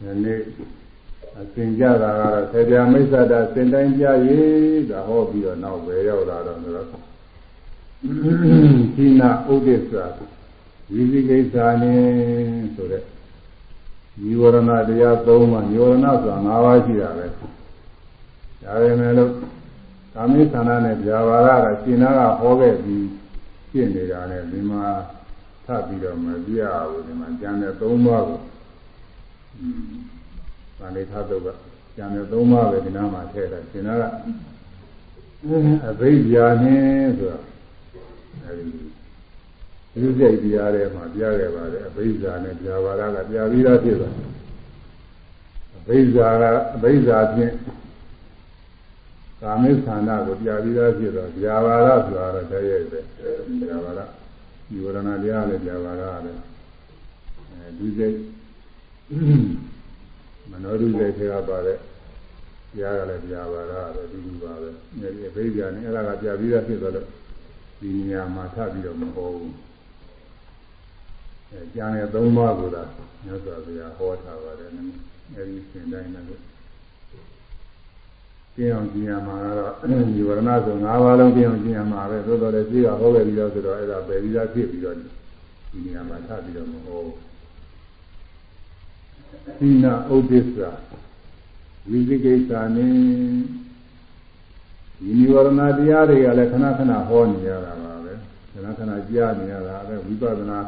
ဒီနေ့အစဉ်ကြတာကတော့ဆေပြမိစ္ဆတာစင်တိုင်းကြရေးဒါဟောပြီးတော့နောက်ပဲရောက်လာတော့ဆိုတော့ဒီနာဥဒိစ္စဝိသိကိစ္စနဲ့ဆိုတဲ့ညီဝရဏတရား၃ပါးညီဝရဏဆိုတာ၅ပါးရှိတာပဲဒါပေမဲ့လို့ကာမိသန္တာနဲ့ဗျာပါဒကရှင်နာကဟောခဲ့ပြီးရှင်းနေတာနဲ့ဒီမှာထပ်ပြီးတော့မပြရဘူးဒီမှာကျန်တဲ့၃ပါးကိုอืม ဗာလိထသုတ်ကကျန်တဲ့၃ပါးပဲဒီနားမှာထည့်တာရှင်နာကအဘိဓါနဲ့ဆိုတာအဲဒီဒီစိတ်တရားထဲမှာပြခဲ့ပါတယ်အဘိဓါနဲ့ပြပါရကပြပြီးသားဖြစ်သွားအဘိဓါကအဘိဓါဖြင့်ကာမိသန္တာကိုပြပြီးသားဖြစ်တော့ပြပါရဆိုတာတော့တည်းရဲ့ပဲပြပါရဒီဝရဏတရားလည်းပြပါရလည်းအဲဒီစိတ် မနောဒုစိတ်ထဲကပါတဲ့တရားကလည်းပြပါရလည်းဒီလိုပါပဲအဲဒီအဘိဓါနဲ့အဲ့ဒါကပြပြီးသားဖြစ်သွားလို့ဒီနေရာမှာထပ်ပြီးတော့မဟောဘူးကျန်တဲ့သုံးပါးကိုသာမြတ်စွာဘုရားဟောထားပါတယ်နည်းအဲဒီသင်တိုင်းလည်းကျင်းအောင်ကျင်းရမှာကတော့ဒီဝရဏဆို၅ပါးလုံးကျင်းအောင်ကျင်းရမှာပဲသို့တော်လည်းသိကဟောခဲ့ပြီးတော့ဆိုတော့အဲ့ဒါပယ်ပြီးသားဖြစ်ပြီးတော့ဒီနေရာမှာထပ်ပြီးတော့မဟော သီနာဥဒိစ္စဝိသိကိစ္စနဲ့ဒီនិဝရဏတရားတွေကလည်းခဏခဏဟောနေရတာပါပဲခဏခဏကြားနေရတာပဲဝိပဿနာ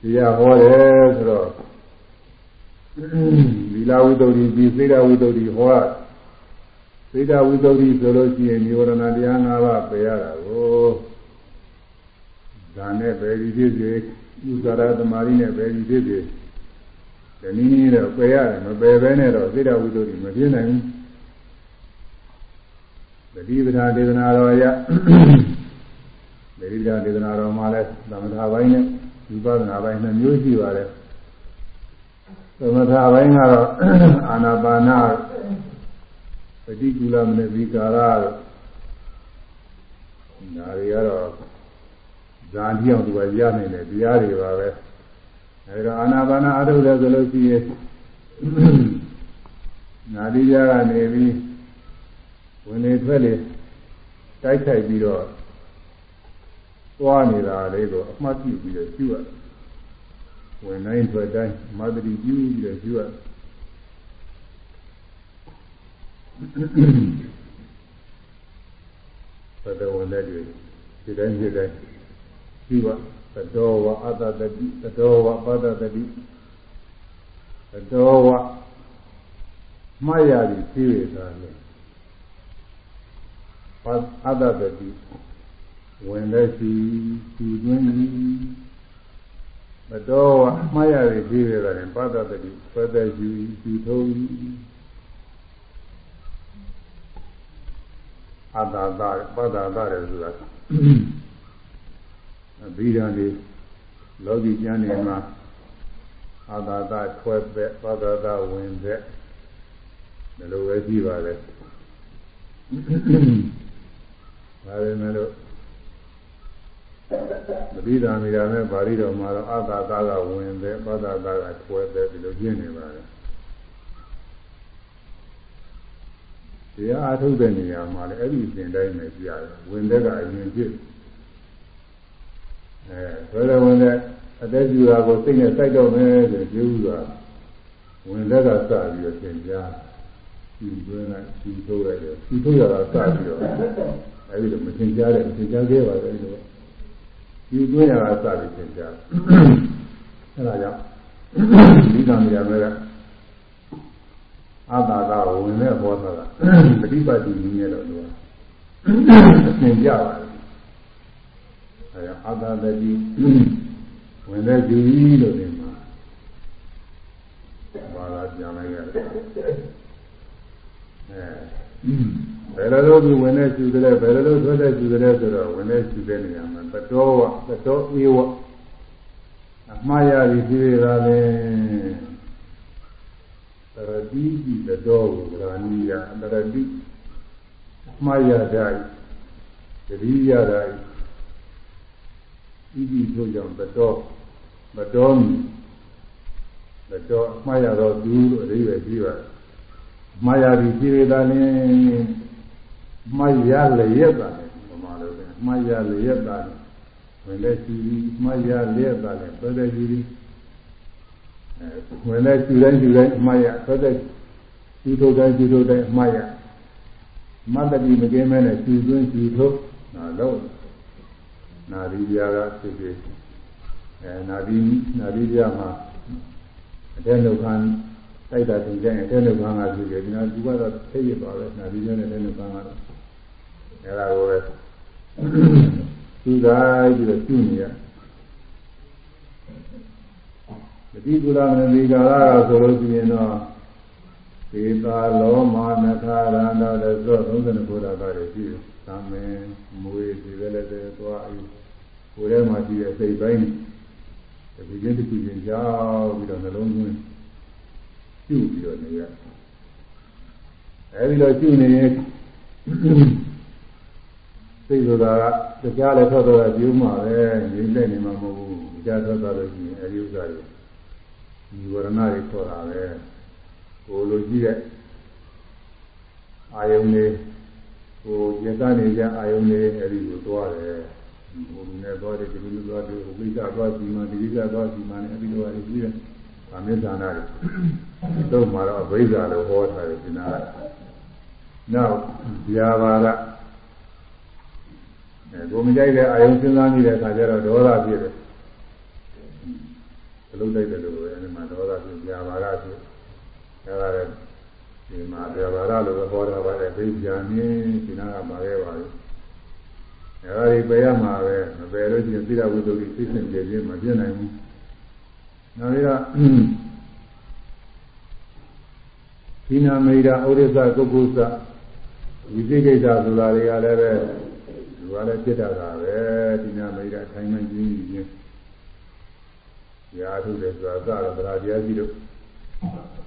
တရားဟောတယ်ဆိုတော့သီလဝိတ္တုဒီပြီးစေတဝိတ္တုဒီဟောစေတဝိတ္တုဒီဆိုလို့ရှိရင်និဝရဏတရား၅ပါးပယ်ရတာကိုဒါနဲ့ပဲဒီဖြစ်စေဥဒရာသမารိနဲ့ပဲဒီဖြစ်စေ ဒီနည်းနည်းတော့ပယ်ရတယ်မပယ်ဘဲနဲ့တော့စေတဝိတ္တုဒီမပြည့်နိုင်ဘူးတတိပဌာဒေသနာတော်ရတတိပဌာဒေသနာတော်မှာလဲသမထပိုင်းနဲ့ဝိပဿနာပိုင်းနှစ်မျိုးရှိပါတယ်သမထပိုင်းကတော့အာနာပါနာပฏิကူလမနဝိကာရဒါတွေကတော့ဇာတိအောင်သူကရနိုင်တယ်တရားတွေပါပဲ အဲဒါအာနာပါနာအထုတ်တယ်ဆိုလို့ရှိရင်နာတိပြကနေပြီးဝင်လေထွက်လေတိုက်ခိုက်ပြီးတော့သွားနေတာလေးကိုအမှတ်ပြုပြီးတော့ကျူရဝင်တိုင်းထွက်တိုင်းမသတိပြုပြီးတော့ကျူရသတ္တဝလက်တွေဒီတိုင်းဒီတိုင်းကျူရ သတောဝအတ္တတတိသတောဝပတ္တတတိသတောဝမှားရသည်သိရတာလေအတ္တတတိဝင်လက်ရှိသူသွင်းသည်မတော်အမှားရည်ပြီးရတယ်ပတ္တတတိပတ္တယူသူထုံးအတ္တသာပတ္တသာရဆိုတာ အဘိဓမ္မာလောကီကျမ်းနေမှာအတ္တသာခွဲပဲပတ္တသာဝင်ပဲဒီလိုပဲကြည့်ပါလေဒါပေမဲ့လို့မတိတာမိတာနဲ့ပါဠိတော်မှာတော့အသာသာကဝင်တယ်ပသသာကထွဲတယ်ဒီလိုပြနေပါတယ်တရားအထုတ်တဲ့နေရာမှာလည်းအဲ့ဒီအစဉ်တိုင်းပဲပြရတယ်ဝင်တဲ့ကအရင်ဖြစ် အဲဆွဲတယ်ဝင်တဲ့အသက်ကြီးတာကိုစိတ်နဲ့စိုက်တော့မယ်ဆိုပြောဥစွာဝင်တဲ့ကစပြီးတော့သင်ကြားဒီသွင်းလိုက်ဒီထုတ်လိုက်တယ်ဒီထုတ်ရတာစပြီးတော့အဲဒီလိုမသင်ကြားတဲ့မသင်ကြားခဲ့ပါဘူးလို့ယူသွင်းရတာစပြီးသင်ကြားအဲဒါကြောင့်ဒီကံရမယ်ကအတာကဝင်တဲ့ဘောသာကပฏิပတ်တိနည်းနဲ့တော့လို့အသင်ကြပါတယ် အဲအတာတတိဝင်တဲ့ယူကြီးလို့ဒီမှာဘာသာပြန်လိုက်ရတယ်အဲဘယ်လိုလုပ်ပြီးဝင်တဲ့ကျူတယ်ဘယ်လိုလုပ်ထွက်တဲ့ကျူတယ်ဆိုတော့ဝင်တဲ့ကျူတဲ့နေရာမှာတတော်ဝတတော်အေးဝအမှားရပြီးပြေးရတာလေတရတိတိတတော်ကိုဗราဏီယတရတိအမှားရတိုင်းတတိယတိုင်း ဤဒီတို့ကြောင့်တတော်မတော်မီတော့မှားရတော့သူလို့အဓိပ္ပာယ်ကြီးပါတယ်မှားရပြီးဖြေတာလင်းမှားရလျက်တာလေဘုမာလို့ပဲမှားရလျက်တာလေဝင်လက်ရှိပြီးမှားရလျက်တာလေပဲတဲ့ကြီးပြီးအဲဝင်လက်ရှိတိုင်းရှိတိုင်းမှားရပဲတဲ့ဒီထုတ်တိုင်းဒီထုတ်တိုင်းမှားရမတ္တိမကင်းမဲနဲ့ရှူသွင်းရှူထုတ်နာတော့ နာရီပြာကဖြစ်ဖြစ်အဲနာရီနာရီပြာမှာအတဲ့နှုတ်ခမ်းတိုက်တာတင်ကြရင်အတဲ့နှုတ်ခမ်းကဖြစ်ဖြစ်ဒီနာဒီကတော့သိရပါပဲနာရီပြာနဲ့တဲ့နှုတ်ခမ်းကတော့အဲဒါကိုပဲသူတိုင်းပြီးတော့ရှုနေရမတိကုလမနိကာရကဆိုလို့ရှိရင်တော့သေတာလောမနခရန္တာတဲ့သော32ခုတာကတွေရှိတယ်။သာမင်မွေဒီလည်းလည်းသွားအယူ ကိုယ်ထဲမှာရှိတဲ့စိတ်ပိုင်းဒီချင်းတစ်ခုချင်းကြောက်ပြီးတော့နှလုံးသွင်းပြုပြီးတော့နေရအဲဒီလိုပြုနေရင်စိတ်ဆိုတာကတရားလည်းထွက်တော့ပြုမှာပဲငြိမ့်တဲ့နေမှာမဟုတ်ဘူးကြားထွက်သွားလို့ရှိရင်အဲဒီဥစ္စာတွေဒီဝရဏတွေခေါ်တာပဲကိုလိုကြည့်တဲ့အာယုန်လေးကိုရသနေကြအာယုန်လေးအဲဒီကိုသွားတယ် ဟိုလူနဲ့သွားတယ်ဒီလူသွားတယ်ဟိုကိစ္စသွားစီမံဒီကိစ္စသွားစီမံနဲ့အဲဒီလိုဟာတွေကြည့်တယ်။ဗာမေဇာနာတွေတို့မှာတော့အဘိဇာလို့ဟောထားတယ်ဒီနာက။နောက်ဇာဘာကအဲကိုမကြိုက်တဲ့အာယုံစဉ်းစားနေတဲ့အခါကျတော့ဒေါသဖြစ်တယ်။ဘလုံးတိုက်တယ်လို့ပဲအဲဒီမှာဒေါသဖြစ်ဇာဘာကဖြစ်အဲဒါလည်းဒီမှာဇာဘာကလို့ဟောထားပါတယ်ဘိဇာနင်းဒီနာကပါခဲ့ပါဘူး။အဲ ဒါဒီပယ်ရမှာပဲမပယ်လို့ရှိရင်သီလဝိသုဒ္ဓိသိစဉ်ပြည့်ခြင်းမပြည့်နိုင်ဘူး။နောက်ပြီးတော့ဒီနာမေရာဩရိသကုက္ကုသဝိသိကိစ္စဆိုတာတွေကလည်းပဲသူကလည်းဖြစ်တာကပဲဒီနာမေရာထိုင်မှန်ကြီးကြီးရာထုတယ်ဆိုတာသရတရားတရားကြီးတို့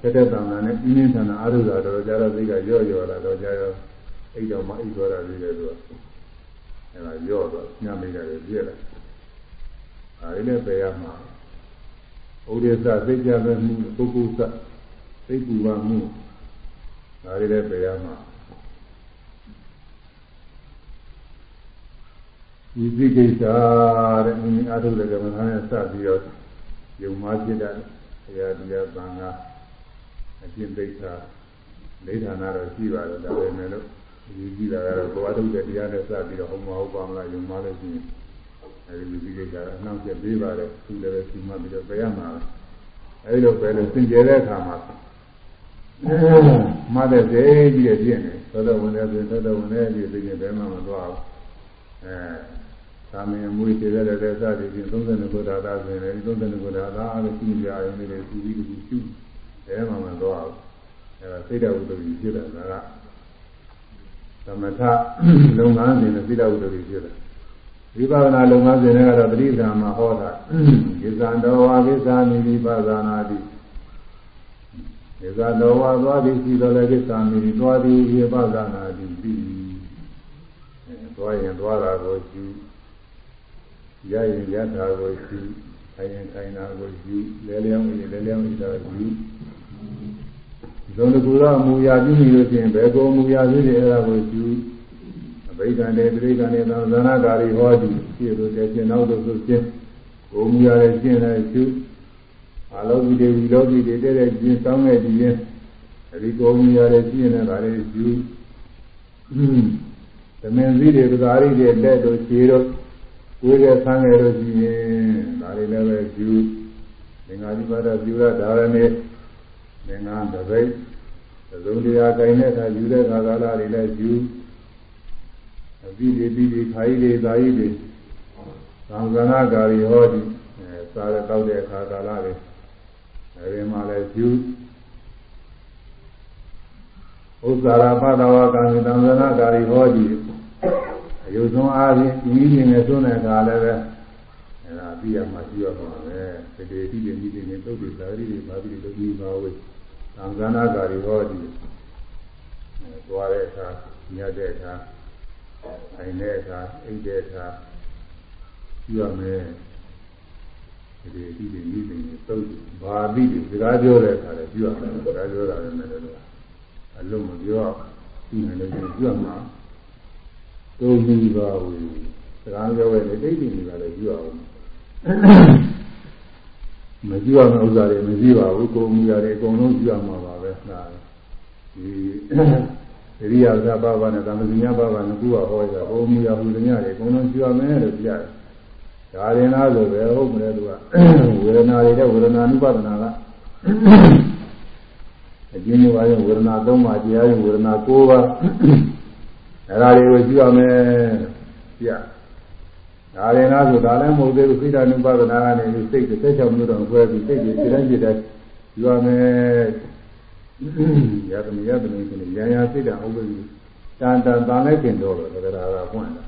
တက်တဲ့တန်ခါနဲ့ပြင်းပြင်းထန်ထန်အာရုံသာတော့ကြတော့သိကရော့ရော့လာတော့ကြရောအိတ်တော်မှအိတ်တော်တာလေးတွေဆို အဲဒါရော့တော့ညမိတာတွေပြည့်လာအဲဒီလည်းပယ်ရမှာဥဒိစ္စသိကြမဲ့မှုပုဂ္ဂုစသိပူပါမှုဒါတွေလည်းပယ်ရမှာဒီသိကိစ္စတဲ့မိမိအထုတဲ့ကမ္မထာနဲ့စပြီးတော့ယုံမှဖြစ်တယ်ဘုရားတရားသံဃာအကျင့်သိက္ခာလေးဌာနတော့ရှိပါတယ်ဒါပေမဲ့လို့ ဒီကြည့်တာကတော့ဘဝထုတ်တဲ့တရားနဲ့စပြီးတော့ဟောမဟုတ်ပါမလားယုံမှလို့ရှိရင်အဲဒီလူကြီးကိစ္စအနှောင့်အယှက်ပေးပါတယ်သူလည်းပဲစီမံပြီးတော့ပြရမှာအဲဒီလိုပဲလို့စင်ကြယ်တဲ့အခါမှာမတဲ့စိတ်ကြီးရဲ့ပြည့်နေသောတော်ဝင်တဲ့ဆိုသောတော်ဝင်တဲ့ဒီသိရင်ဘယ်မှမသွားဘူးအဲသာမင်မွေးတည်တဲ့တဲ့စသည်ဖြင့်32ခုသာသာဆိုရင်ဒီ32ခုသာသာအားဖြင့်ကြည့်ကြရုံနဲ့သူပြီးသူရှုဘယ်မှမသွားဘူးအဲဒါစိတ်တော်ဝိတ္တိဖြစ်တယ်ဒါက သမထလုပ်ငန်းစဉ်နဲ့စိတ္တဝိတ္တိဖြစ်တယ်ဝိပဿနာလုပ်ငန်းစဉ်တွေကတော့ပရိသံမှာဟောတာကိစ္စတော်ဝါကိစ္စမိဝိပဿနာတိကိစ္စတော်ဝါသွားပြီးရှိတော်လည်းကိစ္စမိသွားပြီးဝိပဿနာတိပြီးအဲသွားရင်သွားတာကိုယူရရင်ရတာကိုယူခိုင်ရင်ခိုင်တာကိုယူလဲလျောင်းရင်လဲလျောင်းတာကိုယူ ဇုံတကူတော့မူရာပြုမိလို့ရှိရင်ဘယ်ကိုမူရာပြုတယ်အဲ့ဒါကိုယူအဘိဓမ္မာတေပြိဋ္ဌာန်သံသနာကာရီဟောဒီရှိလို့တဲ့ရှင်နောက်တို့ဆိုရှင်ကိုမူရာရဲ့ရှင်းတဲ့ယူအလောကီတွေဝီလောကီတွေတဲ့တဲ့ကျင်းစောင်းခဲ့ပြီးရင်အဲဒီကိုမူရာရဲ့ရှင်းတဲ့ကာရီယူသမင်စည်းတွေပဇာရီတွေလက်တို့ခြေတို့ကိုယ်ရဲ့ဆန်းခဲ့လို့ရှိရင်ဒါတွေလည်းပဲယူသင်္ဃာတိပါဒပြုရဒါရဏေ သင်္ကန်းတပိတ်သုံးတရားကိုင်းတဲ့အခါယူတဲ့ခါကာလတွေလည်းယူအပိဒီပိဒီခါကြီးတွေသာကြီးတွေသံဃနာကာရီဟောဒီအဲစားတဲ့တောက်တဲ့ခါကာလတွေအဲဒီမှာလည်းယူဥစ္စာရပဒဝကံသံဃနာကာရီဟောဒီအယုဆုံးအားဖြင့်ဒီနည်းနဲ့သွန်းတဲ့အခါလည်းပဲအဲဒါအပြည့်အမှရှိရမှာပဲတကယ်တိတိတိတိနဲ့သုတ်တွေသာရီတွေဘာပြီးလုပ်ပြီးပါဝေး သံဃာနာကာရီဟောဒီအဲသွားတဲ့အခါညတဲ့အခါထိုင်တဲ့အခါအိပ်တဲ့အခါပြုရမယ်ဒီဒီဒီမိမိနဲ့သုံးဘာတိဒီစကားပြောတဲ့အခါလည်းပြောရတယ်စကားပြောတာလည်းလည်းလို့အလုံးမပြောဒီနဲ့လည်းပြောမှာသုံးပြီးပါဘူးစကားပြောရဲ့တိတ်တိတ်နေတာလည်းပြောအောင် မကြည့်ရမယ့်ဥစ္စာတွေမကြည့်ပါဘူးကိုယ်မူရတယ်အကုန်လုံးကြည့်ရမှာပါပဲဒါဒီဒရိယာသဘာဝနဲ့သမဇညာဘာဝနဲ့ကူကဟောကြကိုယ်မူရဟူသမျှတွေအကုန်လုံးကြည့်ရမယ်လို့ပြရတယ်ဒါရင်လားဆိုပဲဟုတ်မလဲသူကဝေဒနာတွေတဲ့ဝေဒနာနုပါဒနာကအကျဉ်းချုပ်အားဖြင့်ဝေဒနာ၃ပါးတရားရင်ဝေဒနာ၉ပါးအဲဒါတွေကိုကြည့်ရမယ်ပြ ဒါရင်လားဆိုဒါလည်းမဟုတ်သေးဘူးသိတာနုပါဒနာကနေစိတ်တစ်ချက်မျိုးတော့ခွဲပြီးစိတ်တွေစိတ်တိုင်းစိတ်တိုင်းကြည့်ရမယ်ရသမီးရသမီးဆိုရင်ရံရစိတ်တံဥပ္ပဒိတန်တန်တန်လိုက်ခင်တော့လို့ဒါကပွင့်တာ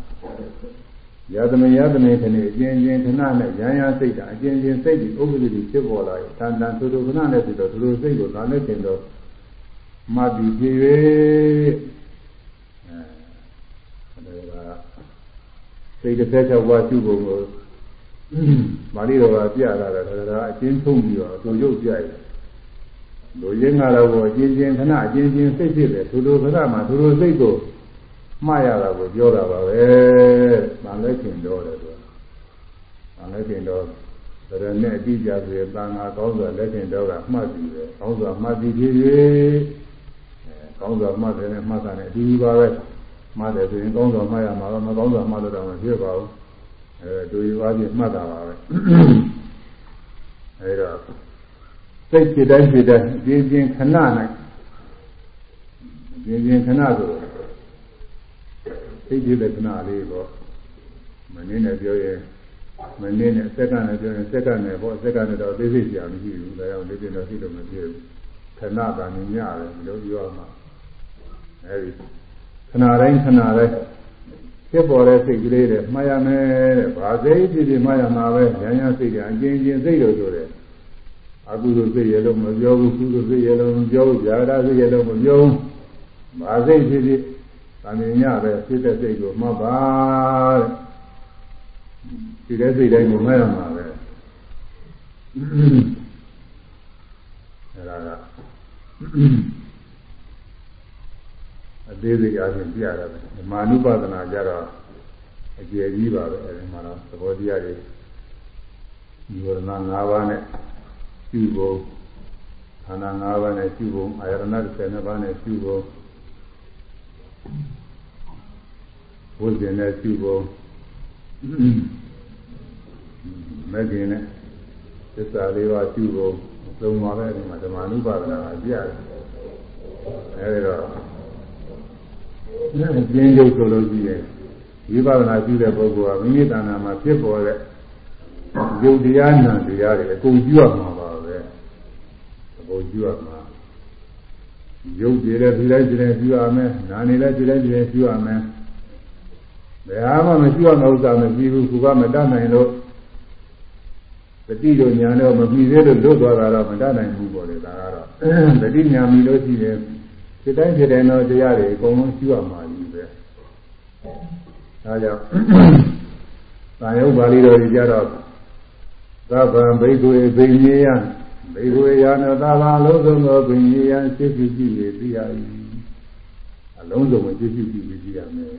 ယသမယသမင်ခဏအကျဉ်းချင်းခဏနဲ့ရံရစိတ်တာအကျဉ်းချင်းစိတ်ဒီဥပ္ပဒိဖြစ်ပေါ်လာရင်တန်တန်သူတို့ခဏနဲ့ဆိုတော့သူတို့စိတ်ကိုဒါနဲ့တင်တော့မှတ်ပြီးပြေ၍အဲဒါက စိတ်တစ်သက်ချက်ဝါရှုပုံကိုမာရီတော်ကပြလာတယ်ဒါကအချင်းဆုံးပြီးတော့သူရုပ်ပြရတယ်လူရင်းကတော့အချင်းချင်းခဏအချင်းချင်းစိတ်ဖြစ်တယ်သူတို့ခဏမှသူတို့စိတ်ကိုမှားရတာကိုပြောတာပါပဲ။ဗာလဲခင်တော့တယ်သူ။ဗာလဲခင်တော့ဒါရနဲ့အတိအကျဆိုရင်တန်ခါကောင်းစွာလက်ခင်တော့ကမှတ်ပြီးတယ်။ကောင်းစွာမှတ်ပြီးဖြစ်၍အဲကောင်းစွာမှတ်တယ်နဲ့မှတ်တာနဲ့အတူတူပါပဲ။ မှတ်တယ်ဆိုရင်ကောင်းစွာမှတ်ရမှာတော့မကောင်းစွာမှတ်တော့မဖြစ်ပါဘူး။အဲတူယူပါပြီးမှတ်တာပါပဲ။အဲဒါစိတ်ဖြစ်တိုင်းဖြစ်တိုင်းအပြင်းပြင်းခဏနိုင်အပြင်းပြင်းခဏဆိုသိဖြစ်တဲ့ခဏလေးပေါ့မင်းနဲ့ပြောရင်မင်းနဲ့စက္ကန့်နဲ့ပြောရင်စက္ကန့်နဲ့ပေါ့စက္ကန့်နဲ့တော့သိသိကြမရှိဘူးဒါကြောင့်လေးပြတော့သိလို့မဖြစ်ဘူးခဏတာမြင်ရတယ်ဒီလိုပြောမှာအဲဒီ ခဏတိုင်းခဏတိုင်းဖြစ်ပေါ်တဲ့စိတ်ကလေးတွေမှားရမယ်တဲ့ဘာစိတ်ဖြစ်ဖြစ်မှားရမှာပဲဉာဏ်ရစိတ်ကအကျဉ်းချင်းစိတ်လို့ဆိုတယ်အကုသိုလ်စိတ်ရလို့မပြောဘူးကုသိုလ်စိတ်ရလို့မပြောဘူးဇာတာစိတ်ရလို့မပြောဘူးဘာစိတ်ဖြစ်ဖြစ်။သာမညပဲဖြစ်တဲ့စိတ်ကိုမှတ်ပါတဲ့။ဒီတဲ့စိတ်တိုင်းကိုမှတ်ရမှာပဲ။အဲဒါက အသေးစိတ်အားဖြင့်ပြရတယ်။မာနုပါဒနာကြတော့အကျယ်ကြီးပါပဲအဲဒီမှာတော့သဘောတရားတွေဒီဝရဏ၅ပါးနဲ့ပြုဖို့ခန္ဓာ၅ပါးနဲ့ပြုဖို့အာရဏ12ပါးနဲ့ပြုဖို့ဝိဇ္ဇင်နဲ့ပြုဖို့မဂ္ဂင်နဲ့သစ္စာလေးပါးပြုဖို့သုံးပါပဲဒီမှာဓမ္မ ानु ပါဒနာကပြရတယ်အဲဒီတော့ ကျင်းရုပ်ဆိုလို့ရှိရင်ဝိပဿနာပြုတဲ့ပုဂ္ဂိုလ်ကမိမိတဏ္ဍာမှာဖြစ်ပေါ်တဲ့ယုတ်တရားနာတရားတွေအကုန်ကျွတ်မှာပါပဲအကုန်ကျွတ်မှာရုပ်ကြည်တဲ့ဒီလိုက်ကြည်တဲ့ကျွတ်ရမယ်နာနေလည်းကြည်တဲ့ကြည်တဲ့ကျွတ်ရမယ်ဘယ်ဟာမှမရှိအောင်ဥစ္စာမရှိဘူးခုကမတတ်နိုင်လို့တတိတို့ညာတော့မပြီးသေးလို့လွတ်သွားတာတော့မတတ်နိုင်ဘူးပေါ့လေဒါကတော့တတိညာမီလို့ရှိရင် ဒီတိုင်းဖြစ်တဲ့တော့တရားတွေအကုန်လုံးရှိရမှာကြီးပဲဒါကြောင့်သာယုတ်ပါဠိတော်ကြီးကြတော့သဗ္ဗံဘိက္ခွေဘိညေယဘိက္ခွေယာနသဗ္ဗံလုံးစုံသောဘိညေယစိတ်ကြည့်ကြည့်သိရ၏အလုံးစုံကိုကြည့်ကြည့်ပြီးသိရမယ်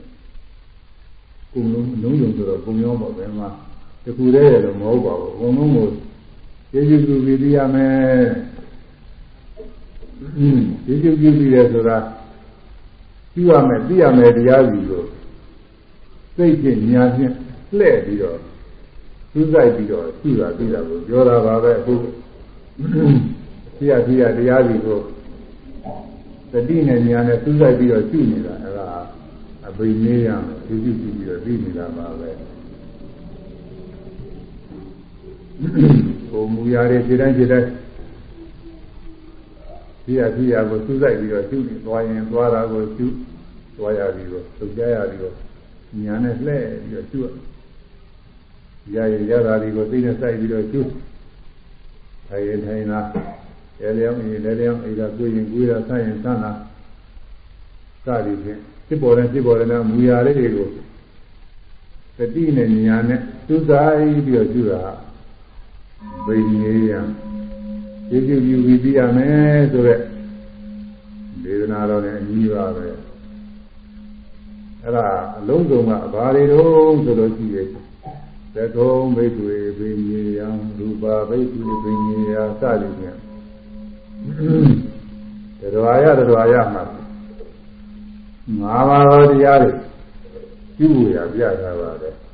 ကုံလုံးအလုံးစုံဆိုတော့ကုံရောပါပဲမှာတခုတည်းရတော့မဟုတ်ပါဘူးအကုန်လုံးကိုကျေကျူပြုပြီးသိရမယ် အင်းကျေကျူပြုပြီးတယ်ဆိုတာသိရမယ်သိရမယ်တရားစီကိုစိတ်ဖြင့်ညာဖြင့်လှည့်ပြီးတော့သူးဆိုင်ပြီးတော့သိတာသိတာကိုပြောတာပါပဲအခုသိရသိရတရားစီကိုတတိနဲ့ညာနဲ့သူးဆိုင်ပြီးတော့ရှုနေတာအဲဒါအဘိနည်းရမယ်ကျေကျူပြုပြီးတော့သိနေတာပါပဲကိုမူရတဲ့ခြေတိုင်းခြေတိုင်း သိရသိရကိုစူးစိုက်ပြီးတော့ကျူးနေသွားရင်သွားတာကိုကျူးသွားရပြီးတော့သုကြရပြီးတော့ညာနဲ့လှဲ့ပြီးတော့ကျူးရရင်ရတာဒီကိုသိနေစိုက်ပြီးတော့ကျူးထိုင်ရင်ထိုင်လာရဲလျောင်းရင်လဲလျောင်းအိဒါကိုရင်ကိုရဆန့်ရင်ဆန့်လာစသည်ဖြင့်ဖြစ်ပေါ်တဲ့ဖြစ်ပေါ်တဲ့မူရလေးတွေကိုတတိနဲ့ညာနဲ့စူးစိုက်ပြီးတော့ကျူးတာဘိနေယံ ကျေစုပြုပြီးပြရမယ်ဆိုတော့ဒေသနာတော်နဲ့အညီပါပဲအဲ့ဒါအလုံးစုံကဘာတွေတော့ဆိုလို့ရှိရဲ့သကုံဘိက္ခွေဘိနေယံရူပါဘိက္ခွေဘိနေယစသည်ဖြင့်တရားရတရားရမှာငါးပါးသောတရားတွေပြုရပြထားပါတယ်။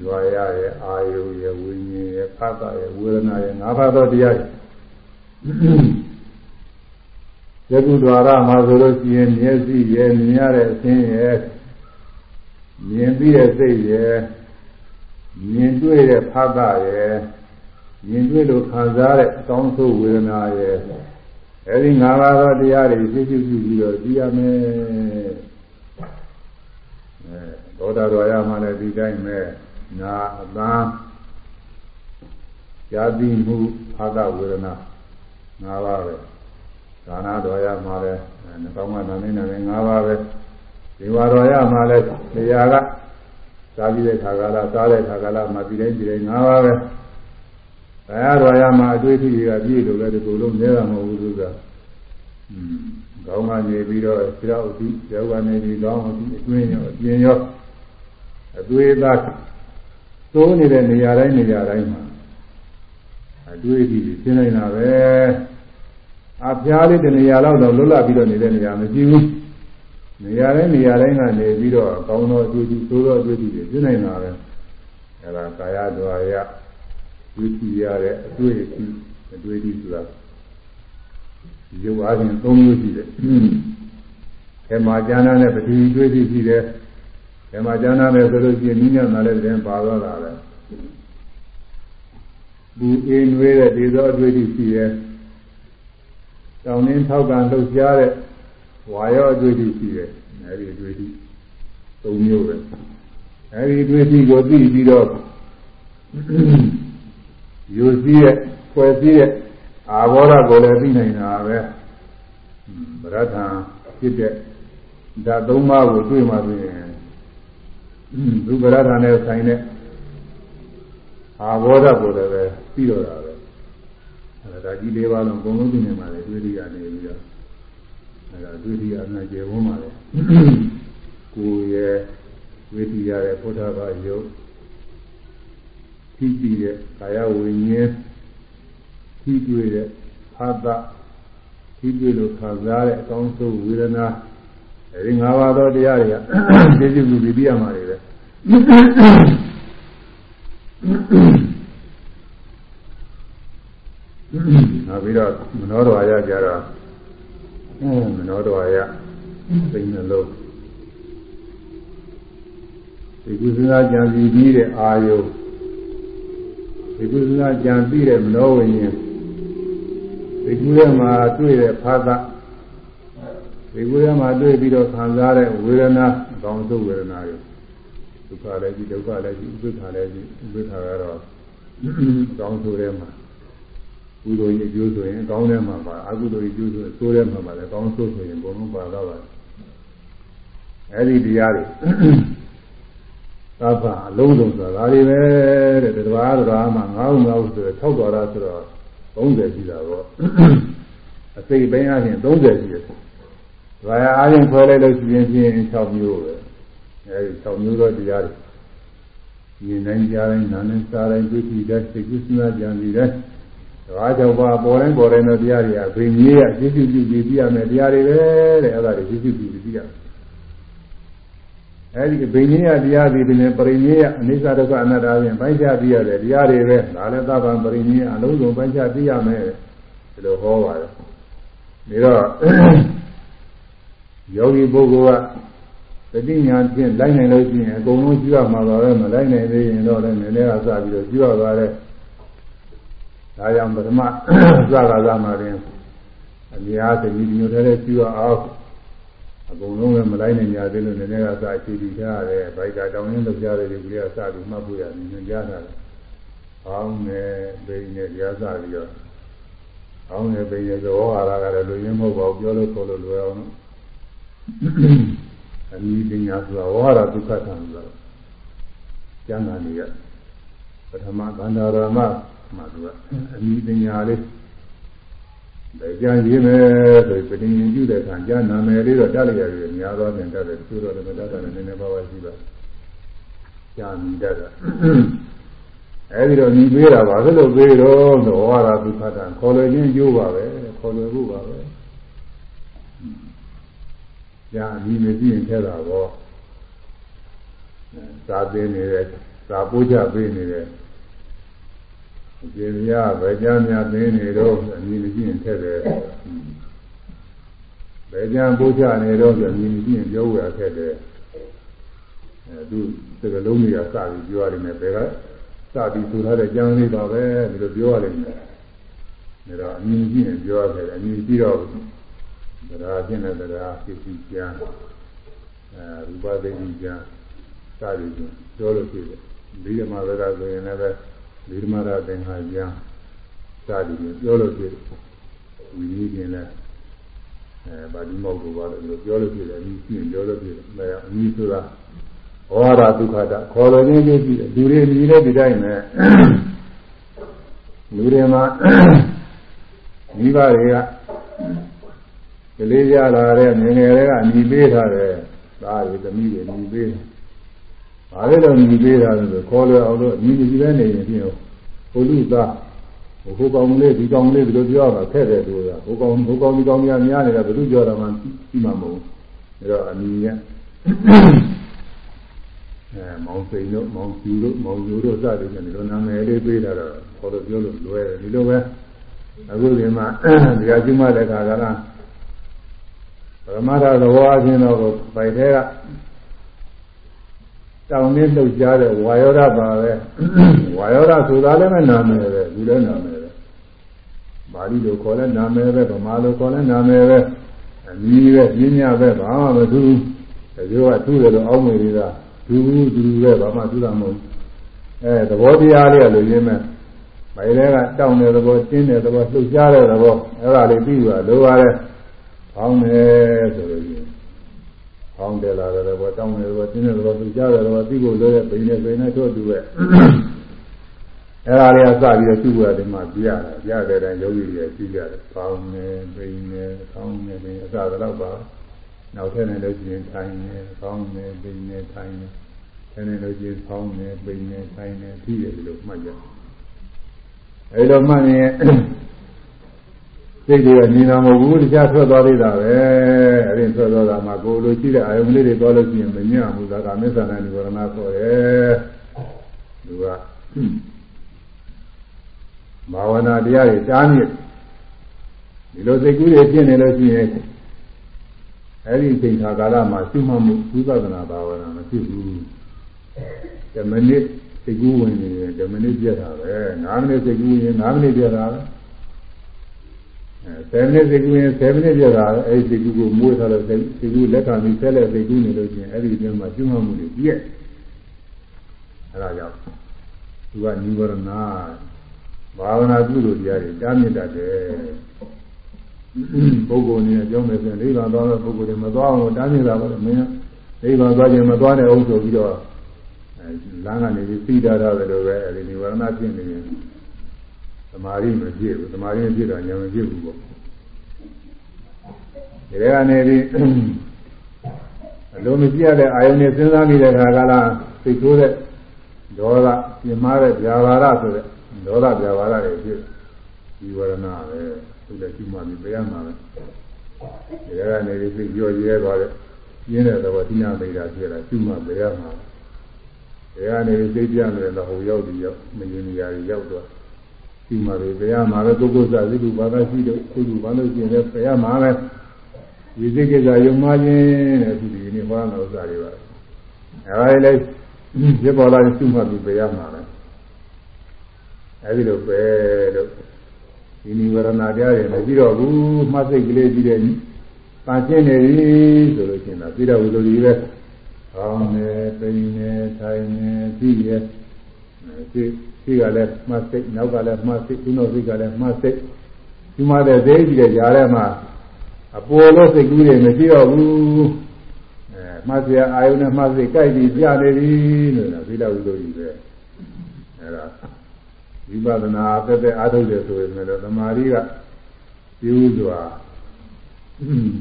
ဒွါရရဲ့အာယုရဲ့ဝိညာဉ်ရဲ့ဖသရဲ့ဝေဒနာရဲ့ငါးပါးသောတရားတွေယခုဒွါရမှာဆိုလို့ရှိရင်မျက်စိရဲ့မြင်ရတဲ့အသင်းရဲ့မြင်ပြီးတဲ့စိတ်ရဲ့မြင်တွေ့တဲ့ဖသရဲ့မြင်တွေ့လို့ခံစားတဲ့အကောင်းဆုံးဝေဒနာရဲ့အဲဒီငါးပါးသောတရားတွေသိသိပြုပြီးတော့သိရမယ်အဲသောတာတော်ရမှလည်းဒီတိုင်းပဲ နာအသံဇာတိမှုအာသဝေဒနာငါးပါးပဲဒါနာတော်ရမှလည်းနှကောင်းမှနာမည်နာမည်ငါးပါးပဲဒီဝါတော်ရမှလည်းတရားကစားပြီးတဲ့ခါကလာစားတဲ့ခါကလာမှဒီတိုင်းဒီတိုင်းငါးပါးပဲဘယ်ရတော်ရမှာအတွေ့အထိတွေကပြည့်လို့လည်းဒီလိုလုံးနေတာမဟုတ်ဘူးသူကอืมကောင်းကနေပြီးတော့ဆရာဥတိယောဂနေပြီးကောင်းအောင်အတွင်းရောအပြင်ရောအသွေးသား သိုးနေတဲ့နေရာတိုင်းနေရာတိုင်းမှာအတွေ့အထိရှင်းနေတာပဲအဖျားလေးတနေရာလောက်တော့လွတ်လပ်ပြီးတော့နေတဲ့နေရာမရှိဘူးနေရာတိုင်းနေရာတိုင်းကနေပြီးတော့ကောင်းသောအတွေ့အထိသိုးသောအတွေ့အထိရှင်းနေတာပဲအဲဒါကာယဒွါယဝိသီရတဲ့အတွေ့အထိအတွေ့အထိဆိုတာရုပ်အားဖြင့်၃မျိုးရှိတယ်။ခေမာကျမ်းနာနဲ့ပတိတွေ့သိရှိတယ်။ ခေမာကျမ်းနာနဲ့ဆိုလို့ရှိရင်နိညာနာလည်းပြန်ပါတော့တာပဲ။ဘူအင်းဝေးတဲ့ဒီသောအတွေ့အထိရှိတယ်။တောင်းနှင်းထောက်ကန်လှုပ်ရှားတဲ့ဝါရောအတွေ့အထိရှိတယ်။အဲဒီအတွေ့အထိ၃မျိုးပဲ။အဲဒီအတွေ့အထိကိုသိပြီးတော့ယူစည်းရဲ့ဖွယ်စည်းရဲ့အာဘောဓကိုလည်းသိနိုင်တာပဲဗရဒံဖြစ်တဲ့ဓာတ်သုံးပါးကိုတွေ့မှဆိုရင် သူဗရဒံနဲ့ဆိုင်တဲ့အာဘောဓကိုလည်းပဲပြီးတော့တာပဲအဲဒါကြီးလေးပါးလုံးအကုန်လုံးသိနေပါလေတွေ့ရနေပြီးတော့အဲဒါတွေ့ရအမှန်ကျေဝန်းပါလေကိုယ်ရဲ့ဝိသီရရဲ့ဘုရားဘာယုတ်သိကြည့်တဲ့ကာယဝိညာဉ်ထိတွေ့တဲ့အာသထိတွေ့လို့ခံစားတဲ့အကောင်းဆုံးဝေဒနာအဲဒီ၅ပါးသောတရားတွေကသိကျူပြီးပြရမှာတွေပဲ နောက်ပြီးတော့မနောတော်ရကြတော့မနောတော်ရသိနေလို့ဒီကုသနာကြံစီပြီးတဲ့အာယုဒီကုသနာကြံပြီးတဲ့မနောဝိညာဉ်ဒီကူထဲမှာတွေ့တဲ့ဖာသဒီကူထဲမှာတွေ့ပြီးတော့ခံစားတဲ့ဝေဒနာအကောင်းဆုံးဝေဒနာတွေ ဒုက္ခလည်းကြီးဒုက္ခလည်းကြီးဥပ္ပခါလည်းကြီးဥပ္ပခါကတော့အကောင်းဆုံးထဲမှာကုသိုလ်ကြီးအကျိုးဆိုရင်အကောင်းထဲမှာပါအကုသိုလ်ကြီးအကျိုးဆိုဆိုးထဲမှာပါလည်းအကောင်းဆုံးဆိုရင်ဘုံလုံးပါတော့ပါအဲဒီတရားတွေသဗ္ဗအလုံးစုံဆိုတာဒါတွေပဲတဲ့တရားတော်မှာငါးဦးငါးဦးဆိုတော့၆တော်ရဆိုတော့30ရှိတာပေါ့အစိတ်ပိုင်းအချင်း30ရှိတယ်။ဘာအားဖြင့်ခွဲလိုက်လို့ရှိရင်ဖြင့်6မျိုးပဲ။ အဲဒီ6မျိုးသောတရားတွေမြင်နိုင်ကြတိုင်းနားနဲ့စားတိုင်းတွေ့ကြည့်တဲ့စိတ်ကူးစဉ်းစားကြံပြီးတဲ့ဒါကြောင့်ပါပေါ်တိုင်းပေါ်တိုင်းသောတရားတွေကဘိမြေးရကျေစုပြုပြီးပြရမယ်တရားတွေပဲတဲ့အဲ့ဒါတွေကျေစုပြုပြီးပြရမယ်အဲဒီဘိညာဉ်တရားဒီပြင်ပရိညာအနိစ္စဒုက္ခအနတ္တဖြင့်ပိုင်းခြားသိရတယ်တရားတွေပဲဒါလည်းသဗ္ဗံပရိညာအလုံးစုံပိုင်းခြားသိရမယ်ဒီလိုဟောပါတယ်ဒါတော့ယောဂီပုဂ္ဂိုလ်က တတိညာဖြင့်လိုက်နိုင်လို့ရှိရင်အကုန်လုံးကြည့်ရမှာပါပဲမလိုက်နိုင်သေးရင်တော့လည်းနည်းနည်းကစပြီးတော့ကြည့်ရပါတယ်ဒါကြောင့်ပထမစကားကမှရင်အများသတိမျိုးတည်းကြည့်ရအောင်အကုန်လုံးလည်းမလိုက်နိုင်ကြသေးလို့နည်းနည်းကစာအခြေတည်ကြရတယ်ဘိုက်ကတောင်းရင်းလုပ်ကြတယ်ဒီကလေးကစပြီးမှတ်ဖို့ရတယ်ညွှန်ကြားတာ။အောင်းနဲ့ဘိနဲ့ကြားစပြီးတော့အောင်းနဲ့ဘိနဲ့သဘောဟာရကလည်းလူရင်းမဟုတ်ပါဘူးပြောလို့ဆိုလို့လွယ်အောင်လို့ အမိပညာဆိုတာဝါရဒုက္ခသံဆိုတာကျမ်းဂန်ကြီးကပထမကန္တာရမမှသူကအမိပညာလေးဒါကြံရင်းမယ်ဆိုပဋိဉ္ပြုတဲ့အခါကြာနာမည်လေးတော့တက်လျက်ရများသောဖြင့်တက်တယ်သူတို့လည်းတက်တယ်နည်းနည်းပါးပါးရှိပါကြာမိတတ်တာအဲဒီတော့ညီပေးတာပါဘယ်လိုပေးတော့ဆိုဟောတာသူဖတ်တာခေါ်လွယ်ချင်းကျိုးပါပဲခေါ်လွယ်ဖို့ပါပဲ ကြာအမိမရှိရင်ထဲတာပေါ့သာသိနေတယ်သာပိုးချပေးနေတယ်ကျေရဗကြမ်းများသိနေတော့အမိမရှိရင်ထဲတယ်ဗကြမ်းပိုးချနေတော့ဆိုအမိမရှိရင်ပြောဝရခဲ့တယ်အဲသူစကလုံးကြီးကစပြီးပြောရတယ်နဲ့ဘယ်ကစပြီးဆိုထားတဲ့ကြမ်းလေးပါပဲဒီလိုပြောရလိမ့်မယ်ဒါတော့အမိမရှိရင်ပြောရတယ်အမိပြီးတော့ တရားကျင့်တဲ့တရားဖြစ်ပြီးကျမ်းအဲရူပသိတိကျမ်းစသည်ဖြင့်ပြောလို့ဖြစ်တယ်ဒီဓမ္မဝေဒဆိုရင်လည်းဒီဓမ္မရသင်္ခါကျမ်းစသည်ဖြင့်ပြောလို့ဖြစ်တယ်ဝိနည်းပြင်လည်းအဲဗာဒီမောက်ကိုပါလို့ပြောလို့ဖြစ်တယ်အမိရှိရင်ပြောလို့ဖြစ်တယ်အဲအမိဆိုတာဝါရဒုက္ခတာခေါ်လို့ချင်းချင်းရှိတယ်လူတွေမြည်တဲ့ဒီတိုင်းနဲ့လူတွေမှာမိဘတွေက ကလေးရလာတဲ့ငငယ်တွေကအမိပေးထားတယ်သားတွေသမီးတွေအမိပေးတယ်ဘာလို့လဲအမိပေးတာလဲဆိုခေါ်လို့အောင်လို့အမိကြီးပဲနေရင်ပြင်ဟိုလူသားဟိုကောင်လေးဒီကောင်လေးဒီလိုပြောတာခက်တယ်သူကဟိုကောင်ဟိုကောင်ဒီကောင်များများနေတာဘယ်သူပြောတာမှသိမှာမဟုတ်ဘူးဒါတော့အမိကအဲမောင်စိန်တို့မောင်ကျူတို့မောင်ကျူတို့စသည်ဖြင့်ဒီလိုနာမည်လေးပေးတာတော့ခေါ်လို့ပြောလို့လွယ်တယ်ဒီလိုပဲအခုဒီမှာဒီအကျုံးမတဲ့ခါကလား ပရမတ္ထသဘောအချင်းတော့ပိုက်သေးကတောင်းနေလှုပ်ရှားတဲ့ဝါယောဓပါပဲဝါယောဓဆိုတာလည်းမနာမည်ပဲဒီလည်းနာမည်ပဲပါဠိလိုခေါ်လဲနာမည်ပဲဗမာလိုခေါ်လဲနာမည်ပဲအမည်ပဲပြင်းညပဲဘာမှမသူတကယ်ကသူ့တယ်လို့အောင်းမေတွေကသူသူပဲဘာမှသူတာမဟုတ်အဲသဘောတရားလေးကလိုရင်းမဲ့မိုင်တွေကတောင်းတဲ့သဘောတင်းတဲ့သဘောလှုပ်ရှားတဲ့သဘောအဲ့ဒါလေးပြီးသွားလိုပါလေ ဖောင်းတယ်ဆိုလို့ရှိရင်ဖောင်းတယ်လာတယ်ဘောတောင်းတယ်ဘောတင်းတယ်ဘောသူကြားတယ်ဘောသိဖို့လိုတဲ့ဘိနေဘိနေတို့တူပဲအဲ့ဒါလေးအစပြီးတော့သူ့ဘဝဒီမှာပြရတယ်ပြတဲ့တိုင်းယောဂီတွေသိကြတယ်ဖောင်းတယ်ဘိနေဖောင်းတယ်ဘိအစကတော့ပါနောက်ထပ်နေလို့ရှိရင်ထိုင်နေဖောင်းနေဘိနေထိုင်နေဆင်းနေလို့ရှိရင်ဖောင်းနေဘိနေထိုင်နေပြီးတယ်လို့မှတ်ကြအဲ့လိုမှတ်ရင် စိတ်တွေကမြင်တာမဟုတ်ဘူးတရားထွက်သွားသေးတာပဲအဲ့ဒီထွက်သွားတာမှာကိုယ်လိုရှိတဲ့အာယုံလေးတွေသွားလို့ရှိရင်မမြင်ဘူးဒါကမစ္ဆာနဲ့និဝရဏခေါ်တယ်သူကဘာဝနာတရားတွေတားမြစ်ဒီလိုစိတ်ကူးတွေဖြစ်နေလို့ရှိရင်အဲ့ဒီချိန်ခါကာလမှာရှိမှမှုဝိပဿနာဘာဝနာမရှိဘူး10မိနစ်စိတ်ကူးဝင်နေတယ်10မိနစ်ပြတ်တာပဲ9မိနစ်စိတ်ကူးရင်9မိနစ်ပြတ်တာပဲ 10မိနစ်စိတ်ကူးရင်10မိနစ်ပြတ်တာအဲ့ဒီစိတ်ကူးကိုမွေးထားလို့စိတ်ကူးလက်ခံပြီးဆက်လက်စိတ်ကူးနေလို့ချင်းအဲ့ဒီအတွင်းမှာကျွမ်းမှုတွေပြည့်အဲ့ဒါကြောင့်သူကនិဝရဏဘာဝနာပြုလို့တရားတွေတားမြစ်တတ်တယ်ပုဂ္ဂိုလ်နေအကြောင်းမဲ့ဆိုနိဗ္ဗာန်သွားတဲ့ပုဂ္ဂိုလ်တွေမသွားအောင်တားမြစ်တာပါမင်းနိဗ္ဗာန်သွားခြင်းမသွားတဲ့အောင်ဆိုပြီးတော့လမ်းကနေပြီးသိတာရတယ်လို့ပဲအဲဒီនិဝရဏဖြစ်နေရင် သမာဓိမပြည့်ဘူးသမာဓိမပြည့်တော့ဉာဏ်မပြည့်ဘူးပေါ့ဒီထဲကနေပြီးအလုံးမပြည့်တဲ့အာယုန်နဲ့စဉ်းစားနေတဲ့ခါကလာသိဆိုးတဲ့ဒေါသပြင်းမာတဲ့ဗျာပါဒဆိုတဲ့ဒေါသဗျာပါဒတွေဖြစ်ဒီဝရဏပဲသူလည်းရှိမှပြီးပြရမှာပဲဒီထဲကနေပြီးသိကြောရဲသွားတဲ့ပြင်းတဲ့သဘောတိနာမိတာဖြစ်လာရှိမှပြရမှာဒီကနေသိပြမယ်တော့ဟိုရောက်ပြီးရောက်မရင်နေရာရောက်တော့ ဒီမှာပဲပြရမှာပဲပုဂ္ဂိုလ်စားသိလူဘာသာရှိတော့သိလူဘာလို့ကျင်လဲပြရမှာပဲဒီစိတ်ကိစ္စယုံမှခြင်းတဲ့သူဒီနေ့ဟောတဲ့ဥစ္စာတွေပါအဲဒီလေပြပေါ်လာရှိမှပြီးပြရမှာပဲအဲဒီလိုပဲလို့ဒီနိဝရဏတရားတွေမရှိတော့ဘူးမှတ်စိတ်ကလေးကြည့်တဲ့ပန်းကျင်နေပြီဆိုလို့ရှိရင်တော့ပြီးတော့ဝိလိုကြီးပဲကောင်းတယ်ပိန်တယ်ထိုင်တယ်ပြီးရဲ့ဒီ ဒီကလည်းမှတ်စိတ်နောက်ကလည်းမှတ်စိတ်ဒီနောက်စိတ်ကလည်းမှတ်စိတ်ဒီမှာတဲ့သေးကြီးတဲ့ကြားထဲမှာအပေါ်လို့စိတ်ကူးတွေမရှိတော့ဘူးအဲမှတ်စရာအာယုနဲ့မှတ်စိတ်ကြိုက်ပြီးပြနေပြီလို့ဒါသီလဝိလိုကြီးပဲအဲဒါဝိပဿနာတက်တက်အားထုတ်တယ်ဆိုရင်လည်းသမာဓိကပြည့်ဥစွာ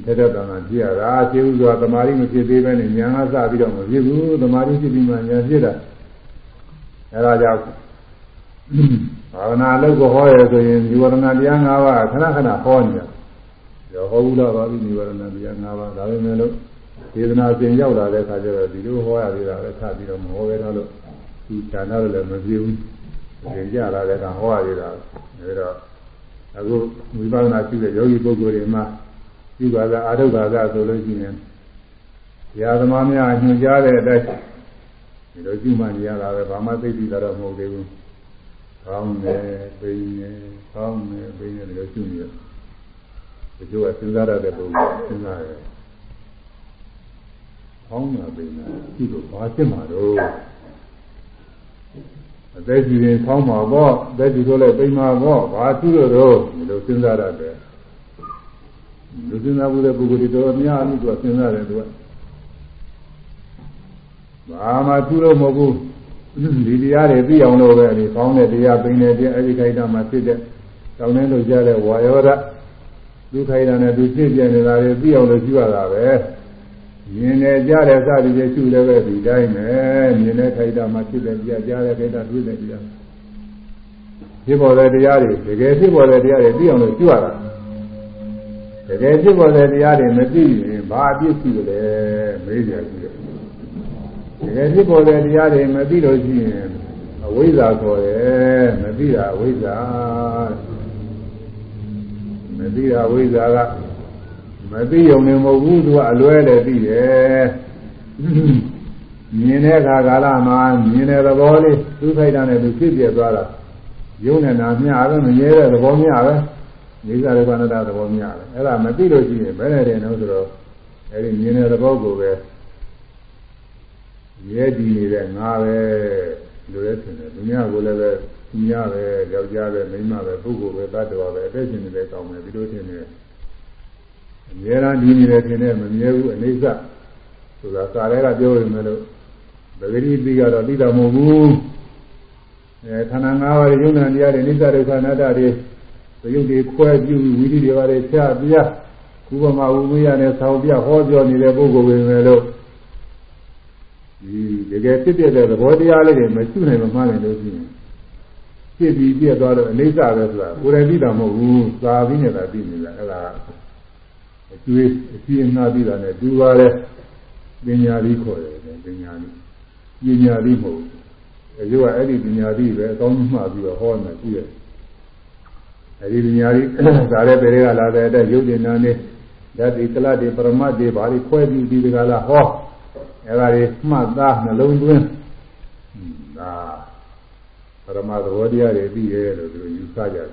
တက်တက်တန်တန်ကြည့်ရတာပြည့်ဥစွာသမာဓိမဖြစ်သေးပဲနဲ့ဉာဏ်ကစပြီးတော့မဖြစ်ဘူးသမာဓိဖြစ်ပြီးမှဉာဏ်ဖြစ်တာအဲဒါကြောင့် ဘာဝနာလုပ်ကိုဟောရဆိုရင်ဒီဝရဏတရား၅ပါးခဏခဏဟောနေတယ်ရောဟောဘူးလားပါပြီဒီဝရဏတရား၅ပါးဒါပေမဲ့လို့ဒေသနာစဉ်ရောက်လာတဲ့အခါကျတော့ဒီလိုဟောရသေးတာလည်းထပြီးတော့မဟောပဲတော့လို့ဒီဌာနလည်းမပြေဘူးသင်ကြလာတဲ့ကဟောရသေးတာအဲဒါအခုဝိပဿနာရှိတဲ့ယောဂီပုဂ္ဂိုလ်တွေမှာဒီဘာသာအာထုဘာသာဆိုလို့ရှိရင်ဘုရားသမားများညွှန်ကြားတဲ့အတိုင်းဒီလိုကြည့်မှနေရတာပဲဘာမှသိသိတာတော့မဟုတ်သေးဘူး။ ကောင်းတယ်၊ပိန်တယ်၊ကောင်းတယ်၊ပိန်တယ်ဒီလိုကြည့်နေတယ်။ဒီလိုကစဉ်းစားရတဲ့ပုဂ္ဂိုလ်စဉ်းစားရတယ်။ကောင်းတာပိန်တာကြည့်လို့ဘာဖြစ်မှာတော့အသက်ကြီးရင်ဖောင်းမှာပေါ့အသက်ကြီးဆိုလည်းပိန်မှာပေါ့ဘာသူ့လို့တော့ဒီလိုစဉ်းစားရတယ်လူစဉ်းစားဘူးတဲ့ပုဂ္ဂိုလ်တွေတော်များအမှုကစဉ်းစားတယ်သူကဘာမှသူ့လို့မဟုတ်ဘူး ဒီတရားတွေသိအောင်လို့ပဲဒီကောင်းတဲ့တရားပိန်တဲ့တရားအဲဒီခိုက်တာမှာဖြစ်တဲ့တောင်းတဲ့လို့ကြားတဲ့ဝါယောဓာဒုက္ခိုက်တာနဲ့သူဖြစ်ပြနေတာတွေသိအောင်လို့ရှိရတာပဲမြင်နေကြတဲ့စသည်တွေရှုလည်းပဲဒီတိုင်းပဲမြင်တဲ့ခိုက်တာမှာဖြစ်တဲ့တရားကြားတဲ့ခိုက်တာတွေ့တဲ့တရားဖြစ်ပေါ်တဲ့တရားတွေတကယ်ဖြစ်ပေါ်တဲ့တရားတွေသိအောင်လို့ရှုရတာတကယ်ဖြစ်ပေါ်တဲ့တရားတွေမသိရင်ဘာအပြစ်ရှိလဲမေးကြကြည့်တယ် တကယ်ဖြစ်ပေါ်တဲ့တရားတွေမသိလို့ရှိရင်အဝိဇ္ဇာခေါ်တယ်မသိတာအဝိဇ္ဇာမသိတာအဝိဇ္ဇာကမသိုံနေမဟုတ်ဘူးသူကအလွဲလည်းသိတယ်မြင်တဲ့အခါကာလမှာမြင်တဲ့သဘောလေးသူ့ခိုက်တာနဲ့သူဖြစ်ပြသွားတာယုံနဲ့နာမျှပဲမမြဲတဲ့သဘောမျှပဲနေစာရကနတာသဘောမျှပဲအဲ့ဒါမသိလို့ရှိရင်ဘယ်နဲ့တယ်နော်ဆိုတော့အဲ့ဒီမြင်တဲ့သဘောကိုပဲ ရဲတည်နေတဲ့ငါပဲလိုရဲထင်တယ်သူများကိုလည်းပဲသူများပဲယောက်ျားပဲမိန်းမပဲပုဂ္ဂိုလ်ပဲတ attva ပဲအသက်ရှင်နေတဲ့ကောင်းတယ်ဒီလိုထင်တယ်အများအားဒီနေတယ်ထင်တယ်မမြဲဘူးအိဋ္ဌဆိုတာစာရဲကပြောရင်မလို့ပဂရိတိကတော့သိတာမဟုတ်ဘူးအဲခန္ဓာ၅ပါးရုံနာတရားတွေအိဋ္ဌဒုက္ခအနတ္တတွေရုပ်တွေခွဲပြုဝိဓိတွေပါလေချပြခုပမာဝိမရနဲ့ဆောင်းပြဟောပြောနေတဲ့ပုဂ္ဂိုလ်ပဲလေလို့ဒီ တကယ်ဖြစ်ပြတဲ့သဘောတရားလေးတွေမရှိနိုင်မှမှန်းနိုင်လို့ရှိရင်ဖြစ်ပြီးပြည့်သွားတော့အိဋ္ဌပဲဆိုတာကိုယ်တိုင်သိတာမဟုတ်ဘူးသာပြီးနေတာသိနေတာအဲ့ဒါအကျွေးအကြည့်အနာပြီးတာနဲ့တူပါလေပညာလေးခေါ်တယ်ပညာလေးပညာလေးမဟုတ်ဘူးအဲကျကအဲ့ဒီပညာလေးပဲအကောင်းကြီးမှပြီးတော့ဟောနေကြည့်ရအဲဒီပညာလေးဒါလည်းပေတွေကလာတဲ့အတွက်ရုပ်ဉာဏ်နဲ့ဓာတ်ဒီကလတ်ဒီပရမတ်ဒီဘာတွေခွဲပြီးဒီကလာဟော အဲဒါတွေမှတ်သားနှလုံးသွင်းဒါပရမသဘောတရားတွေပြီးရဲလို့သူယူဆကြတယ်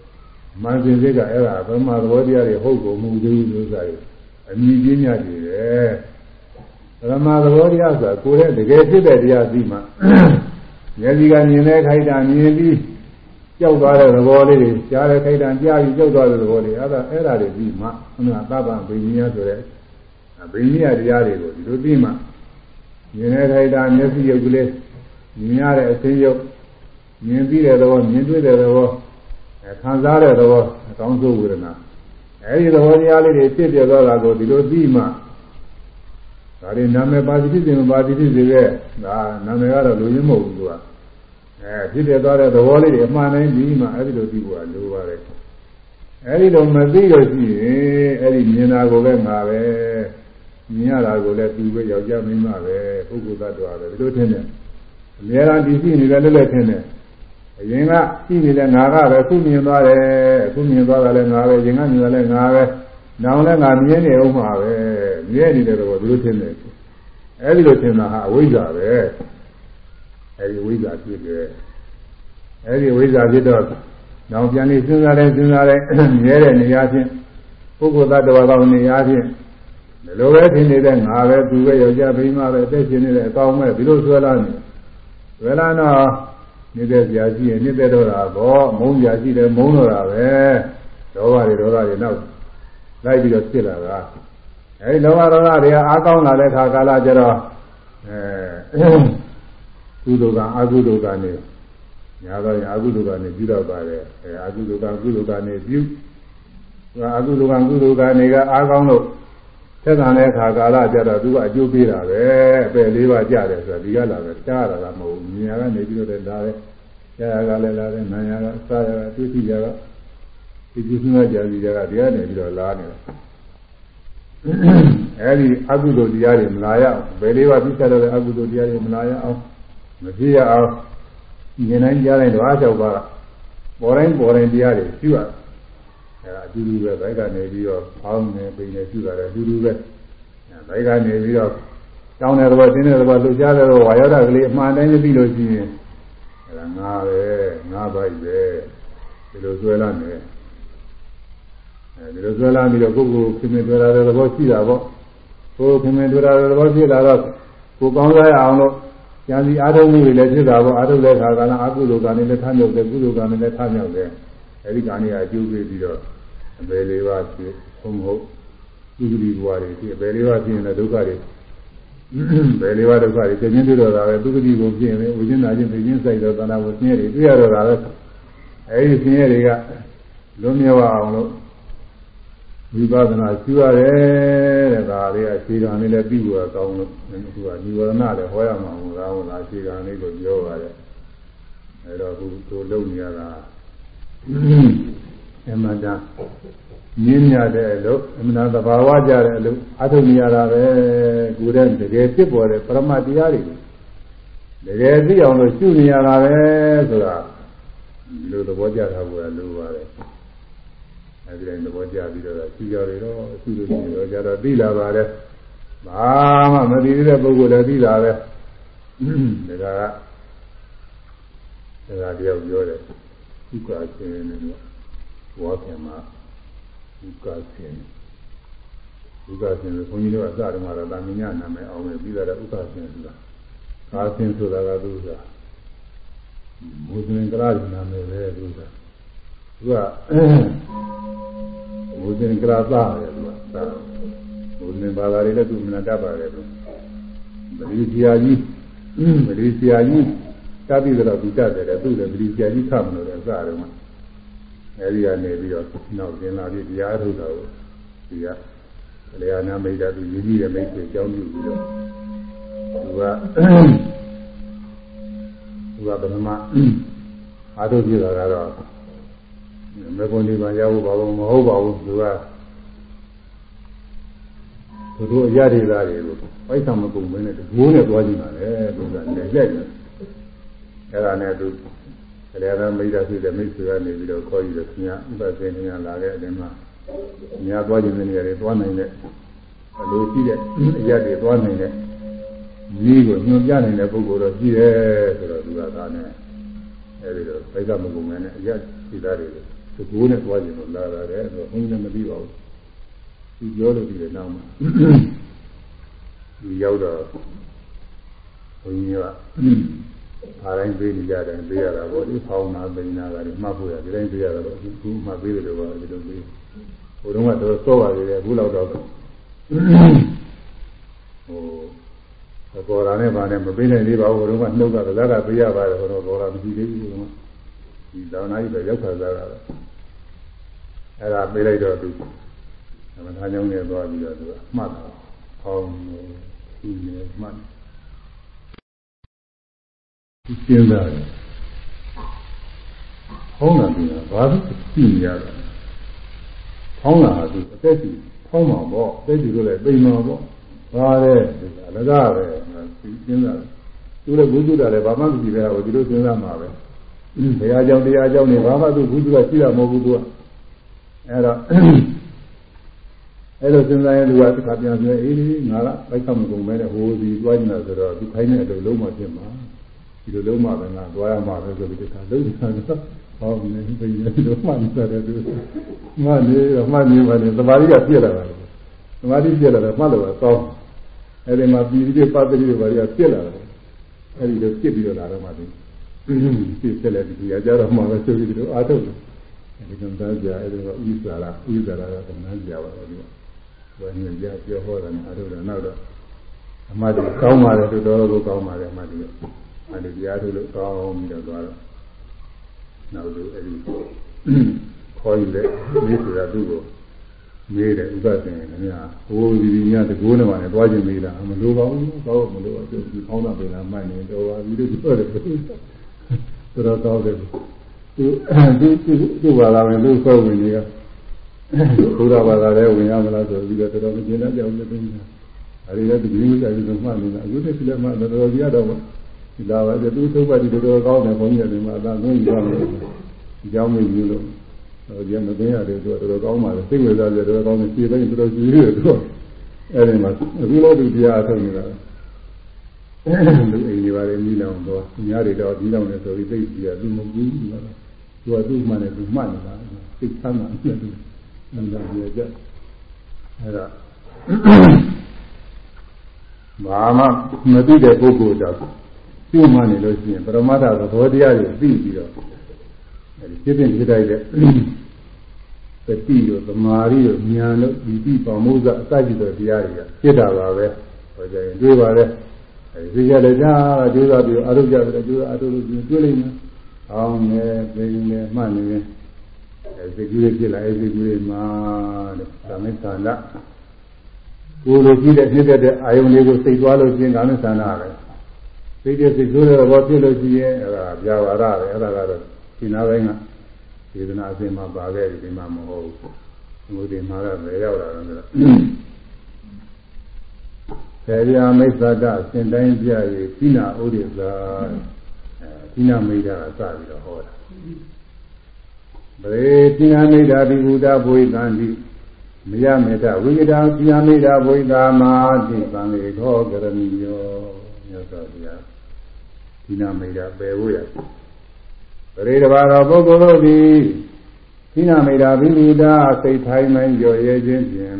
။မှန်စင်စစ်ကအဲ့ဒါပရမသဘောတရားတွေဟုတ်ကုန်မှုသေးဘူးလို့ဆိုတယ်။အမြင်ပြညာကြည့်တယ်။ပရမသဘောတရားဆိုတာကိုယ်ရဲ့တကယ်ဖြစ်တဲ့တရားသိမှဉာဏ်စီကမြင်တဲ့ခိုက်တာမြင်ပြီးကြောက်သွားတဲ့သဘောလေးတွေကြားတဲ့ခိုက်တာကြားပြီးကြောက်သွားတဲ့သဘောလေးအဲ့ဒါအဲ့ဒါတွေပြီးမှအမှန်သဗ္ဗံဗိညာဆိုတဲ့ ဗိညာတရားတွေကိုဒီလိုပြီးမှမြင်တဲ့ခိုက်တာမျက်စိရုပ်ကလေးမြင်ရတဲ့အသိရုပ်မြင်ပြီးတဲ့သဘောမြင်တွေ့တဲ့သဘောခံစားတဲ့သဘောအကောင်းဆုံးဝေဒနာအဲဒီသဘောတရားလေးတွေဖြစ်ပြသွားတာကိုဒီလိုသိမှဒါတွေနာမည်ပါတိဖြစ်ခြင်းပါတိဖြစ်စေတဲ့ဒါနာမည်ကတော့လူရင်းမဟုတ်ဘူးသူကအဲဖြစ်ပြသွားတဲ့သဘောလေးတွေအမှန်တိုင်းပြီးမှအဲဒီလိုသိဖို့ကလိုပါတယ်အဲဒီလိုမသိလို့ရှိရင်အဲဒီမြင်တာကိုပဲငါပဲ မြင်ရတာကိုလည်းသူပဲယောက်ျားမိန်းမပဲပုဂ္ဂိုလ်သတ္တဝါပဲဒီလိုထင်တယ်အများအားဒီရှိနေတယ်လည်းလည်းထင်တယ်အရင်ကရှိနေတဲ့ငါကပဲခုမြင်သွားတယ်အခုမြင်သွားတာလည်းငါပဲရင်ကမြင်တာလည်းငါပဲနောင်လည်းငါမြင်နေအောင်မှာပဲမြဲနေတယ်တော့ဘယ်လိုထင်လဲအဲဒီလိုထင်တာဟာအဝိဇ္ဇာပဲအဲဒီဝိဇ္ဇာဖြစ်တယ်အဲဒီဝိဇ္ဇာဖြစ်တော့နောင်ပြန်နေစဉ်းစားတယ်စဉ်းစားတယ်မြဲတဲ့နေရာချင်းပုဂ္ဂိုလ်သတ္တဝါကောင်နေရာချင်း ဒီလိုပဲထင်နေတဲ့ငါပဲသူပဲယောက်ျားမိန်းမပဲသိရှင်နေတဲ့အကောင်းမဲ့ဒီလိုဆွဲလာနေဆွဲလာတော့နေတဲ့ကြာရှိရင်နေတဲ့တော့တာပေါ့မုန်းကြာရှိတယ်မုန်းတော့တာပဲဒေါဘတွေဒေါသတွေနောက်လိုက်ပြီးတော့ဖြစ်လာတာအဲဒီလောဘဒေါသတွေအားကောင်းလာတဲ့ခါကာလကျတော့အဲကုသိုလ်ကအကုသိုလ်ကနေညာတော့အကုသိုလ်ကနေပြုတော့ပါတယ်အဲအကုသိုလ်ကကုသိုလ်ကနေပြုအကုသိုလ်ကကုသိုလ်ကနေကအားကောင်းလို့ သက်သာတဲ့ခါကာလကြတော့သူကအကျိုးပေးတာပဲအပယ်လေးပါးကြတယ်ဆိုတော့ဒီကလာပဲတားရတာမဟုတ်ဘူးညာကနေပြီးတော့လာတယ်ကြာရကလည်းလာတယ်နာရကစားရကသိသိရကဒီကုသနာကြာစီရကတရားနေပြီးတော့လာနေတယ်အဲဒီအကုသိုလ်တရားတွေမလာရအောင်ဘယ်လေးပါးပြစ်ဆက်တော့တဲ့အကုသိုလ်တရားတွေမလာရအောင်မဖြစ်ရအောင်ဉာဏ်တိုင်းကြားတိုင်းတော့အားလျှောက်ပါပေါ်တိုင်းပေါ်တိုင်းတရားတွေပြုရအဲဒါ အတူတူပဲဘိုက်ကနေပြီးတော့ဖောင်းနေပိန်နေပြုတာလည်းအတူတူပဲဘိုက်ကနေပြီးတော့တောင်းတဲ့သဘောတင်းတဲ့သဘောလှုပ်ရှားတဲ့သဘောဝါယောဓာကလေးအမှန်တိုင်းသိလို့ရှိရင်အဲဒါငါပဲငါဘိုက်ပဲဒီလိုဆွဲလာနေအဲဒီလိုဆွဲလာပြီးတော့ကိုယ်ကိုခင်မင်တွေ့လာတဲ့သဘောရှိတာပေါ့ကိုယ်ခင်မင်တွေ့လာတဲ့သဘောရှိလာတော့ကိုကောင်းစားရအောင်လို့ဉာဏ်စီအားထုတ်မှုတွေလည်းဖြစ်တာပေါ့အားထုတ်တဲ့ခါကလည်းအကုသိုလ်ကံတွေလည်းထမြောက်တယ်ကုသိုလ်ကံတွေလည်းထမြောက်တယ် အဲဒီကံတွေအကျိုးပေးပြီးတော့အပေလေးပါးဖြစ်ဘုံမဟုတ်ကုသတိဘဝတွေဖြစ်အပေလေးပါးဖြစ်ရင်လည်းဒုက္ခတွေဘယ်လေးပါးဒုက္ခတွေသိချင်းတွေ့တော့တာပဲသုခတိကိုဖြစ်ရင်ဝိညာဉ်နာချင်းသိချင်းစိုက်တော့သနာကိုဆင်းရဲတွေတွေ့ရတော့တာပဲအဲဒီဆင်းရဲတွေကလွန်မြောက်အောင်လို့ဝိပဿနာရှိရတယ်တဲ့ဒါလေးအခြေခံလေးလည်းပြီးဖို့ကောင်းလို့အခုကនិဝရဏလည်းဟောရမှာမဟုတ်လားဟောလားအခြေခံလေးကိုပြောပါတယ်အဲတော့အခုတို့လုံနေရတာ အမှန်တန်မြင်းမြတဲ့အလုပ်အမှန်တဘာဝကြတဲ့အလုပ်အထုံနေရတာပဲကိုယ်တည်းတကယ်ဖြစ်ပေါ်တဲ့ပရမတရားတွေတကယ်သိအောင်လို့ရှုနေရတာပဲဆိုတာလူသဘောကျတာကလိုပါတယ်အဲဒီတိုင်းသဘောကျပြီးတော့ရှုကြရတော့ရှုလို့ရှိရင်တော့ကြတော့သိလာပါတယ်ဘာမှမသိသေးတဲ့ပုဂ္ဂိုလ်လည်းသိလာပဲဒါကဒါကတယောက်ပြောတယ် ဥက္ကာရှင်နဲ့ဘောခင်မှာဥက္ကာရှင်ဥက္ကာရှင်ကိုဘုန်းကြီးတို့အစတုန်းကတော့တာမညနာမည်အောင်ပဲပြီးတော့ဥက္ကာရှင်ဆိုတာကာရှင်ဆိုတာကသူကမုဇင်ကရာနာမည်ပဲသူကသူကမုဇင်ကရာသားတယ်သူကသာမုဇင်ဘာသာတွေလည်းသူမနာတတ်ပါတယ်သူမလီဆရာကြီးမလီဆရာကြီး တတ်ပြီးတော့သူတတ်တယ်သူလည်းမလီဆရာကြီးခမလို့လည်းစားတယ်မှာအဲဒီကနေပြီးတော့နောက်ကျင်လာပြီးတရားထုတ်တာကိုဒီကလေယာနာမိတ်တာသူရည်ကြီးတဲ့မိတ်ဆွေအကြောင်းပြုပြီးတော့သူကသူကဘယ်မှာအားထုတ်ပြတာကတော့မေကွန်ဒီမှာရောက်ဖို့ဘာလို့မဟုတ်ပါဘူးသူကသူတို့အရာတွေသားတွေကိုပိုက်ဆံမကုန်ဘဲနဲ့တကိုးနဲ့သွားကြည့်ပါလေသူကလည်းလက်တယ် အဲ့ဒါနဲ့သူဆရာတော်မိသားစုတဲ့မိတ်ဆွေကနေပြီးတော့ခေါ်ယူတယ်ခင်ဗျာဥပဒေခင်ဗျာလာတဲ့အချိန်မှာညာသွားခြင်းတဲ့နေရာတွေသွားနိုင်တဲ့အလိုရှိတဲ့အရာတွေသွားနိုင်တဲ့ကြီးကိုညွှန်ပြနိုင်တဲ့ပုဂ္ဂိုလ်တော့ရှိတယ်ဆိုတော့သူကသာနဲ့အဲဒီတော့ပိုက်ကမကုန်မဲနဲ့အရာရှိသားတွေသူကိုယ်နဲ့သွားခြင်းလို့လာတာတယ်ဆိုတော့ဘုန်းကြီးလည်းမသိပါဘူးသူပြောလို့ဒီလေနောက်မှာသူရောက်တော့ဘုန်းကြီးက အားတိုင်းပေးနေကြတယ်ပေးရတာပေါ့ဒီဖောင်းနာပိန်နာကလည်းမှတ်ဖို့ရဒီတိုင်းပေးရတာတော့အခုမှပေးတယ်လို့ပါဒီလိုပေးဟိုတုန်းကတော့စောပါသေးတယ်အခုလောက်တော့ဟိုဘောရာနဲ့ဗာနဲ့မပေးနိုင်သေးပါဘူးဟိုတုန်းကနှုတ်ကကစားကပေးရပါတယ်ဟိုတော့ဘောရာမရှိသေးဘူးဟိုတုန်းကဒီသာနာကြီးပဲရောက်ခါစားတာအဲ့ဒါပေးလိုက်တော့သူသမထကြောင့်လည်းသွားပြီးတော့သူကမှတ်တာဟောင်းနေသူနေမှတ်သူ စဉ်းစားတယ်ဟောင်းတာကဘာလို့သိနေရတာဟောင်းတာကသူအသက်ကြီးဟောင်းမှာပေါ့အသက်ကြီးလို့လည်းပိန်မှာပေါ့ဘာလဲအလကားပဲစဉ်းစားတယ်သူလည်းဘုသူတာလည်းဘာမှမရှိပဲဟိုဒီလိုစဉ်းစားမှာပဲဘုရားကြောင့်တရားကြောင့်နေဘာမှသူဘုသူကရှိတာမဟုတ်ဘူးသူကအဲ့တော့အဲ့လိုစဉ်းစားရင်သူကတစ်ခါပြန်ပြောအေးငါကဘိုက်ဆောင်မကုန်မဲနဲ့ဟိုဒီတွားနေတာဆိုတော့သူခိုင်းတဲ့အလုပ်လုံးမဖြစ်မှာ ဒီလိုလုံးမပဲငါတွားရမှာပဲဆိုပြီးတစ်ခါလုံးနေတာတော့ဟောနေပြီလုံးမနေတယ်သူမှနေမှနေပါလေသမာဓိကပြည့်လာတာသမာဓိပြည့်လာတယ်မှတ်လို့ကောင်းအဲ့ဒီမှာပြည်ပြည်ပတ်တိတွေဘာတွေကပြည့်လာတယ်အဲ့ဒီလိုပြည့်ပြီးတော့လာတော့မှသူပြည့်ဆက်လက်ဒီရကြတော့မှပဲဆိုပြီးတော့အားထုတ်တယ်အဲဒီကံသားကြအဲ့ဒါကဥစ္စာလားဥစ္စာလားကနန်းကြပါတော့ဒီကဘယ်နည်းကြပြောဟောတယ်အားထုတ်တယ်နောက်တော့အမှတ်ကောင်းပါတယ်တော်တော်ကိုကောင်းပါတယ်အမှတ်ဒီ အမှတ်တရားထုတ်လို့ကောင်းပြီးတော့သွားတော့နောက်လို့အဲဒီခေါ်ယူတဲ့မေးဆိုတာသူ့ကိုမေးတယ်ဥပဒေနဲ့ခင်ဗျာဟိုဒီဒီညတကိုးနေပါနဲ့တွားခြင်းမေးတာမလိုပါဘူးတော့မလိုပါဘူးဒီကောင်းတာပြင်လာမှတ်နေတော့ပါပြီလို့ပြောတယ်ဆိုတော့ကောင်းတယ်သူသူသူသူပါလာမယ်သူခေါ်ဝင်နေရဘုရားဘာသာလည်းဝင်ရမလားဆိုပြီးတော့တော်တော်မကျင်တတ်ကြဘူးလို့ပြောနေတာအဲဒီလည်းဒီလိုမျိုးကြိုက်လို့မှတ်နေတာအခုတည်းကလည်းမှတော်တော်ကြီးရတော့ ဒီလာပါသူသုဘတိတော်တော်ကောင်းတယ်ဘုန်းကြီးတွေမှာအသာဆုံးရမယ်ဒီကြောင်းမျိုးလို့ဟိုဒီမသိရတယ်သူတော်တော်ကောင်းပါလေစိတ်ဝင်စားကြတော်တော်ကောင်းတယ်ခြေပိုင်းတော်တော်ကြီးရတယ်သူအဲဒီမှာအခုလည်းသူတရားအထုတ်နေတာလူအိမ်တွေပါလေမိလောင်တော့ညားတွေတော့ပြီးလောင်နေဆိုပြီးသိပြီးတော့သူမကူဘူးလားသူကသူ့မှလည်းသူမှတ်နေတာစိတ်ဆမ်းတာဖြစ်တယ်နန္ဒာပြကြအဲဒါဘာမှမသိတဲ့ပုဂ္ဂိုလ်တော့ ပြုမှနေလို့ရှိရင်ပရမတ္ထသဘောတရားတွေသိပြီးတော့အဲဒီဖြစ်ဖြစ်ဖြစ်တိုက်တဲ့သတိတို့သမာဓိတို့ဉာဏ်တို့ဒီတိပါမုဇ္ဇအစရှိတဲ့တရားတွေကဖြစ်တာပါပဲဟောကြရင်တွေးပါလေအဲဒီကြလည်းကြာကျိုးစားပြီးအာရုံကြတယ်ကျိုးစားအာရုံလို့တွေးလိုက်မယ်အောင်းနေသိနေမှတ်နေတယ်အဲဒီကူလေးဖြစ်လာအဲဒီကူလေးမှာတဲ့သာမေသန္တကိုယ်လိုကြည့်တဲ့ဖြစ်တဲ့အာယုန်လေးကိုစိတ်သွားလို့ချင်းကာမေသန္တပဲ စိတ်တဲ့စိတ်ဆိုးတဲ့ဘောဖြစ်လို့ရှိရင်အဲ့ဒါပြာပါရပဲအဲ့ဒါကတော့ဒီနာပိုင်းကဒေသနာအစဉ်မှာပါခဲ့တယ်ဒီမှာမဟုတ်ဘူးဘုရားမှာတော့ပဲရောက်လာတယ်ဆိုတော့ဆေရမိစ္ဆာတအစဉ်တိုင်းပြရေးခိနာဥဒိသာအဲခိနာမိတ်တာကစပြီးတော့ဟောတာဗေခိနာမိတ်တာဒီဘုဒ္ဓဘုရားတန်ဒီမယမေတ္တဝိကတာခိနာမိတ်တာဘုရားမာတိသံလေခောကရဏီယောမြတ်စွာဘုရား ခိနာမိတ်တာပယ်ဖို့ရပရိဒဘာတော်ပုဂ္ဂိုလ်တို့သည်ခိနာမိတ်တာဘိမိတာစိတ်ထိုင်းမှရော်ရဲခြင်းဖြင့်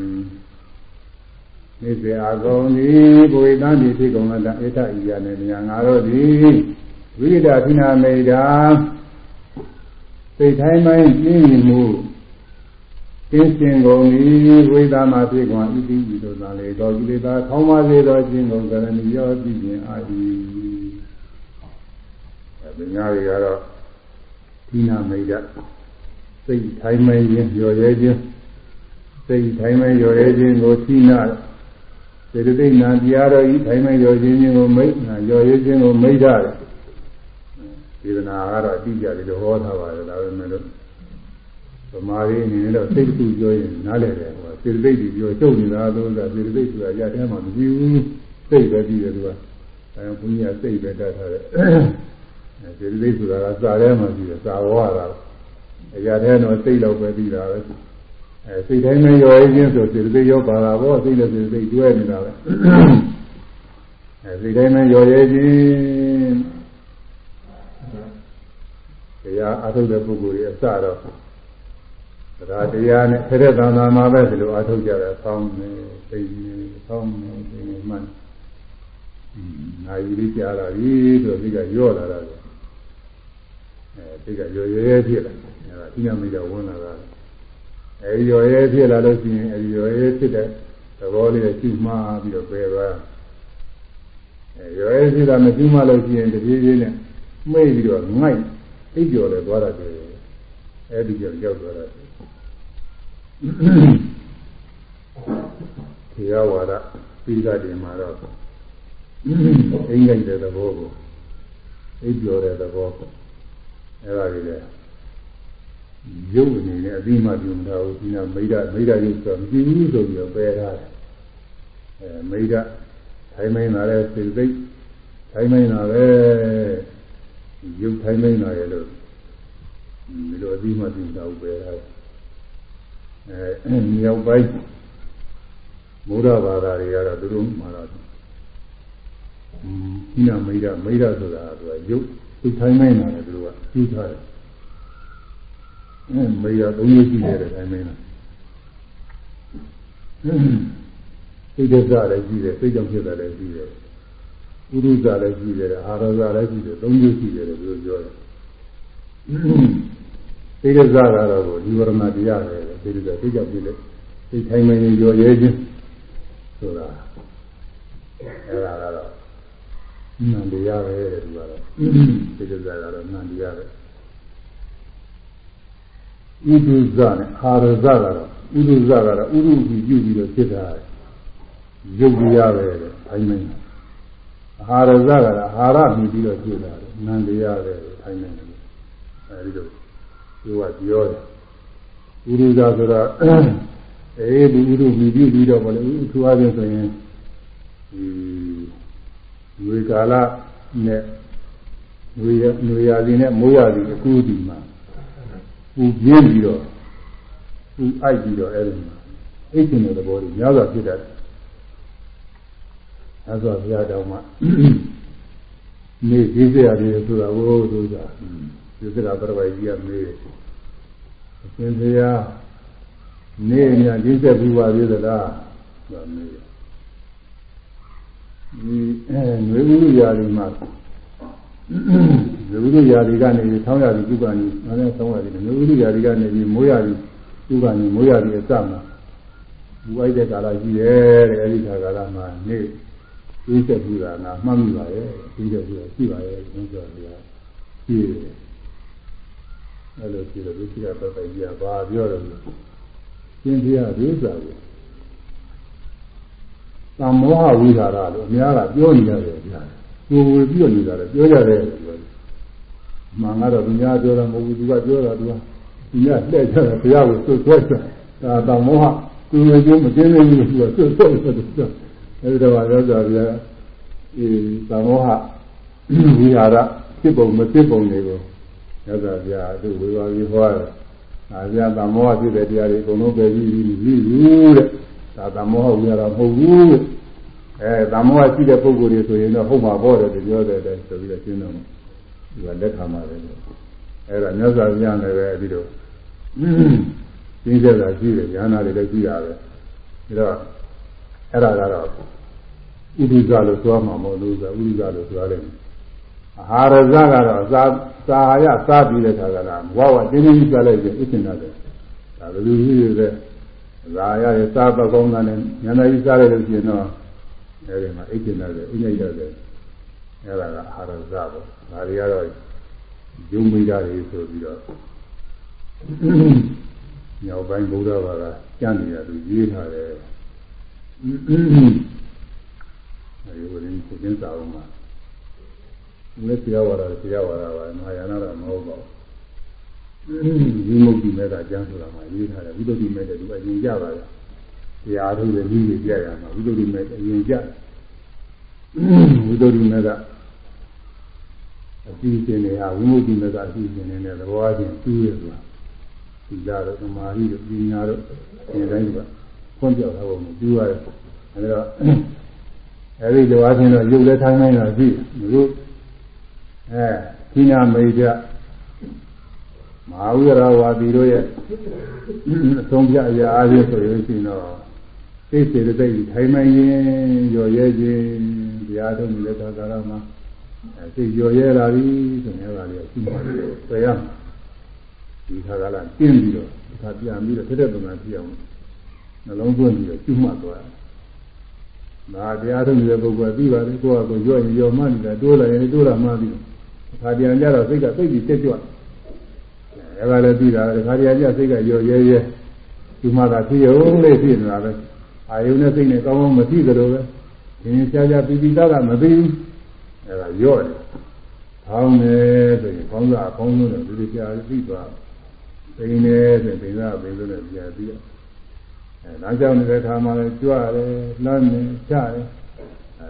နေစေအကုန်သည်ဘုရားတန်ဒီဖြစ်ကုန်တာဧထဣယာနဲ့မြာငါတို့သည်ဝိဒခိနာမိတ်တာစိတ်ထိုင်းမှပြင်းမြမှုကျင်းစင်ကုန်သည်ဝိသမာဖြစ်ကုန်ဣတိဤသို့သာလေတော်ကိလေသာခေါင်းပါစေတော်ခြင်းကုန်ကရဏီရောပြည့်ခြင်းအာဤ အဲဒီညာတွေကတော့ဒီနာမိတ်စိတ်ထိုင်းမှရင်ရော်ရဲခြင်းစိတ်ထိုင်းမှရော်ရဲခြင်းကိုသိနာစေတသိက်နာတရားတော်ဤထိုင်းမှရော်ခြင်းကိုမိတ်နာရော်ရဲခြင်းကိုမိတ်ရတယ်ဒေသနာကတော့အတိအကျလေးဟောထားပါတယ်ဒါပေမဲ့လို့ဗမာရင်းအနေနဲ့တော့စိတ်ကူပြောရင်နားလည်တယ်ဟိုစေတသိက်ကြီးပြောချုပ်နေတာလို့ဆိုတာစေတသိက်ဆိုတာရတဲ့မှာမရှိဘူးစိတ်ပဲကြည့်တယ်သူကအဲဘုရားစိတ်ပဲတတ်ထားတယ် စေတသိက်ဆိုတာကစာထဲမှာရှိတယ်စာဝါတာအရာထဲတော့စိတ်တော့ပဲပြီးတာပဲအဲစိတ်တိုင်းနဲ့ရောရခြင်းဆိုစေတသိက်ရောပါတာပေါ့စိတ်နဲ့စေတသိက်တွဲနေတာပဲအဲစိတ်တိုင်းနဲ့ရောရခြင်းတရားအထုတ်တဲ့ပုဂ္ဂိုလ်ရဲ့အစတော့တရားတရားနဲ့ဖရက်သံသာမှာပဲဒီလိုအထုတ်ကြတယ်ဆောင်းနေသိနေဆောင်းနေသိနေမှန်နိုင်ရည်ကြားလာပြီဆိုပြီးကရော့လာတာ လေအဲဒီကရော်ရဲဖြစ်လာအဲဒါဒီနမိတ်ကဝင်လာတာအဲဒီရော်ရဲဖြစ်လာလို့ရှိရင်အဲဒီရော်ရဲဖြစ်တဲ့သဘောလေးကိုရှိမှပြီးတော့ပယ်သွားအဲရော်ရဲဖြစ်တာမရှိမှလို့ရှိရင်တပြေးပြေးနဲ့မှိတ်ပြီးတော့ငိုက်အိပ်ကျော်လဲသွားတာတယ်အဲဒီကြောင့်ရောက်သွားတာဒီရဝါဒပြီးတာတင်မှာတော့အင်းငိုက်တဲ့သဘောကိုအိပ်ကျော်တဲ့သဘောကို အဲ့ဒါကြီးလေရုပ်အနေနဲ့အပြီးမှပြုံတာကိုဒီကမိဒ္ဒမိဒ္ဒရုပ်ဆိုမကြည့်ဘူးဆိုပြီးတော့ပယ်ထားတယ်အဲမိဒ္ဒထိုင်းမင်းလာတဲ့စေသိက်ထိုင်းမင်းလာပဲရုပ်ထိုင်းမင်းလာရဲ့လို့ဒီလိုအပြီးမှပြုံတာကိုပယ်ထားတယ်အဲမြောက်ပိုင်းဘုရားဘာသာတွေကတော့သူတို့မှာတော့ဒီနာမိဒ္ဒမိဒ္ဒဆိုတာကရုပ် သူထိုင်းနိုင်တယ်သူကကျူးထားတယ်အဲမေရသုံးမျိုးရှိတယ်ထိုင်းနိုင်တယ်စိတ်ဒသလည်းရှိတယ်စိတ်ကြောင့်ဖြစ်တာလည်းရှိတယ်ဥရုဇလည်းရှိတယ်အာရဇလည်းရှိတယ်သုံးမျိုးရှိတယ်လို့ပြောတယ်စိတ်ဒသကတော့ဒီဝရဏတရားပဲစိတ်ဒသစိတ်ကြောင့်ဖြစ်တယ်စိတ်ထိုင်းနိုင်ရောရဲခြင်းဆိုတာအဲဒါကတော့ နန္တရားပဲတဲ့သူကတော့သိကြကြကတော့နန္တရားပဲဥဒုဇနဲ့အာရဇကတော့ဥဒုဇကတော့ဥဒုပြီးပြုပြီးတော့ဖြစ်တာရုပ်တရားပဲတဲ့ထိုင်းမင်းအာရဇကတော့အာဟာရမြည်ပြီးတော့ဖြစ်တာနန္တရားပဲထိုင်းမင်းအဲဒီလိုပြောကပြောတယ်ဥဒုဇဆိုတော့အဲဒီဥဒုပြီးပြီးတော့ဗောလေဥထူအားဖြင့်ဆိုရင်ဒီ ဝေကာလနဲ့ဝေရဝေရာစီနဲ့မိုးရာစီအကူဒီမှာပူပြင်းပြီးတော့ပူအိုက်ပြီးတော့အဲဒီမှာအိတ်ကျင်တဲ့သဘောကြီးများစွာဖြစ်တတ်တယ်။အဲဆိုဘုရားတော်မှာနေကြီးစရာတွေဆိုတာဘိုးဆိုတာဒီစရာပြပိုက်ကြီးကမေးတယ်။အရှင်ဘုရားနေညာကြီးဆက်ပြီးပါသေးသလားဆိုတာမေးတယ်။ ဒီအဲຫນွေဥရရာဒီမှာလူလူရာဒီကနေဆောင်းရာဒီကုကနေအဲဒါဆောင်းရာဒီလူလူရာဒီကနေပြီးမိုးရာဒီကုကနေမိုးရာဒီအစမှာဘူအိုက်တဲ့ကာလရှိတယ်တဲ့အဲဒီကာလမှာနေသိချက်ပြီးတာငါမှတ်မိပါရဲ့သိချက်ပြီးတော့ရှိပါရဲ့ဘုရားကရှိတယ်အဲလိုရှိတယ်ဒီကိစ္စပတ်သက်ကြဘာပြောတယ်လဲသင်ပြရဒုစရာကို သမောဟဝိဓာရလို့အများကပြောနေရတယ်ဗျာကိုယ်ဝေပြီးတော့နေတာလေပြောကြတယ်ပြောတယ်မှန်ကတော့သူများပြောတာမဟုတ်ဘူးသူကပြောတာသူကသူများလှည့်ကြတယ်ဘုရားကိုသွတ်သွတ်တာဒါသမောဟကိုယ်ဝေကျိုးမကျင်းနေဘူးသူကသွတ်သွတ်တယ်သူအဲဒီတော့ပြောကြဗျာဒီသမောဟဝိဟာရဖြစ်ပုံမဖြစ်ပုံတွေကိုရသော်ဗျာသူဝေဘာပြီးဟောတယ်အာဗျာသမောဟဖြစ်တဲ့တရားတွေအကုန်လုံးပဲပြီးပြီးပြီးဘူးတဲ့ ဒါသမောဟဝိဟာရမဟုတ်ဘူးတဲ့အဲသမောဟရှိတဲ့ပုဂ္ဂိုလ်တွေဆိုရင်တော့ဟုတ်မှာပေါ့တယ်ပြောတယ်တဲ့ဆိုပြီးတော့ရှင်းတော့ဒီကလက်ခံပါတယ်အဲဒါမြတ်စွာဘုရားလည်းပဲပြီးတော့ရှင်းချက်တာရှိတယ်ဉာဏ်နာတွေလည်းရှိတာပဲဒါတော့အဲ့ဒါကတော့ဥဒိကလို့ပြောမှာမဟုတ်လို့ဆိုဥဒိကလို့ပြောတယ်အာဟာရဇကတော့သာသာဟာယစားပြီးတဲ့ခါကလာဝဝတင်းတင်းကြီးပြလိုက်ရင်အစ်တင်တယ်ဒါလူလူကြီးတွေ သာရရဲ့စားတော့ကောင်းတာနဲ့ဉာဏ်နာကြီးစားလိုက်လို့ရှိရင်တော့အဲဒီမှာအိတ်ကျင်တယ်အိတ်ညိတ်တယ်အဲဒါကအာရဇပေါ့ဒါတွေကတော့ယုံမိတာတွေဆိုပြီးတော့ညောင်ပိုင်းဗုဒ္ဓဘာသာကျမ်းနေရသူရေးထားတယ်အဲဒီဝရင်ကိုကျင်းစာအောင်မှာလက်ပြောဝါဒပြောဝါဒပါမဟာယာနတော့မဟုတ်ပါဘူး ဒီမုတ်ဒီမဲ့ကကျမ်းဆိုတာမှာရေးထားတယ်ဝိသုဒ္ဓိမဲ့တဲ့သူအရင်ကြပါလားတရားထုတ်တဲ့နည်းကြီးကြရမှာဝိသုဒ္ဓိမဲ့အရင်ကြဝိသုဒ္ဓိမဲ့ကအပြီးရှင်တွေဟာဝိမုဒ္ဓိမဲ့ကအပြီးရှင်တွေနဲ့သဘောအချင်းတူးရဆိုတာဒီလာတော့သမာဓိတို့ပညာတို့ဒီတိုင်းကဖွင့်ပြထားဖို့မတူရတယ်အဲဒါအဲဒီလိုအချင်းတော့ရုပ်လည်းထိုင်းနိုင်တာရှိတယ်အဲခိနာမေကြ မဟာဝိရဝါဒီတို့ရဲ့အဆုံးပြအရာအားဖြင့်ဆိုရင်ရှိတော့သိစေတဲ့သိထိုင်မှန်ရင်ရော်ရဲခြင်းတရားထုတ်နေတဲ့သာသနာမှာအဲသိရော်ရဲလာပြီဆိုရင်အဲ့ဒါလေးရှိမှတယ်ဆွဲရမှာဒီခါကလာတင်းပြီးတော့ဒီခါပြန်ပြီးတော့ထက်တဲ့ပုံစံပြအောင်နှလုံးသွင်းပြီးတော့ကျွမှတ်သွားတယ်ဒါတရားထုတ်နေတဲ့ပုဂ္ဂိုလ်ပြီးပါတယ်ကိုယ့်အကိုရော့ရင်ရော်မှနေတာတိုးလာရင်တိုးလာမှပြီးခါပြန်ကြတော့စိတ်ကသိပြီးတက်ကြွ အဲဒါလည်းပြီးတာခါပြန်ကြစိတ်ကရော်ရဲရဲဒီမှာသာဖြစ်ရုံလေးဖြစ်နေတာပဲအာယုန်နဲ့စိတ်နဲ့ကောင်းကောင်းမဖြစ်ကြလို့ပဲဒီရင်ရှားရှားပြီးပြီးသားကမသိဘူးအဲဒါရော့တယ်ထောင်းတယ်ဆိုရင်ခေါင်းစားခေါင်းလုံးနဲ့ဒီလိုကြာပြီးသွားပိန်နေဆိုပိန်စားပိန်လို့လည်းကြာပြီးတော့အဲနောက်ကြောင်နေတဲ့ခါမှလည်းကြွတယ်လမ်းနေချတယ်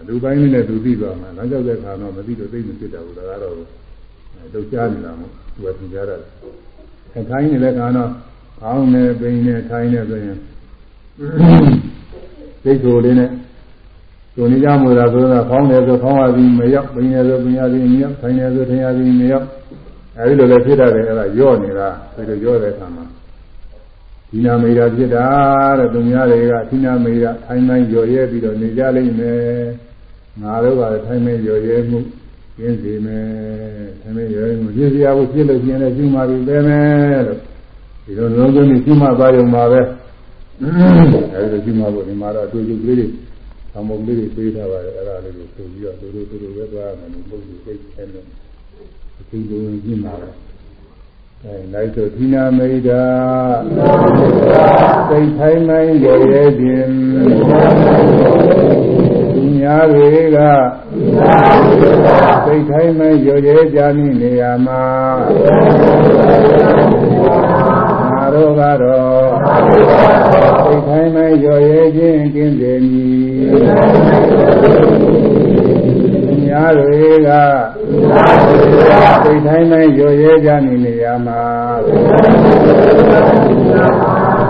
လူပိုင်းလေးနဲ့သူသိသွားမှာနောက်ကြောက်တဲ့ခါတော့မသိတော့သိမဖြစ်တော့ဘူးဒါကတော့လှုပ်ရှားနေတာမို့သူကသင်ကြားရတယ် ခိုင်းနေတဲ့ခါတော့ခေါင်းနဲ့ပိန်နဲ့ထိုင်းနေဆိုရင်စိတ်ကိုယ်လေးနဲ့ကိုနေကြမလို့လားဆိုတာခေါင်းတယ်ဆိုခေါင်းရပြီးမရောက်ပိန်တယ်ဆိုပိန်ရပြီးမရောက်ထိုင်းတယ်ဆိုထိုင်းရပြီးမရောက်အဲဒီလိုလည်းဖြစ်တတ်တယ်အဲ့ဒါရော့နေတာဒီလိုရော့တဲ့အခါမှာဒီနာမေရာဖြစ်တာတဲ့သူများတွေကဒီနာမေရာထိုင်းတိုင်းရော်ရဲပြီးတော့နေကြလိမ့်မယ်ငါတို့ကလည်းထိုင်းမဲရော်ရဲမှု ကျင်းစီမယ်ထိုင်းမဲရော်ရဲမှုပြည့်စရာကိုပြည့်လို့ကျင်းလည်းကျင်းပါပြီပဲမယ်လို့ဒီလိုလုံးစုံနဲ့ကျင်းမှသွားရုံပါပဲအဲဒီလိုကျင်းမှဖို့ဒီမှာတော့အတွေ့အကြုံလေးတွေသံမုံလေးတွေပေးထားပါတယ်အဲ့ဒါလေးကိုဆိုပြီးတော့တို့တို့တို့ပဲသွားရမယ်လို့ပုံစံသိတယ်လို့အသိဉာဏ်ကျင်းပါတော့အဲလိုက်ဆိုသီနာမိဒာစိတ်ထိုင်းမိုင်းရရဲခြင်းသူများတွေက စိတ်ထိုင်းမိုင်းရရဲကြမိနေရမှာငါတို့ကတော့စိတ်ထိုင်းမိုင်းရရဲခြင်းကင်းစေမည်သူများတွေကစိတ်တိုင်းတိုင်းရောရဲကြနေနေရမှာ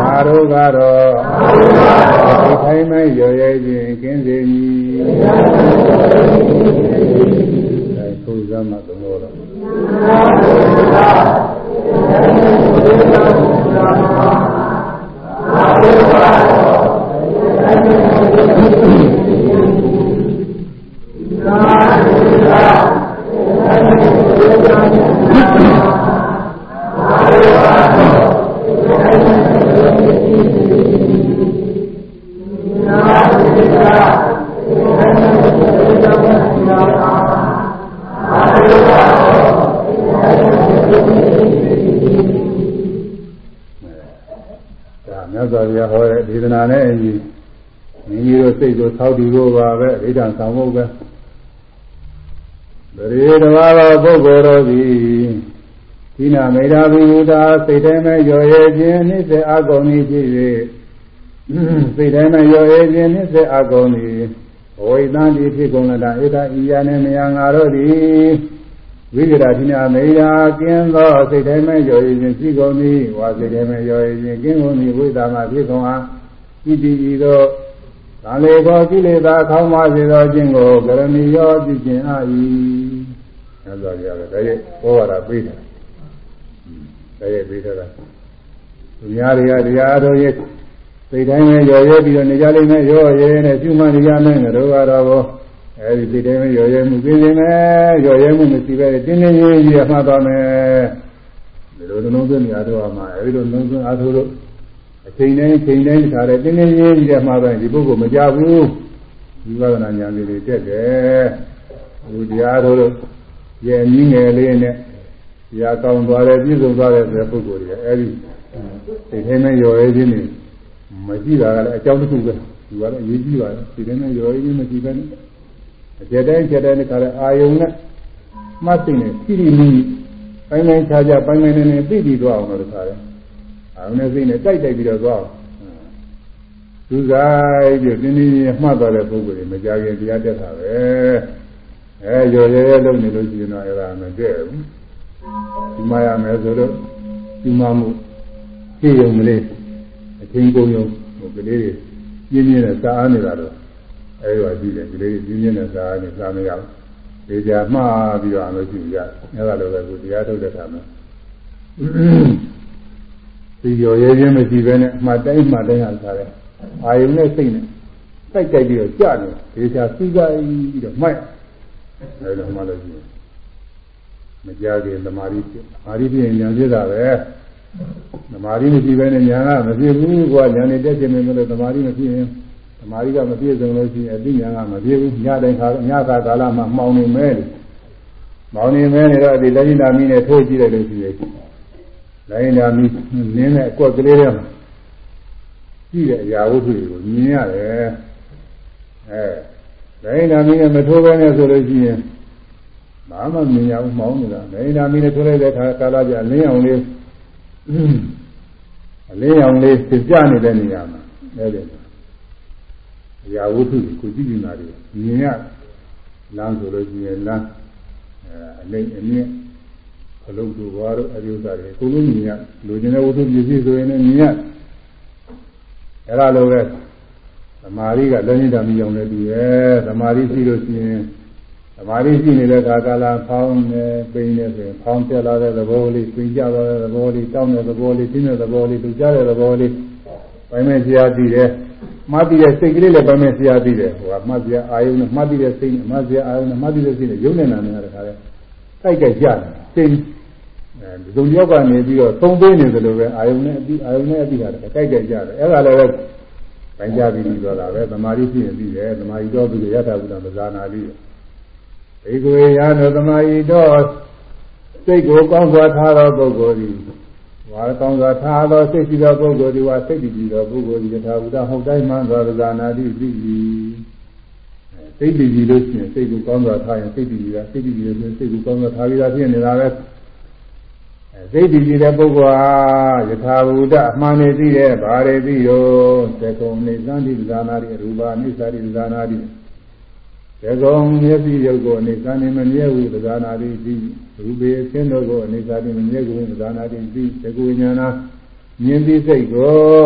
အာရုကတော့စိတ်တိုင်းတိုင်းရောရဲခြင်းကင်းစေမည်အဲ ဆိုစမ်းမှသုံးတော့ဒေ တို့စိတ်ကိုသောက်တည်ဖို့ပါပဲဣဒံဆောင်ဖို့ပဲပရိဒဝါသောပုဂ္ဂိုလ်တို့သည်ဒီနာမေဓာဘိမူတာစိတ်ထဲမှာရော်ရဲခြင်းနှိစေအကုန်ဤဖြစ်၍စိတ်ထဲမှာရော်ရဲခြင်းနှိစေအကုန်ဤဝိသံတိဖြစ်ကုန်လတာဧတဤယာနေမယငါတို့သည်ဝိကရာဒီနာမေဓာကင်းသောစိတ်ထဲမှာရော်ရဲခြင်းရှိကုန်သည်ဝါစိတ်ထဲမှာရော်ရဲခြင်းကင်းကုန်သည်ဝိသမာဖြစ်ကုန်အားဤတည်ဤသော သံလေသောကိလေသာခေါင်းပါစေသောခြင်းကိုကရဏီရောပြုခြင်းအာ၏။အဲဒါကြရတယ်ဒါရဲ့ဟောရတာပြေးတယ်။ဒါရဲ့ပြေးတာသူများတွေကတရားတော်ရဲ့စိတ်တိုင်းနဲ့ရော်ရဲပြီးတော့နေကြလိမ့်မယ်ရော်ရဲနဲ့ပြုမှန်နေကြမယ်ငါတို့ကတော့ဘောအဲဒီစိတ်တိုင်းနဲ့ရော်ရဲမှုပြင်းနေမယ်ရော်ရဲမှုမရှိပဲတင်းတင်းကြီးကြီးအမှတ်သွားမယ်ဒီလိုနှလုံးသွင်းနေရတော့မှအဲဒီလိုနှလုံးသွင်းအားထုတ်လို့ အချိန်တိုင်းအချိန်တိုင်းခါတယ်တင်းတင်းရေးကြီးတဲ့မှာပဲဒီပုဂ္ဂိုလ်မကြဘူးဒီဝဒနာညာလေးတွေတက်တယ်ဟိုတရားတို့ရဲ့မြင်းငယ်လေးနဲ့တရားကောင်းသွားတယ်ပြည့်စုံသွားတယ်ဆိုတဲ့ပုဂ္ဂိုလ်တွေအဲဒီဒီထဲမှာရော်ရဲခြင်းနေမရှိတာကလည်းအကြောင်းတစ်ခုပဲဒီကလည်းအရေးကြီးပါတယ်ဒီထဲမှာရော်ရဲခြင်းမရှိဘဲနဲ့အကျတိုင်းကျတိုင်းခါတဲ့အာယုံနဲ့မှတ်သိနေဖြီးဖြီးမြည်ပိုင်းပိုင်းခြားခြားပိုင်းပိုင်းနေနေသိပြီးသွားအောင်လို့ခါတယ် အာရုံနဲ့စိတ်နဲ့တိုက်တိုက်ပြီးတော့သွားသူဆိုင်ပြီးတင်းတင်းကြီးမှတ်သွားတဲ့ပုဂ္ဂိုလ်တွေမကြခင်တရားတက်တာပဲအဲရော်ရဲရဲလုပ်နေလို့ရှိရင်တော့အဲ့ဒါမတည့်ဘူးဒီမှာရမယ်ဆိုတော့ဒီမှာမှုဖြည့်ရုံကလေးအချင်းကုန်ရုံဟိုကလေးတွေပြင်းပြင်းနဲ့စားအားနေတာတော့အဲဒါကြည့်တယ်ကလေးတွေပြင်းပြင်းနဲ့စားအားနေစားမရဘူးဒီကြမှားပြီးတော့အလို့ရှိရအဲ့ဒါလိုပဲကိုတရားထုတ်တဲ့ခါမှာ ဒီရော်ရဲခြင်းမရှိဘဲနဲ့အမှတိုင်းမှတိုင်းဟာစားတယ်အာယုံနဲ့စိတ်နဲ့စိုက်ကြိုက်ပြီးတော့ကြာနေဒေချာစီးကြပြီးတော့မှိုက်အဲလိုမှလို့ရှိရင်မကြခင်သမာဓိဖြစ်အာရိဖြစ်ရင်ဉာဏ်ဖြစ်တာပဲသမာဓိမရှိဘဲနဲ့ဉာဏ်ကမဖြစ်ဘူးကွာဉာဏ်နဲ့တက်ခြင်းမလို့သမာဓိမဖြစ်ရင်သမာဓိကမပြည့်စုံလို့ရှိရင်အသိဉာဏ်ကမပြည့်ဘူးညတိုင်းခါညခါကာလမှာမှောင်နေမဲတယ်မှောင်နေမဲနေတော့ဒီလက်ညနာမီနဲ့ထိုးကြည့်လိုက်လို့ရှိရင် လိုင်းနာမီနင်းတဲ့အကွက်ကလေးတွေမှာကြည့်တဲ့အရာဝတ္ထုတွေကိုမြင်ရတယ်အဲလိုင်းနာမီနဲ့မထိုးဘဲနဲ့ဆိုလို့ရှိရင်ဘာမှမြင်ရဘူးမှောင်းနေတာလိုင်းနာမီနဲ့ထိုးလိုက်တဲ့အခါကာလကြအလင်းအောင်လေးအလင်းအောင်လေးပြပြနေတဲ့နေရာမှာအဲဒီအရာဝတ္ထုကိုကြည့်နေတာတွေမြင်ရလမ်းဆိုလို့ရှိရင်လမ်းအဲအလိမ့်အမြင့် အလုံးတို့ဘာတို့အရိဥဒ္ဓတွေအကုန်လုံးမြင်ရလူကျင်တဲ့ဝတ္ထုပစ္စည်းဆိုရင်လည်းမြင်ရအဲ့ဒါလိုပဲသမာဓိကလည်းညတာမြင်အောင်လည်းတူရဲ့သမာဓိရှိလို့ရှိရင်သမာဓိရှိနေတဲ့ခါကာလဖောင်းနေပိန်နေဆိုရင်ဖောင်းပြလာတဲ့သဘောလေး၊ပိန်ကြလာတဲ့သဘောလေး၊တောင်းတဲ့သဘောလေး၊ပြင်းတဲ့သဘောလေး၊လူကြတဲ့သဘောလေးပိုင်းမဲ့ရှားသိတယ်မှတ်ပြီးတဲ့စိတ်ကလေးလည်းပိုင်းမဲ့ရှားသိတယ်ဟိုကမှတ်ပြအာယုံနဲ့မှတ်ပြီးတဲ့စိတ်နဲ့မှတ်ပြအာယုံနဲ့မှတ်ပြီးတဲ့စိတ်နဲ့ယုံနေတာနဲ့တခါလဲတိုက်ကြကြတယ်စိတ် အဲဒီလိုယောက်ကနေပြီးတော့သုံးသိနေတယ်လို့ပဲအာယုံနဲ့အပြီးအာယုံနဲ့အပြီးဟာတိုက်ကြကြတယ်အဲ့ဒါလည်းပဲပိုင်းကြပြီးပြီးတော့တာပဲသမာဓိဖြစ်ရင်ပြီးတယ်သမာဓိတော့ပြီးရတာဘုရားမဇာနာလိဘေကွေရသောသမာဓိတော့စိတ်ကိုကောင်းစွာထားသောပုဂ္ဂိုလ်သည်ဝါကောင်းစွာထားသောစိတ်ရှိသောပုဂ္ဂိုလ်သည်ဝါစိတ်တည်သောပုဂ္ဂိုလ်သည်ယထာဘုဒ္ဓဟုတ်တိုင်းမှသောဇာနာတိသိ၏စိတ်တည်လို့ရှိရင်စိတ်ကိုကောင်းစွာထားရင်စိတ်တည်တာစိတ်တည်လို့ရှိရင်စိတ်ကိုကောင်းစွာထားပြီးသားဖြစ်နေတာပဲ စိတ်တည်တဲ့ပုဂ္ဂိုလ်ဟာယထာဘုဒ္ဓအမှန်နေသိတဲ့ဗာရေသိရောသက္ကုံနေသံတိဇာနာတိရူပနိစ္စတိဇာနာတိသက္ကုံမျက်စိရုပ်ကိုအနေသံနေမမြဲဟုဇာနာတိသိရူပေအခြင်းတို့ကိုအနေသံနေမမြဲဟုဇာနာတိသိသက္ကုဉာဏမြင်သိစိတ်ကို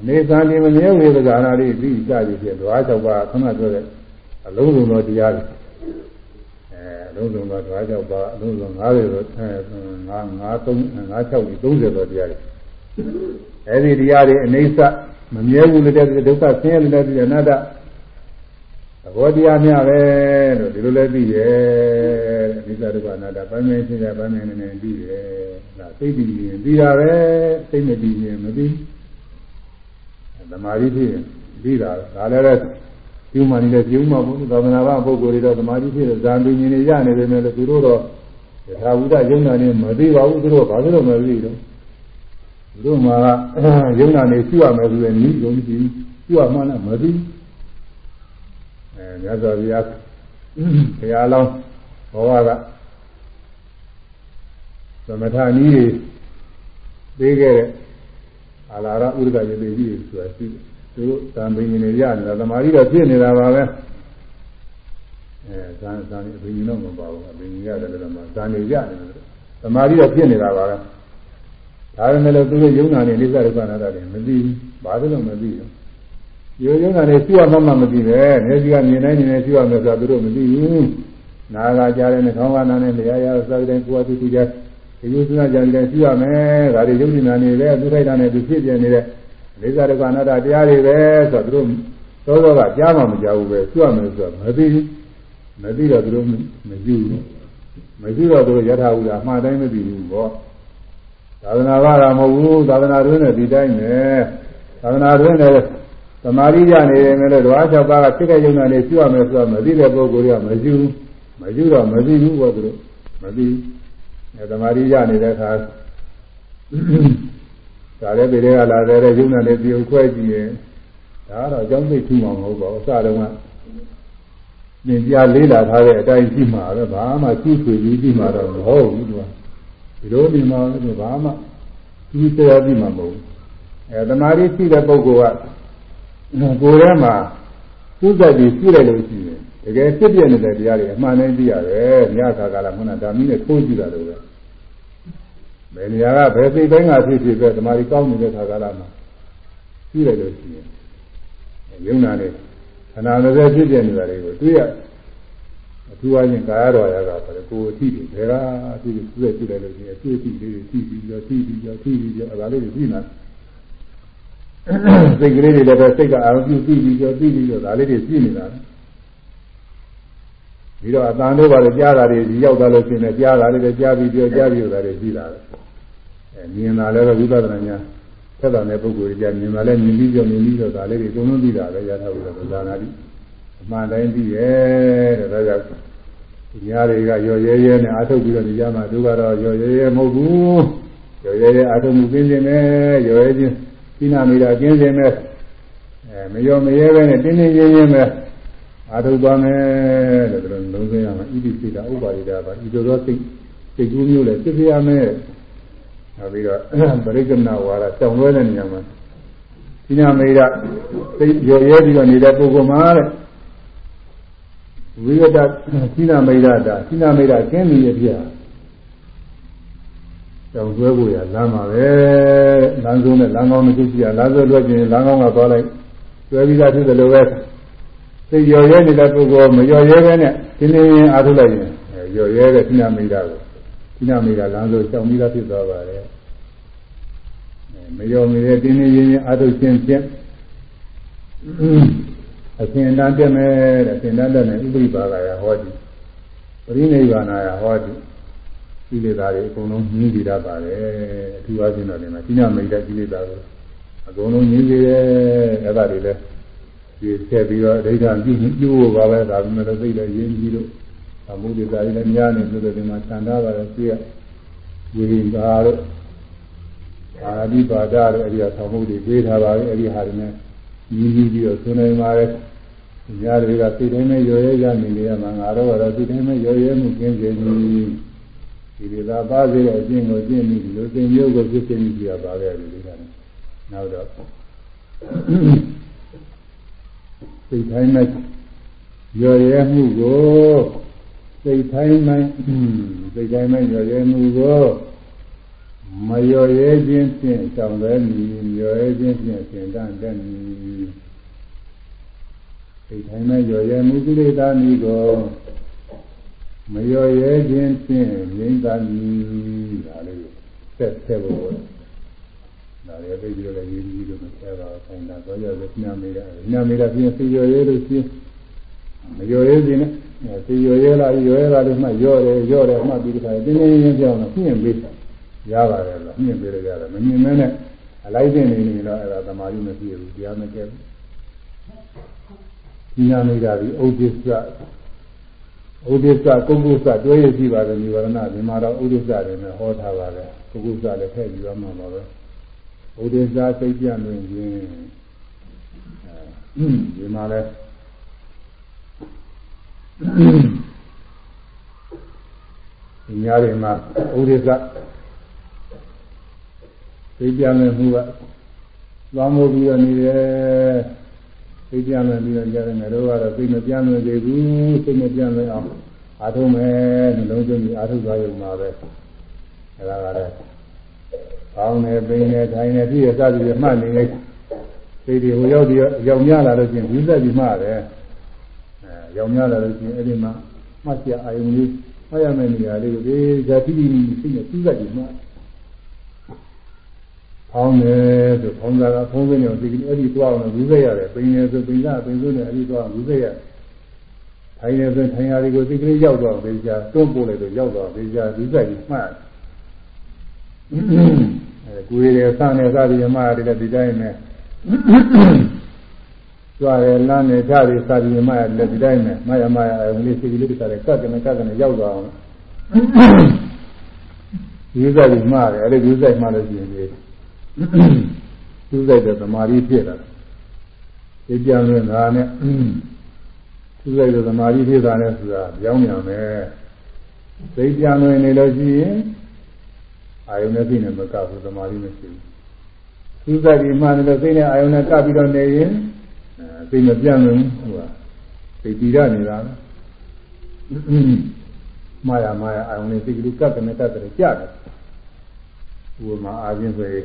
အနေသံနေမမြဲဟုဇာနာတိသိစသည်ဖြင့်ဓဝါ၆ပါးခဏပြောတဲ့အလုံးစုံသောတရားတွေ အဲအလုံးစုံသောဓဝါ၆ပါးအလုံးစုံ90သောအဲ9 9 3 9 6 30သောတရားတွေအဲဒီတရားတွေအနေစမမြဲဘူးလည်းဒုက္ခဆင်းရဲလည်းအနတ္တသဘောတရားများပဲလို့ဒီလိုလည်းသိတယ်အနိစ္စဒုက္ခအနတ္တပိုင်းပိုင်းရှင်းတယ်ပိုင်းပိုင်းနဲ့နဲ့သိတယ်ဒါသိပြီးရင်သိတာပဲသိမပြီးရင်မသိသမာဓိဖြစ်ရင်သိတာဒါလည်းပဲ ပြုမှနေတဲ့ပြုမှဘုသာသနာ့ဘာပုဂ္ဂိုလ်တွေတော့သမာဓိဖြစ်တဲ့ဇာန်ပင်ရှင်တွေရနေတယ်လို့သူတို့တော့ယထာဝုဒ္ဓယုံနာနေမသိပါဘူးသူတို့ဘာလို့မသိတော့သူတို့မှာယုံနာနေရှိရမယ်ဆိုရင်ဤယုံကြည်ရှိရမှလည်းမသိအဲမြတ်စွာဘုရားဘုရားလောင်းဘောဝကသမထနည်းတွေပေးခဲ့တဲ့အာလာရဥဒ္ဒကရေလေးကြီးဆိုတာရှိတယ် သူတို့သံပင်နေရနေတာသမာဓိတော့ဖြစ်နေတာပါပဲအဲသံသံအပင်ကြီးတော့မပါဘူးအပင်ကြီးရတယ်လည်းမသံနေရနေတယ်သမာဓိတော့ဖြစ်နေတာပါပဲဒါပေမဲ့လို့သူတို့ယုံနာနေလိစ္ဆာဒုက္ခနာတာတွေမသိဘူးဘာလို့မသိဘူးယောယုံနာနေရှိရမှမှမသိပဲနေစီကမြင်နိုင်နေနေရှိရမယ်ဆိုတာသူတို့မသိဘူးနာကကြားတဲ့နှာခေါင်းကနာနဲ့လျာရစသဖြင့်ကိုယ်အတူတူကြဒီလိုစဉ်းစားကြတယ်ရှိရမယ်ဒါတွေယုံနာနေလေသူထိုက်တာနဲ့သူဖြစ်ပြနေတဲ့ လိစ္ဆာဒုက္ခနာတာတရားတွေပဲဆိုတော့သူတို့သောသောကကြားမှမကြားဘူးပဲရှိရမယ်ဆိုတော့မသိဘူးမသိတော့သူတို့မကြည့်ဘူးမကြည့်တော့သူတို့ယထာဟုလားအမှားတိုင်းမသိဘူးပေါ့သာသနာ့ဘာသာမဟုတ်ဘူးသာသနာ့တွင်နဲ့ဒီတိုင်းပဲသာသနာ့တွင်နဲ့သမာဓိရနေတယ်လို့ဓဝါ၆ပါးကဖြစ်တဲ့ယုံနာနေရှိရမယ်ဆိုတော့မသိတဲ့ပုဂ္ဂိုလ်ကမကြည့်ဘူးမကြည့်တော့မသိဘူးပေါ့သူတို့မသိဘူးအဲသမာဓိရနေတဲ့အခါ ဒါလည်းပြည်တွေကလာတဲ့ယုံနာနေပြုတ်ခွဲကြည့်ရင်ဒါတော့အကြောင်းသိထူမှာမဟုတ်ပါဘူးအစတုန်းကသင်ပြလေးလာထားတဲ့အတိုင်းရှိမှာပဲဘာမှကျူးဆွေကြီးရှိမှာတော့မဟုတ်ဘူးသူကဒီလိုနေမှာလည်းဘာမှကျူးတရားရှိမှာမဟုတ်ဘူးအဲတမာရီရှိတဲ့ပုဂ္ဂိုလ်ကကိုယ်ထဲမှာကုသတိရှိလိုက်လို့ရှိရင်တကယ်ဖြစ်ပြနေတဲ့တရားတွေအမှန်တည်းသိရတယ်ညခါကာလခုနဓာမီနဲ့ထိုးကြည့်တာလို့ပဲ ဘယ်နေရာကဘယ်စိတ်တိုင်းကဖြစ်ဖြစ်ပဲတမာရီကောင်းနေတဲ့ခါကာလမှာရှိလိုက်လို့ရှိရင်ယုံနာနဲ့ခန္ဓာလည်းဖြစ်ပြနေတာတွေကိုတွေ့ရအထူးအချင်းကာယတော်ရကဆိုတော့ကိုယ်အထိတွေဘယ်ကအထိတွေတွေ့ကြည့်လိုက်လို့ရှိရင်အဖြစ်အထိလေးတွေထိပြီးတော့ထိပြီးတော့ထိပြီးတော့အဲဒါလေးတွေသိနေစိတ်ကလေးတွေလည်းပဲစိတ်ကအာရုံပြုသိပြီးတော့သိပြီးတော့ဒါလေးတွေသိနေတာပြီးတော့အတန်တို့ပါလေကြားတာတွေဒီရောက်သွားလို့ရှိရင်ကြားတာလေးတွေကြားပြီးပြောကြားပြီးတော့ဒါတွေသိတာပဲအဲ မြင်တာလည်းပဲဝိပဿနာညာသက်သာတဲ့ပုဂ္ဂိုလ်ကြီးမြင်တာလည်းမြင်ပြီးပြောမြင်ပြီးတော့ဒါလေးတွေအကုန်လုံးသိတာပဲရထားလို့သာနာတိအမှန်တိုင်းသိရဲ့တဲ့ဒါကြောင့်ညာတွေကရော်ရဲရဲနဲ့အာထုတ်ပြီးတော့ဒီကြမှာသူကတော့ရော်ရဲရဲမဟုတ်ဘူးရော်ရဲရဲအာထုတ်မှုပြင်းနေမယ်ရော်ရဲချင်းသိနာမိတာကျင်းစင်မဲ့အဲမရောမရဲပဲနဲ့တင်းတင်းရင်းရင်းပဲအာထုသွားမယ်လို့ပြောလုံးစင်းရမှာဣတိစိတာဥပါရိတာပါဤလိုသောစိတ်စိတ်ကူးမျိုးလည်းဖြစ်ပြရမယ် နောက်ပြီးတော့ပရိက္ခဏဝါဒတောင်းလွဲတဲ့နေရာမှာသိနာမိတာစိတ်ရောရဲပြီးတော့နေတဲ့ပုဂ္ဂိုလ်မှာတဲ့ဝိရဒသိနာမိတာဒါသိနာမိတာကျင်းနေရပြကြောင်ကျွဲဖို့ရလမ်းပါပဲလမ်းဆုံးနဲ့လမ်းကောင်းတစ်ခုရှိရလမ်းဆွဲလွှဲခြင်းလမ်းကောင်းကသွားလိုက်ကျွဲပြီးသားဖြစ်တယ်လို့ပဲသိရော်ရဲနေတဲ့ပုဂ္ဂိုလ်မရော်ရဲပဲနဲ့ဒီနေ့ရင်အားထုတ်လိုက်ရင်ရော်ရဲတဲ့သိနာမိတာကိုသိ နာမိတာလမ်းဆုံးကြောင်ပြီးသားဖြစ်သွားပါတယ်မရော်မရဲဒီနေ့ရင်အားထုတ်ခြင်းဖြင့်အရှင်တန်တက်မယ်တဲ့အရှင်တန်တက်မယ်ဥပ္ပိပါကရဟောတိပရိနိဗ္ဗာန်ယဟောတိကိလေသာတွေအကုန်လုံးညှင်းကြည့်တတ်ပါတယ်အထူးအားဖြင့်တော့ဒီမှာကိနာမိတ်တဲ့ကိလေသာတွေအကုန်လုံးညှင်းကြည့်တယ်အဲ့ဒါတွေလည်းဒီဆက်ပြီးတော့အဋ္ဌာပြုပြုဖို့ပါပဲဒါပေမဲ့သိတယ်ရင်းကြီးလို့ အမှုတွေဒါတွေလည်းများနေလို့ဒီမှာသံသာပါတယ်ပြည့်ဝိရိကာတို့အာဒီပါဒတို့အဲဒီအဆောင်မှုတွေပြေးထားပါပြီအဲဒီဟာတွေနဲ့ညီးညီးပြီးတော့ဆွနေပါလေညာတွေကစိတ်တိုင်းနဲ့ရော်ရဲရနေနေရမှာငါတို့ကတော့စိတ်တိုင်းနဲ့ရော်ရဲမှုကင်းစေသည်ဒီလိုသာပါစေတဲ့အကျင့်ကိုကျင့်ပြီးဒီလိုသင်မျိုးကိုဖြစ်စေပြီးပြပါခဲ့တယ်ဒီကနေ့နောက်တော့စိတ်တိုင်းနဲ့ရော်ရဲမှုကို စိတ်တိုင်းနဲ့စိတ်တိုင်းနဲ့ရော်ရဲမှုကိုမရော်ရဲခြင်းဖြင့်ကြောင့်ပဲမီရော်ရဲခြင်းဖြင့်သင်တတ်တဲ့မီစိတ်တိုင်းနဲ့ရော်ရဲမှုကိလေသာမီကိုမရော်ရဲခြင်းဖြင့်ငြိမ့်သာမီဒါလေးဆက်ဆက်ဖို့ဒါလည်းသိပြီးတော့လည်းရေးပြီးတော့မဆက်ပါဘူးဆိုင်တာတော့ရတဲ့ညမေးတာညမေးတာပြင်စီရော်ရဲလို့ရှိမရော်ရဲခြင်းနဲ့ စီရော်ရဲလာရော်ရဲလာလို့မှရော့တယ်ရော့တယ်မှပြီးတခါတင်းတင်းရင်းပြောင်းတော့ပြင်ပေးရပါတယ်လို့မြင်ပေးရရတယ်မမြင်မဲနဲ့အလိုက်တင်နေနေတော့အဲ့ဒါသမာဓိမဖြစ်ဘူးတရားမကျက်ဘူးဒီနာမိတာဒီဥဒိစ္စဥဒိစ္စကုက္ကုစ္စတွဲရရှိပါတယ်និဝရဏဒီမှာတော့ဥဒိစ္စတွေနဲ့ဟောထားပါတယ်ကုက္ကုစ္စလည်းထည့်ပြီးတော့မှပါပဲဥဒိစ္စစိတ်ပြန့်နေခြင်းအဲဒီမှာလည်း ဒီများတွေမှာဥဒိစ္စသိကြမယ်မှုကသွားမို့ပြီးတော့နေတယ်သိကြမယ်ပြီးတော့ကြားတယ်ငါတို့ကတော့သိမပြမ်းလို့သေးဘူးသိမပြမ်းလို့အောင်အားထုတ်မယ်နှလုံးသွင်းပြီးအားထုတ်သွားရုံပါပဲအဲဒါကလည်းကောင်းတယ်ပိန်တယ်ထိုင်တယ်ပြည့်ရစသည်ပြမှတ်နေလေသိတယ်ဟိုရောက်ပြီးရောက်များလာလို့ချင်းဝိသက်ပြီးမှတယ်အဲ ရောက်များလာလို့ချင်းအဲ့ဒီမှာမှတ်ရအာယုံလေးမှတ်ရမယ့်နေရာလေးကိုဒီဇာတိတိသိနေစူးစက်ပြီးမှဖောင်းတယ်ဆိုဖောင်းတာကဖုံးစင်းနေဒီအဲ့ဒီသွားအောင်ယူခဲ့ရတယ်ပိန်တယ်ဆိုပိန်တာပိန်ဆိုနေအဲ့ဒီသွားယူခဲ့ရထိုင်တယ်ဆိုထိုင်ရာတွေကိုဒီကလေးရောက်တော့ဒေချာတွန်းပို့လိုက်တော့ရောက်တော့ဒေချာယူခဲ့ပြီးမှတ်အဲကိုယ်ရယ်စနဲ့စသည်မှတ်တယ်ဒီတိုင်းနဲ့ ကြွားရလမ်းနဲ့ဓာတ်တွေစသည်မှတ်တယ်ဒီတိုင်းနဲ့မရမရအုံလေးစီကလေးတခါလေကတ်ကနေကတ်ကနေရောက်တော့အောင်ယူခဲ့ပြီးမှတ်တယ်အဲ့ဒီယူခဲ့မှလို့ရှိရင်သူ့ဆိုင်တဲ့သမာဓိဖြစ်လာတယ်ဒီပြန်လို့ငါနဲ့သူ့ဆိုင်တဲ့သမာဓိဖြစ်တာနဲ့ဆိုတာကြောင်းမြန်မယ်သိပြန်လို့နေလို့ရှိရင်အာယုန်နဲ့သိနေမကဘူးသမာဓိမရှိဘူးသူ့ဆိုင်ဒီမှလည်းသိနေအာယုန်နဲ့ကပ်ပြီးတော့နေရင် သိမပြန်လို့ဟိုကသိတည်ရနေတာမာယာမာယာအာယုန်နဲ့သိကလေးကပ်တယ်ကပ်တယ်ကြားတယ်ဥပမာအားဖြင့်ဆိုရင်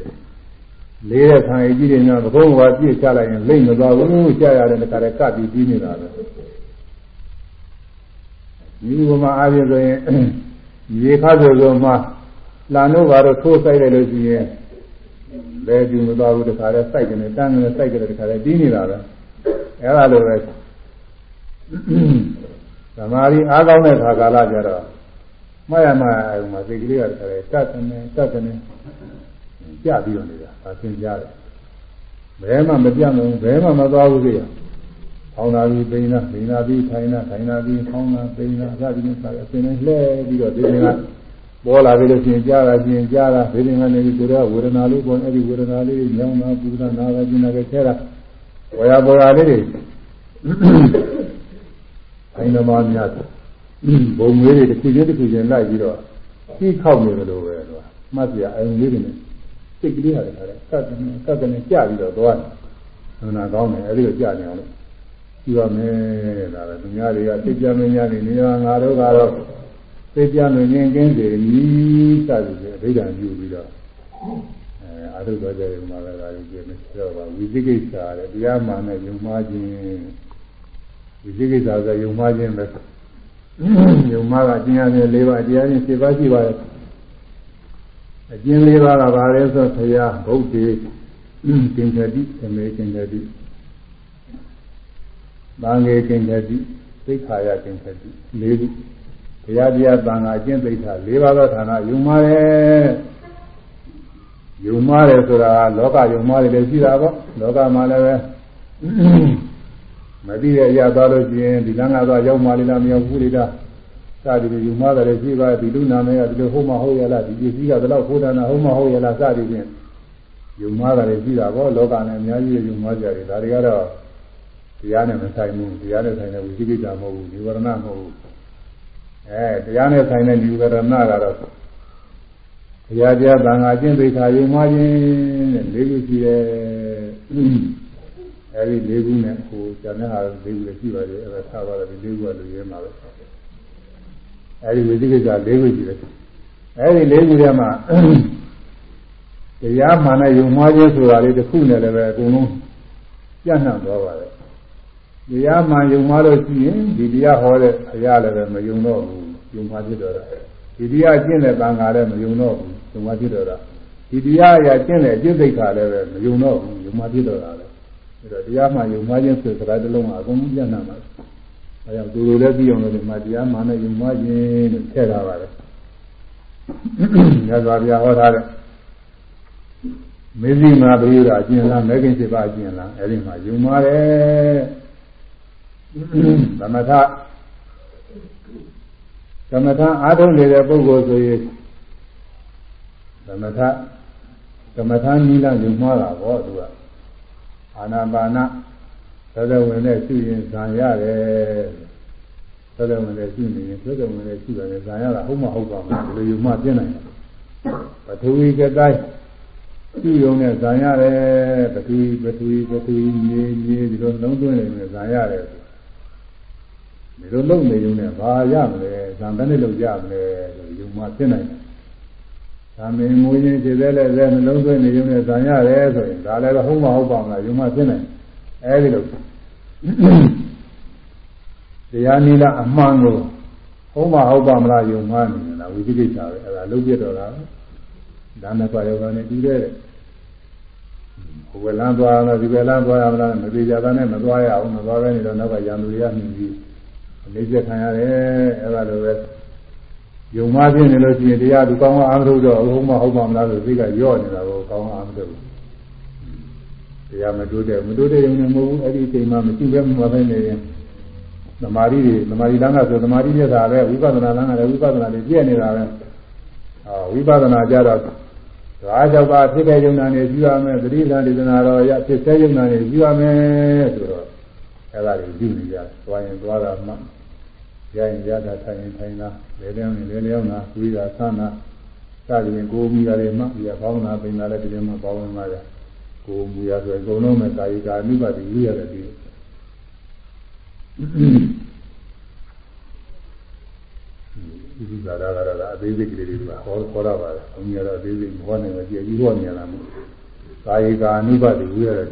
လေးတဲ့ခံရကြီးတွေများသဘုံကပြည့်ချလိုက်ရင်လိမ့်မသွားဘူးကြာရတယ်တခါတည်းကပ်ပြီးပြီးနေတာပဲဒီဥပမာအားဖြင့်ဆိုရင်ရေခါဆိုဆိုမှလာလို့ပါတော့ထိုးဆိုင်လိုက်လို့ရှိရင်လဲကျူမသွားဘူးတခါတည်းစိုက်ကနေတန်းကနေစိုက်ကြတယ်တခါတည်းပြီးနေတာပဲ အဲလိုပဲသမာဓိအားကောင်းတဲ့ခါကာလကျတော့မရမအုံမှာစိတ်ကလေးကတခါတည်းတတ်ကနေတတ်ကနေကြပြီးတော့နေတာအသင်ကြားတယ်ဘယ်မှမပြတ်လို့ဘယ်မှမသွားဘူးကြည့်ရဖောင်းလာပြီးပိန်လာပိန်လာပြီးထိုင်လာထိုင်လာပြီးဖောင်းလာပိန်လာစသည်နဲ့ဆက်အသင်နဲ့လှဲပြီးတော့ဒီနေ့ကပေါ်လာပြီလို့ရှိရင်ကြားတာရှိရင်ကြားတာဒီနေ့ကနေပြီးကိုယ်ကဝေဒနာလေးပေါ်အဲ့ဒီဝေဒနာလေးညောင်းတာပူတာနာတာကျင်တာပဲထဲတာ ဝေယပေါ်ရာလေးတွေအိမ်တော်များဘုံငွေတွေတစ်ခုချင်းတစ်ခုချင်းလိုက်ပြီးတော့ကြီးခောက်နေတယ်လို့ပဲတော့မှတ်စရာအိမ်လေးတွေနဲ့စိတ်ကလေးဟာလည်းကတ်ကနေကတ်ကနေကြာပြီးတော့သွားတယ်။နာကောင်းတယ်အဲဒီလိုကြာနေအောင်လို့ကြည့်ရမယ်ဒါပဲသူများတွေကစိတ်ကြမင်းများနေနေငါတို့ကတော့စိတ်ကြမင်းငင်းကင်းတယ်နီးစသည်ဖြင့်အဘိဓမ္မာပြုပြီးတော့ အဲအာထုတော်ကြရုံမှာလည်းဒါကြီးပြနေတော့ပါဝိသိကိစ္စတဲ့တရားမှန်နဲ့ယုံမှားခြင်းဝိသိကိစ္စဆိုယုံမှားခြင်းပဲယုံမှားကကျင့်ရတဲ့၄ပါးတရားချင်း7ပါးရှိပါတယ်အကျဉ်းလေးပါးကဘာလဲဆိုဘုရားဗုဒ္ဓေကင်္ခတိသမေကင်္ခတိသံဃေကင်္ခတိသိခာယကင်္ခတိလေးခုဘုရားတရားသံဃာအကျင့်သိက္ခာ၄ပါးသောဌာနယုံမာတယ် ယုံမာတယ်ဆိုတာလောကယုံမာတယ်လည်းရှိတာပေါ့လောကမှာလည်းပဲမသိတဲ့အရာသွားလို့ရှိရင်ဒီလမ်းကသွားရောက်မှလေးလားမရောက်ဘူးလေလားစသည်ဖြင့်ယူမှားတယ်ရှိပါဒီလူနာမည်ကဒီလိုဟုတ်မဟုတ်ရလားဒီပစ္စည်းကဘယ်တော့ခိုးတာနာဟုတ်မဟုတ်ရလားစသည်ဖြင့်ယူမှားတယ်ရှိတာပေါ့လောကနဲ့အများကြီးယူမှားကြတယ်ဒါတွေကတော့တရားနဲ့မဆိုင်ဘူးတရားနဲ့ဆိုင်တဲ့ဝိသိကိစ္စမဟုတ်ဘူးဒီဝရဏမဟုတ်ဘူးအဲတရားနဲ့ဆိုင်တဲ့ဒီဝရဏကတော့ ဘုရားကြားသံဃာကျင့်သိက္ခာယူမှားခြင်းတဲ့လေးခုရှိတယ်အဲဒီလေးခုနဲ့ဟိုဇာနဲ့ဟာလေးခုလည်းရှိပါတယ်အဲဒါထားပါတော့ဒီလေးခုကလူရဲမှာပဲအဲဒီဝိသိကိစ္စလေးခုရှိတယ်အဲဒီလေးခုထဲမှာတရားမှန်တဲ့ယုံမှားခြင်းဆိုတာလေးတစ်ခုနဲ့လည်းပဲအကုန်လုံးပြန့်နှံ့သွားပါတယ်တရားမှန်ယုံမှားလို့ရှိရင်ဒီတရားဟောတဲ့အရာလည်းပဲမယုံတော့ဘူးယုံမှားဖြစ်တော့တာဒီတရားကျင့်တဲ့သံဃာလည်းမယုံတော့ဘူးယုံ မှားဖြစ်တော့တာဒီတရားအရာကျင့်တဲ့အကျင့်သိက္ခာလည်းပဲမယုံတော့ဘူးယုံမှားဖြစ်တော့တာလေအဲတော့တရားမှန်ယုံမှားခြင်းဆိုစကားတစ်လုံးကအကုန်လုံးပြန့်နှံ့ပါတယ်အဲကြောင့်သူတို့လည်းပြီးအောင်လို့ဒီမှာတရားမှန်တဲ့ယုံမှားခြင်းလို့ထည့်ထားပါတယ်ညဇာပြဟောထားတဲ့မေဇိမာပရိယအကျဉ်းလားမဲခင်7ပါးအကျဉ်းလားအဲဒီမှာယုံပါတယ်သမထသမထအားထုတ်နေတဲ့ပုဂ္ဂိုလ်ဆိုရင် သမထသမထနိလယုံမှားတာပေါ့သူကအာနာပါနသဒ္ဒဝင်နဲ့ရှိရင်ဇံရတယ်သဒ္ဒဝင်နဲ့ရှိနေရင်သဒ္ဒဝင်နဲ့ရှိတယ်ဇံရတာဟုတ်မဟုတ်ပါမလားဒီလိုယုံမှပြနိုင်တယ်ပထဝီကတိုင်းရှိုံနဲ့ဇံရတယ်ပထဝီပထဝီပထဝီမြေမြေဒီလိုလုံးသွင်းနေဇံရတယ်ဒီလိုလုံနေုံနဲ့ဘာရမလဲဇံတဲ့နဲ့လုံရမလဲဆိုယုံမှဖြစ်နိုင်တယ်။ သာမင်မွေးခြင်းခြေသေးလည်းပဲနှလုံးသွင်းနေုံနဲ့ဇံရတယ်ဆိုရင်ဒါလည်းတော့ဟုတ်မဟုတ်ပါမလားယုံမှဖြစ်နိုင်တယ်။အဲဒီလိုတရားနိလအမှန်ကိုဟုတ်မဟုတ်ပါမလားယုံမှနေလားဝိသိကိစ္စပဲအဲဒါလုံးပြတော့တာဒါနဲ့ပါယောဂနဲ့ပြီးတဲ့ဟိုဘလန်းသွားအောင်ဒီဘလန်းသွားရမလားမသေးကြတာနဲ့မသွားရအောင်မသွားဘဲနေတော့နောက်ကရံသူတွေကမြင်ပြီးအနေကျခံရတယ်အဲ့ဒါလိုပဲ ယုံမပြင်းနေလို့ရှိရင်တရားသူကောင်းအောင်အားထုတ်တော့ဟုတ်မဟုတ်ပါမလားဆိုသိကရော့နေတာကိုကောင်းအောင်အားထုတ်တရားမတိုးတဲ့မတိုးတဲ့ယုံနေမဟုတ်ဘူးအဲ့ဒီအချိန်မှမရှိဘဲမပဲနေရင်သမာဓိတွေသမာဓိလမ်းကဆိုသမာဓိပြတာပဲဝိပဿနာလမ်းကလည်းဝိပဿနာတွေပြည့်နေတာပဲအာဝိပဿနာကြတော့ဒါကြောင့်ပါဖြစ်တဲ့ယုံနာနေယူရမယ်သတိလမ်းဒေသနာတော်ရဖြစ်တဲ့ယုံနာနေယူရမယ်ဆိုတော့အဲ့ဒါတွေယူနေကြသွားရင်သွားတာမှ ရရင်ရတာထိုင်ရင်ထိုင်တာလေလျောင်းရင်လေလျောင်းတာဝိသာသနာစသည်ဖြင့်ကိုယ်မူရတယ်မှဒီဘောင်းနာပင်လာတဲ့ဒီလိုမှပေါင်းဝင်ပါကြကိုယ်မူရဆိုရင်အကုန်လုံးမဲ့ကာယကာအနုပါတိယူရတယ်ဒီဒီသာရကတော့အသေးစိတ်ကလေးတွေကဟောခေါ်ရပါတယ်။ဘုန်းကြီးကတော့အသေးစိတ်မဟောနိုင်ဘူးကြည့်ပြီးဟောနေရတာမို့ကာယကာအနုပါတိယူရတယ်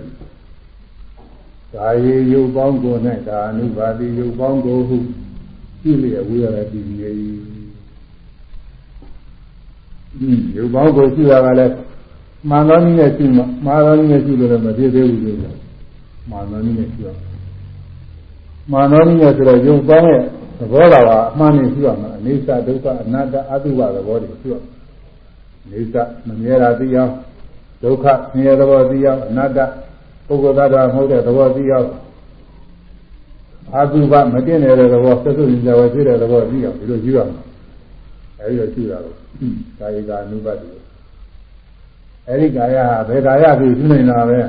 ကာယေယုတ်ပေါင်းကို၌ကာအနုပါတိယုတ်ပေါင်းကိုဟု ပြုလျက်ဝေရတဲ့ဒီနေ၏ယုတ်ပေါင်းကိုရှိတာကလည်းမှန်သောနည်းနဲ့ရှိမှမှားသောနည်းနဲ့ရှိလို့လည်းမဖြစ်သေးဘူးလို့မှန်သောနည်းနဲ့ရှိရမှန်သောနည်းနဲ့ဆိုတော့ယုတ်ပေါင်းရဲ့သဘောတော်ကအမှန်နဲ့ရှိရမှာအနေစာဒုက္ခအနတ္တအတုပသဘောတွေရှိရအနေစာမမြဲတာသိအောင်ဒုက္ခဆင်းရဲသဘောသိအောင်အနတ္တပုဂ္ဂိုလ်သားတော်မဟုတ်တဲ့သဘောသိအောင် အာသုဘမတင်နေတဲ့သဘောဆက်စုပ်ကြဝဲဖြစ်တဲ့သဘောသိအောင်ဒီလိုရှိရမှာအဲဒီလိုရှိတာကိုကာယကအနုပတ္တိအဲဒီကာယဟာဘယ်ကာယကိုရှိနေတာပဲ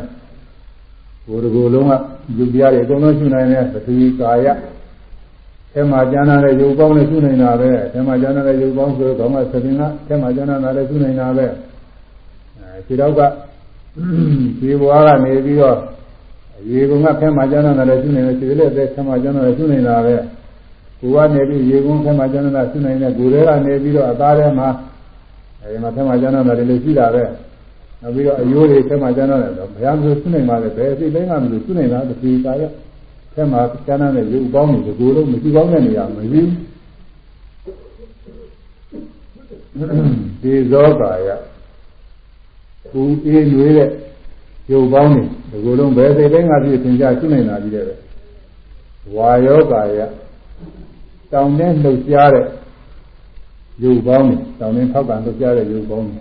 ကိုယ်တကူလုံးကယူပြရတယ်အကုန်လုံးရှိနိုင်တယ်ပထဝီကာယအဲမှာကျမ်းနာတဲ့ယူပေါင်းနဲ့ရှိနေတာပဲအဲမှာကျမ်းနာတဲ့ယူပေါင်းဆိုတော့ကသတိကအဲမှာကျမ်းနာတဲ့ရှိနေတာပဲအဲခြေတော့ကဒီဘွားကနေပြီးတော့ ရေကုံကဖဲမှာကျမ်းနာတယ်ရှိနေတယ်ခြေလက်သက်ဖဲမှာကျမ်းနာတယ်ရှိနေတာပဲကိုကနေပြီးရေကုံဖဲမှာကျမ်းနာရှိနေတယ်ကိုယ်ထဲကနေပြီးတော့အသားထဲမှာအဲဒီမှာဖဲမှာကျမ်းနာတယ်လည်းရှိတာပဲနောက်ပြီးတော့အယိုးတွေဖဲမှာကျမ်းနာတယ်တော့ဘုရားမျိုးရှိနေပါလေဘယ်အစိတ်တိုင်းကမလို့ရှိနေတာတတိကာယဖဲမှာကျမ်းနာတဲ့ရေဥပေါင်းတွေကိုယ်လုံးမရှိကောင်းတဲ့နေရာမရှိဒီဇောကာယကိုအေးနွေးတဲ့ ရုပ်ပေါင်းတွေဒီလိုလုံးဘယ်စိတ်တိုင်းကပြည့်သင်ကြရှိနေတာကြီးတဲ့ဝါယောကာယတောင်းတဲ့လှုပ်ရှားတဲ့ရုပ်ပေါင်းတွေတောင်းတဲ့ထောက်ကလှုပ်ရှားတဲ့ရုပ်ပေါင်းတွေ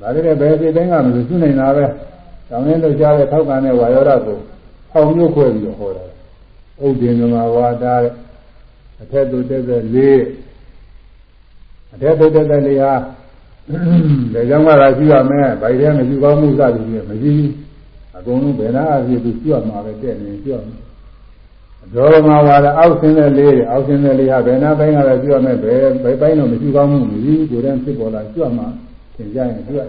ဒါလည်းဘယ်စိတ်တိုင်းကမလို့ရှိနေတာပဲတောင်းတဲ့လှုပ်ရှားတဲ့ထောက်ကနဲ့ဝါယောဓာတ်ကိုအောင်းမျိုးခွဲပြီးတော့ဟောတာဥဒ္ဒေနမဝါဒတဲ့အထက်သို့တက်တဲ့လေးအထက်သို့တက်တဲ့လေးဟာ ဒါကြောင့်ကသာရှိရမယ်ဗိုက်ထဲမရှိကောင်းမှုစသည်ဖြင့်မရှိဘူးအကုန်လုံးဘယ်နာအဖြစ်သူရှိရမှာပဲတဲ့နေရှိရမယ်ဒေါရမဝါဒအောက်ဆင်းတဲ့လေးအောက်ဆင်းတဲ့လေးဟာဘယ်နာပိုင်းကလည်းရှိရမယ်ဘယ်ဘယ်ပိုင်းတော့မရှိကောင်းမှုမရှိဘူးကိုယ်တည်းဖြစ်ပေါ်လာရှိရမှာသင်ကြရင်ရှိရ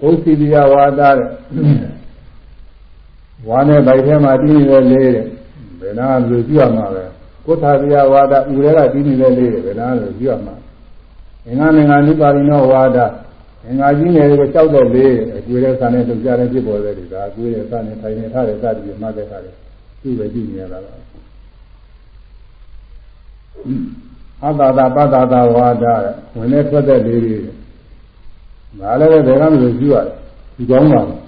ဘုသိတိယဝါဒတဲ့ဝါနဲ့ဗိုက်ထဲမှာတည်နေတဲ့လေးတဲ့ဘယ်နာလူရှိရမှာပဲကုသတိယဝါဒဥရဲကတည်နေတဲ့လေးတဲ့ဘယ်နာလူရှိရမှာ အင်္ဂါမင်္ဂနိပါရိနောဝါဒအင်္ဂါကြီးနယ်ကိုကြောက်တဲ့လေးအကျွေးတဲ့ဆန်နဲ့တုတ်ကြတဲ့ဖြစ်ပေါ်တဲ့ဒီကအကျွေးတဲ့ဆန်နဲ့ထိုင်နေထားတဲ့စသည်ဖြင့်မှတ်တဲ့ခါတယ်သူ့ပဲကြည့်နေရတာပါအတ္တတာပတ္တတာဝါဒဝင်နေထွက်တဲ့လေးတွေဒါလည်းပဲဘယ်ကမှမကြည့်ရတယ်ဒီကောင်းပါဘူး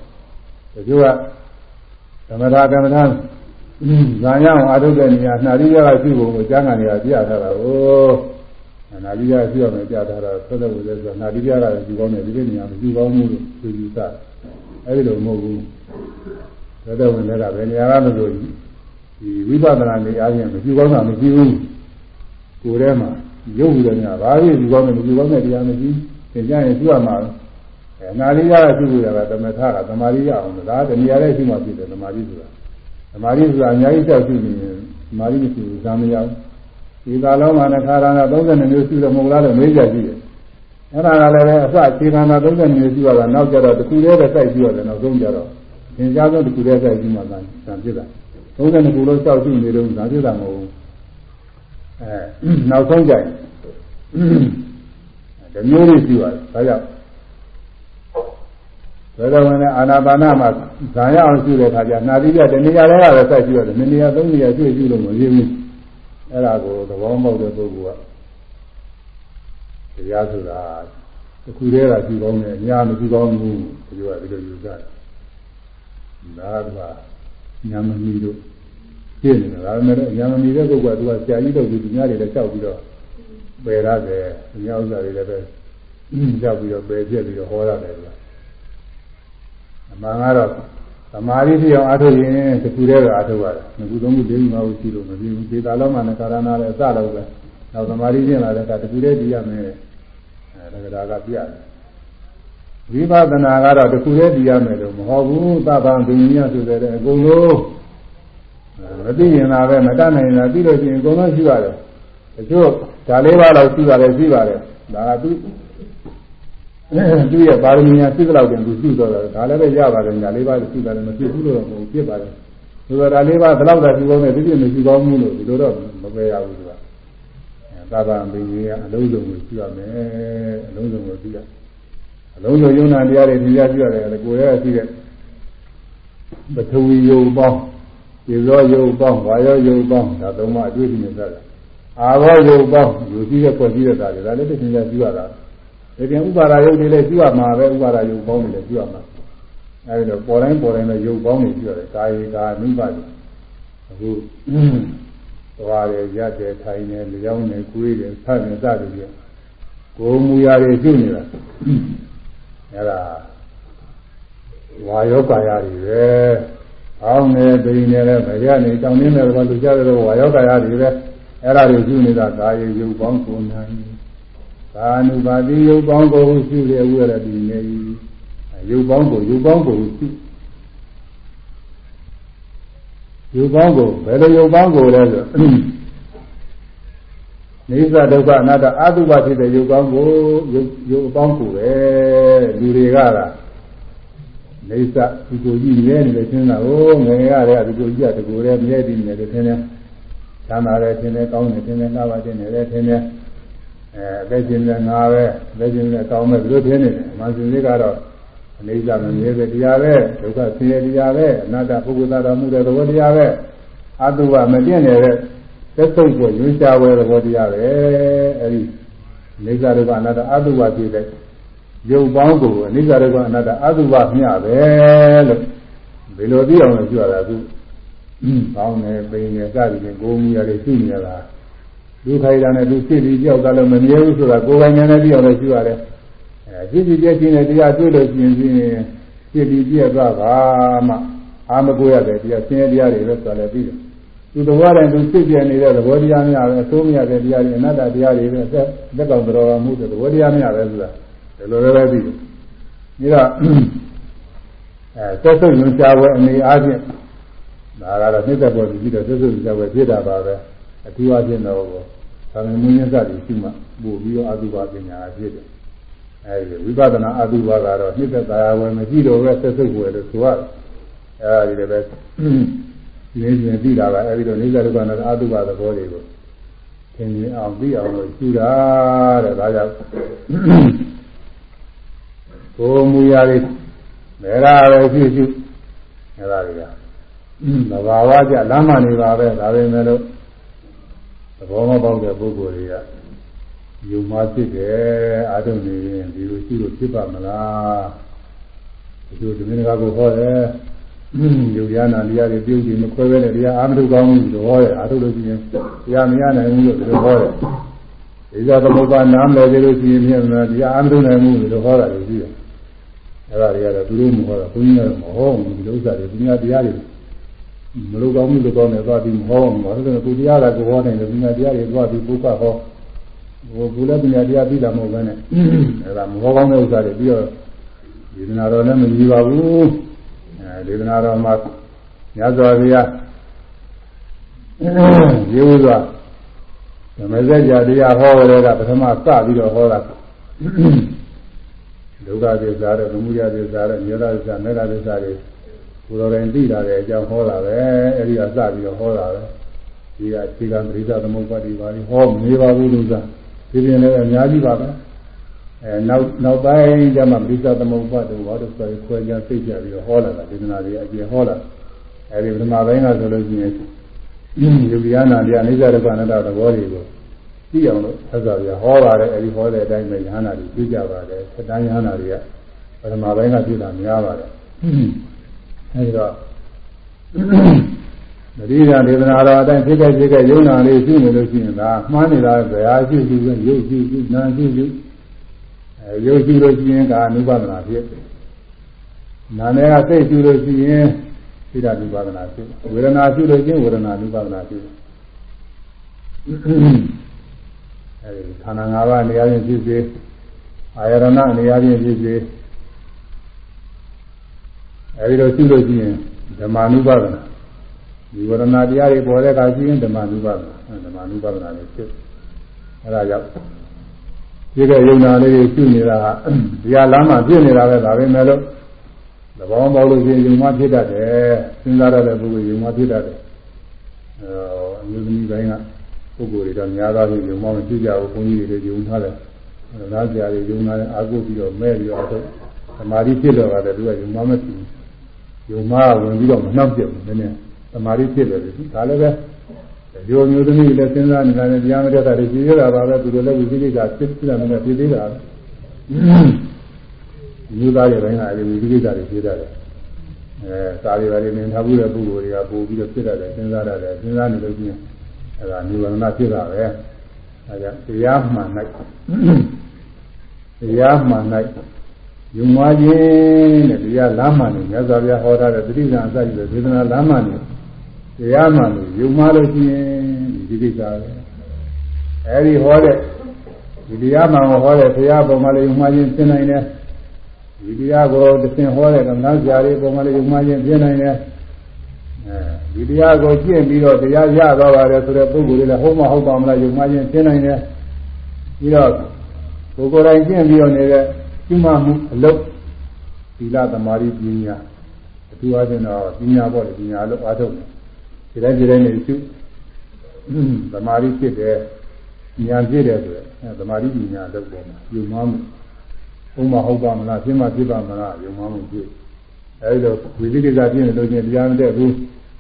တချို့ကသမထကမ္မထဇာညောင်းအာထုတဲ့နေရာနှာရိယကရှိဖို့ကိုကြားငံနေရာပြရထားတာကို နာတိယရှိရမယ်ကြားထားတာဆက်သက်ဝိသေဆိုနာတိယကလည်းယူကောင်းတယ်ဒီလိုနေရာမယူကောင်းဘူးလို့သူယူတာအဲဒီလိုမဟုတ်ဘူးဆက်သက်ဝင်လည်းကဘယ်နေရာကမလို့ဒီဝိပဿနာနေအားဖြင့်မယူကောင်းတာမရှိဘူးကိုယ်ထဲမှာရုပ်ဘူးတယ်များဘာဖြစ်ယူကောင်းတယ်မယူကောင်းတဲ့တရားမရှိသင်ကြရင်ရှိရမှာအဲနာတိယကရှိဖို့ရတာသမထကသမာဓိရအောင်ဒါတဏှာလည်းရှိမှဖြစ်တယ်သမာဓိဆိုတာသမာဓိဆိုတာအများကြီးတောက်ရှိနေသမာဓိမရှိဘူးဇာမရဘူး ဒီကာလုံးမှာနှခါရဏ32မျိုးရှိတယ်မဟုတ်လားလို့မေးကြကြည့်တယ်အဲ့ဒါကလည်းပဲအစခြေခန္ဓာ32မျိုးရှိရတာနောက်ကြတော့တစ်ခုတည်းပဲစိုက်ရှိရတယ်နောက်ဆုံးကြတော့သင်ကြားဆုံးတစ်ခုတည်းစိုက်ရှိမှသာသံဖြစ်တာ32ခုလုံးကြောက်ရှိနေတော့သာဖြစ်တာမဟုတ်ဘူးအဲနောက်ဆုံးကြရင်ဒီမျိုးလေးရှိပါတယ်ဒါကြောင့်ဘယ်လိုဝင်လဲအာနာပါနမှာဇာရအောင်ရှိတဲ့အခါကျနာတိပြတနေရာတွေကပဲစိုက်ရှိရတယ်နေရာသုံးနေရာတွေ့ရှိလို့မရဘူး အဲ့ဒါကိုသဘောပေါက်တဲ့ပုဂ္ဂိုလ်ကတရားဆိုတာတစ်ခုတည်းကကြည့်ကောင်းတယ်အများမကြည့်ကောင်းဘူးဒီလိုကဒီလိုယူကြတယ်ဒါကညာမမီတို့ပြည့်နေတာဒါပေမဲ့ညာမမီတဲ့ပုဂ္ဂိုလ်ကသူကဆရာကြီးတို့ဒီသူများတွေလည်းကြောက်ပြီးတော့ပယ်ရတယ်အများဥစ္စာတွေလည်းပဲကြောက်ပြီးတော့ပယ်ပြက်ပြီးတော့ဟောရတယ်ကွာအမှန်ကတော့ သမာဓိဖြစ်အောင်အားထုတ်ရင်တစ်ခုတည်းကအထုတ်ရတယ်ငခုသုံးခုလေးခုငါးခုရှိလို့မပြီးဘူးဒေတာလုံးမှနဲ့ကာရဏလည်းအစတော့ပဲနောက်သမာဓိဖြစ်လာတဲ့အခါတစ်ခုတည်းကြည့်ရမယ်အဲဒါကပြရတယ်ဝိပဿနာကတော့တစ်ခုတည်းကြည့်ရမယ်လို့မဟုတ်ဘူးသဗ္ဗံဒိညာဆိုတဲ့အကုန်လုံးမသိရင်လာပဲမတတ်နိုင်တာပြီးလို့ရှိရင်အကုန်လုံးရှိရတယ်တချို့ဒါလေးပါးတော့ရှိပါတယ်ရှိပါတယ်ဒါကသူ သူ့ရဲ့ပါရမီညာသိသလောက်တင်သူရှိတော့တယ်ဒါလည်းပဲရပါတယ်ညာလေးပါးရှိတယ်မဖြစ်ဘူးလို့တော့မဟုတ်ဖြစ်ပါတယ်ဆိုတော့ဒါလေးပါးဘယ်လောက်သာရှိကောင်းလဲဒီပြည့်မရှိကောင်းဘူးလို့ဒီလိုတော့မပယ်ရဘူးသူကသာသာဘိညာကအလုံးစုံကိုရှိရမယ်အလုံးစုံကိုသိရအလုံးစုံယုံနာတရားတွေသိရရှိရတယ်ကိုယ်ရဲ့ရှိတဲ့ပထဝီယုံပေါင်းဒီသောယုံပေါင်းဝါယောယုံပေါင်းဒါသုံးပါအတွေ့အကြုံနဲ့သာအာဘောယုံပေါင်းယူရှိတဲ့ဖွဲ့စည်းတဲ့ဒါတွေဒါလည်းသိချင်ကြရှိရတာ ဒီပြန်ဥပါဒယုတ်တွေလည်းရှိရမှာပဲဥပါဒယုတ်ပေါင်းတွေလည်းရှိရမှာအဲဒီတော့ပေါ်တိုင်းပေါ်တိုင်းလည်းယုတ်ပေါင်းတွေရှိရတယ်ကာယေကာမိဘတွေအခုသွားတယ်ရက်တယ်ထိုင်တယ်လျောင်းတယ်ကိုယ်တယ်ဆတ်တယ်စသည်ဖြင့်ကိုယ်မူရာတွေရှိနေတာအဲဒါဝါယောကာယတွေပဲအောင်းနေပိန်နေလည်းမရနေတောင်းနေတဲ့ဘာလို့ကြားတယ်ဝါယောကာယတွေပဲအဲ့ဒါတွေရှိနေတာကာယေယုတ်ပေါင်းကိုနိုင် ကာနုပါတိယုတ်ပေါင်းကိုရှိတယ်ဝိရတိနေယုတ်ပေါင်းကိုယုတ်ပေါင်းကိုရှိယုတ်ပေါင်းကိုဘယ်လိုယုတ်ပေါင်းကိုလဲဆိုနေသဒုက္ခအနတ္တအတုပဖြစ်တဲ့ယုတ်ပေါင်းကိုယုတ်ယုတ်ပေါင်းကိုပဲလူတွေကလားနေသဒီကိုကြည့်နေတယ်ရှင်းတာကိုငယ်ရတဲ့ဒီကိုကြည့်ရတကူရဲမြဲတည်နေတယ်ထင်တယ်ချမ်းသာတယ်ထင်တယ်ကောင်းတယ်ထင်တယ်နှာပါတင်တယ်ထင်တယ် အဲအသက်ရှင်တဲ့ငါပဲအသက်ရှင်တဲ့ကောင်းမဲ့ဘယ်လိုထင်နေလဲမာဇင်လေးကတော့အနေစာမမြဲတဲ့တရားပဲဒုက္ခဆင်းရဲတရားပဲအနတ္တပုဂ္ဂိုလ်သားတော်မူတဲ့သဘောတရားပဲအတုဝမပြည့်နေတဲ့သက်ဆုံးကိုရွှေချဝဲသဘောတရားပဲအဲဒီနေစာဒုက္ခအနတ္တအတုဝဖြစ်တဲ့ရုပ်ပေါင်းကိုအနိစ္စဒုက္ခအနတ္တအတုဝမျှပဲလို့ဘယ်လိုသိအောင်လဲပြောတာအခုကောင်းတယ်ပိန်တယ်စသည်ဖြင့်ကိုယ်မူရတယ်ရှိနေရ တာဒုက္ခိတာနဲ့သူဖြစ်ပြီးကြောက်တာလည်းမမြဲဘူးဆိုတာကိုယ်ပိုင်ဉာဏ်နဲ့သိအောင်လည်းရှိရတယ်အဲဖြစ်ပြီးပြည့်ခြင်းနဲ့တရားတွေ့လို့ရှိရင်ဖြင့်ဖြစ်ပြီးပြည့်သွားပါမှအာမကိုရတယ်တရားဆင်းရဲတရားတွေပဲဆိုလည်းပြီးတယ်သူသဘောတိုင်းသူဖြစ်ပြနေတဲ့သဘောတရားများပဲအဆိုးမြတ်တဲ့တရားတွေအနတ္တတရားတွေပဲသက်သက်ကောင်တော်မှုတဲ့သဘောတရားများပဲဆိုတာဒီလိုလည်းပဲပြီးပြီးတော့အဲသက်သုတ်ညွှန်ကြားပွဲအနေအားဖြင့်ဒါကတော့နှိမ့်သက်ပေါ်ပြီးတော့သက်သုတ်ညွှန်ကြားပွဲဖြစ်တာပါပဲ အထူးအားဖြင့်တော့သာမန်မင်းရစတွေရှိမှပို့ပြီးတော့အတုပါပညာဖြစ်တယ်အဲဒီဝိပဿနာအတုပါကတော့နှိမ့်သက်သာဝယ်မရှိတော့ပဲသက်သုတ်ပွဲလို့ဆိုရတယ်အဲဒီလည်းပဲနေနေပြီးတာပါအဲဒီတော့နေသဒုက္ခနာအတုပါသဘောတွေကိုသင်မြင်အောင်သိအောင်လို့ရှုတာတဲ့ဒါကြောင့်ကိုမူရာတွေမဲရာပဲရှုရှုအဲဒါတွေကသဘာဝကြလမ်းမနေပါပဲဒါပေမဲ့လို့သ ဘောမပေါက်တဲ့ပုဂ္ဂိုလ်တွေကယူမဖြစ်တယ်အာထုံနေရင်ဒီလိုရှိလို့ဖြစ်ပါမလားဒီလိုဒီနေ့ကကိုဟောတယ်ယူရနာတရားတွေပြုပြီးမခွဲပဲနဲ့တရားအာမထုကောင်းဘူးလို့ဟောတယ်အာထုလို့ရှိရင်တရားမရနိုင်ဘူးလို့ဒီလိုဟောတယ်ဒီသာသမုပ္ပါနားမလဲသေးလို့ရှိရင်ပြန်လာတရားအာမထုနိုင်ဘူးလို့ဟောတာလို့ရှိတယ်အဲ့ဒါတွေကတော့သူတို့မဟောတာဘုန်းကြီးကမဟောဘူးဒီလိုဥစ္စာတွေသူများတရားတွေ မလို့ကောင်းမှုလို့ကောင်းတယ်သွားပြီးမဟောဘူးဘာလို့လဲကိုတရားကကိုဟောနိုင်တယ်သူများတရားတွေသွားပြီးပုဂ္ဂဟောဟိုဘုရားပညာတရားပြီးတာမဟုတ်ဘဲနဲ့အဲ့ဒါမဟောကောင်းတဲ့ဥစ္စာတွေပြီးတော့ဒီနာတော်လည်းမကြီးပါဘူးအဲဒေသနာတော်မှာညဇောဘုရားရေဥစွာဓမ္မစကြာတရားဟောရတဲ့ကပထမစပြီးတော့ဟောတာဒုက္ခသစ္စာတဲ့သမုဒယသစ္စာတဲ့ညေရသစ္စာမေတ္တာသစ္စာတွေ ကိုယ်တော်တိုင်သိတာတဲ့အကြောင်းဟောတာပဲအဲဒီကစပြီးတော့ဟောတာပဲဒီကခြေကပရိသသမုပ္ပါတိပါဠိဟောမနေပါဘူးလို့သာဒီပြင်လည်းအများကြီးပါပဲအဲနောက်နောက်ပိုင်းကျမှပရိသသမုပ္ပါတို့ဘာလို့ဆိုခွဲခြားသိကြပြီးတော့ဟောလာတာဒေသနာတွေအကျယ်ဟောလာအဲဒီပထမပိုင်းကဆိုလို့ရှိရင်ယုတ်တရားနာတရားအိစ္ဆရကနတသဘောတွေကိုသိအောင်လို့ဆက်စားပြဟောပါတယ်အဲဒီဟောတဲ့အတိုင်းပဲယဟနာတွေသိကြပါတယ်သတ္တယဟနာတွေကပထမပိုင်းကပြတာများပါတယ် အဲဒီတော့မရိယာဒေသနာတော်အတိုင်းဖြစ်ခဲ့ဖြစ်ခဲ့ယုံနာလေးရှိနေလို့ရှိရင်ဒါမှားနေတာဘယ်ဟာရှိရှိပဲရုပ်ရှိရှိနာရှိရှိအဲရုပ်ရှိလို့ရှိရင်ဒါအနုပါဒနာဖြစ်တယ်နာနဲ့ကစိတ်ရှိလို့ရှိရင်သိတာအနုပါဒနာဖြစ်ဝေဒနာရှိလို့ရှိရင်ဝေဒနာအနုပါဒနာဖြစ်အဲဒီခန္ဓာ၅ပါးနေရာချင်းဖြစ်စေအာယရဏနေရာချင်းဖြစ်စေ အဲဒီလိုရှိလို့ရှိရင်ဓမ္မ ानु ပါဒနာဒီဝရဏတရားတွေပေါ်တဲ့အခါရှိရင်ဓမ္မ ानु ပါဒနာဓမ္မ ानु ပါဒနာလေးဖြစ်အဲဒါကြောင့်ဒီကယုံနာလေးတွေရှိနေတာဟာတရားလမ်းမှာပြည့်နေတာပဲဒါပဲမဲ့လို့သဘောပေါက်လို့ရှိရင်ယုံမှဖြစ်တတ်တယ်စဉ်းစားရတဲ့ပုဂ္ဂိုလ်ယုံမှဖြစ်တတ်တယ်အဲအမျိုးသမီးတိုင်းကပုဂ္ဂိုလ်တွေတော့များသောဖြင့်ယုံမှမဖြစ်ကြဘူးဘုန်းကြီးတွေယုံထားတယ်နားကြရယုံနာအာကုပြီးတော့မဲ့ပြီးတော့သမာဓိဖြစ်တော့တယ်သူကယုံမှမဖြစ်ဘူး ယုံမှဝင်ပြီးတော့မနှောက်ပြဘူးနည်းနည်းသမာဓိဖြစ်တယ်ဒီဒါလည်းပဲဒီလိုမျိုးသမီးလည်းစဉ်းစားနေတာနဲ့တရားမတတ်တာတွေကြည့်ရတာပါပဲသူတို့လည်းဝိသိကိစ္စဖြစ်ဖြစ်တယ်နဲ့ဖြစ်သေးတာယူသားရဲ့တိုင်းကအဲဒီဝိသိကိစ္စတွေဖြစ်တတ်တယ်အဲစာရီပါရီနေထားဘူးတဲ့ပုဂ္ဂိုလ်တွေကပို့ပြီးတော့ဖြစ်တတ်တယ်စဉ်းစားတတ်တယ်စဉ်းစားနေလို့ချင်းအဲဒါနိဗ္ဗာန်ဖြစ်တာပဲအဲဒါတရားမှန်၌တရားမှန်၌ ယုံမွားခြင်းတဲ့တရားလမ်းမှန်နေမြတ်စွာဘုရားဟောထားတဲ့တိဋ္ဌာန်အစရှိတဲ့ဒေသနာလမ်းမှန်နေတရားမှန်နေယုံမွားလို့ရှိရင်ဒီကိစ္စပဲအဲဒီဟောတဲ့ဒီတရားမှန်ကိုဟောတဲ့ဘုရားပုံမှန်လေးယုံမွားခြင်းသိနိုင်တယ်ဒီတရားကိုတစ်ဆင့်ဟောတဲ့ကမ္ဘာဆရာလေးပုံမှန်လေးယုံမွားခြင်းသိနိုင်တယ်အဲဒီတရားကိုကျင့်ပြီးတော့တရားရသွားပါတယ်ဆိုတဲ့ပုဂ္ဂိုလ်တွေလည်းဟုတ်မဟုတ်ပါမလားယုံမွားခြင်းသိနိုင်တယ်ပြီးတော့ကိုယ်ကိုယ်တိုင်ကျင့်ပြီးတော့နေတဲ့ ကျမမှုအလုပ်သီလသမာဓိပညာအထူးအားဖြင့်တော့ပညာပေါ့လေပညာလို့အားထုတ်တယ်ဒီတိုင်းဒီတိုင်းနေရှုသမာဓိဖြစ်တယ်ဉာဏ်ဖြစ်တယ်ဆိုရယ်အဲသမာဓိပညာလုပ်ပေါ်မှာယုံမှမှုဥမဟုတ်ပါမလားဖြစ်မှဖြစ်ပါမလားယုံမှမှုဖြစ်အဲဒီတော့ဝိသိကိစ္စပြင်းလို့ချင်းတရားမတည့်ဘူး